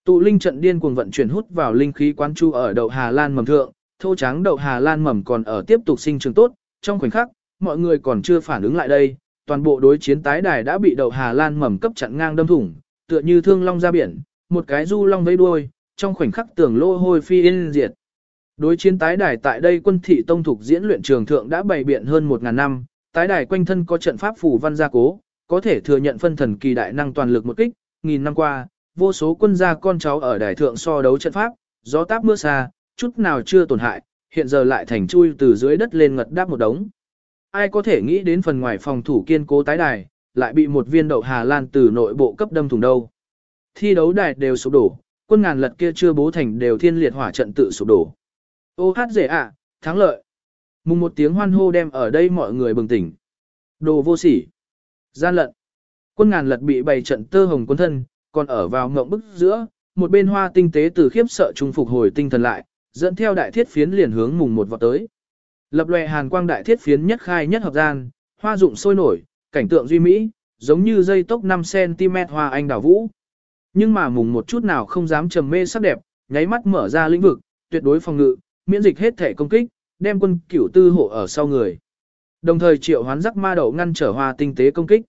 Tụ linh trận điên cuồng vận chuyển hút vào linh khí quán chu ở đậu Hà Lan mầm thượng, thô trắng đậu Hà Lan mầm còn ở tiếp tục sinh trưởng tốt, trong khoảnh khắc, mọi người còn chưa phản ứng lại đây, toàn bộ đối chiến tái đài đã bị đậu Hà Lan mầm cấp chặn ngang đâm thủng, tựa như thương long ra biển, một cái du long vây đuôi, trong khoảnh khắc tưởng lô hôi phi yên diệt. Đối chiến tái đài tại đây quân thị tông thuộc diễn luyện trường thượng đã bày biện hơn 1000 năm, tái đài quanh thân có trận pháp phủ văn gia cố, có thể thừa nhận phân thần kỳ đại năng toàn lực một kích, nghìn năm qua, vô số quân gia con cháu ở đài thượng so đấu trận pháp, gió táp mưa xa, chút nào chưa tổn hại, hiện giờ lại thành chui từ dưới đất lên ngật đáp một đống. Ai có thể nghĩ đến phần ngoài phòng thủ kiên cố tái đài, lại bị một viên đậu Hà Lan từ nội bộ cấp đâm thủng đâu. Thi đấu đài đều sụp đổ, quân ngàn lật kia chưa bố thành đều thiên liệt hỏa trận tự sụp đổ. Ô hát dễ ạ, thắng lợi. Mùng một tiếng hoan hô đem ở đây mọi người bừng tỉnh. Đồ vô sỉ. Gian lận. Quân ngàn lật bị bày trận tơ hồng quân thân, còn ở vào ngộng bức giữa, một bên hoa tinh tế từ khiếp sợ trung phục hồi tinh thần lại, dẫn theo đại thiết phiến liền hướng mùng một vọt tới. Lập lòe hàn quang đại thiết phiến nhất khai nhất hợp gian, hoa dụng sôi nổi, cảnh tượng duy mỹ, giống như dây tốc 5cm hoa anh đào vũ. Nhưng mà mùng một chút nào không dám trầm mê sắc đẹp, nháy mắt mở ra lĩnh vực, tuyệt đối phòng ngự, miễn dịch hết thể công kích, đem quân cửu tư hộ ở sau người. Đồng thời triệu hoán rắc ma đậu ngăn trở hoa tinh tế công kích.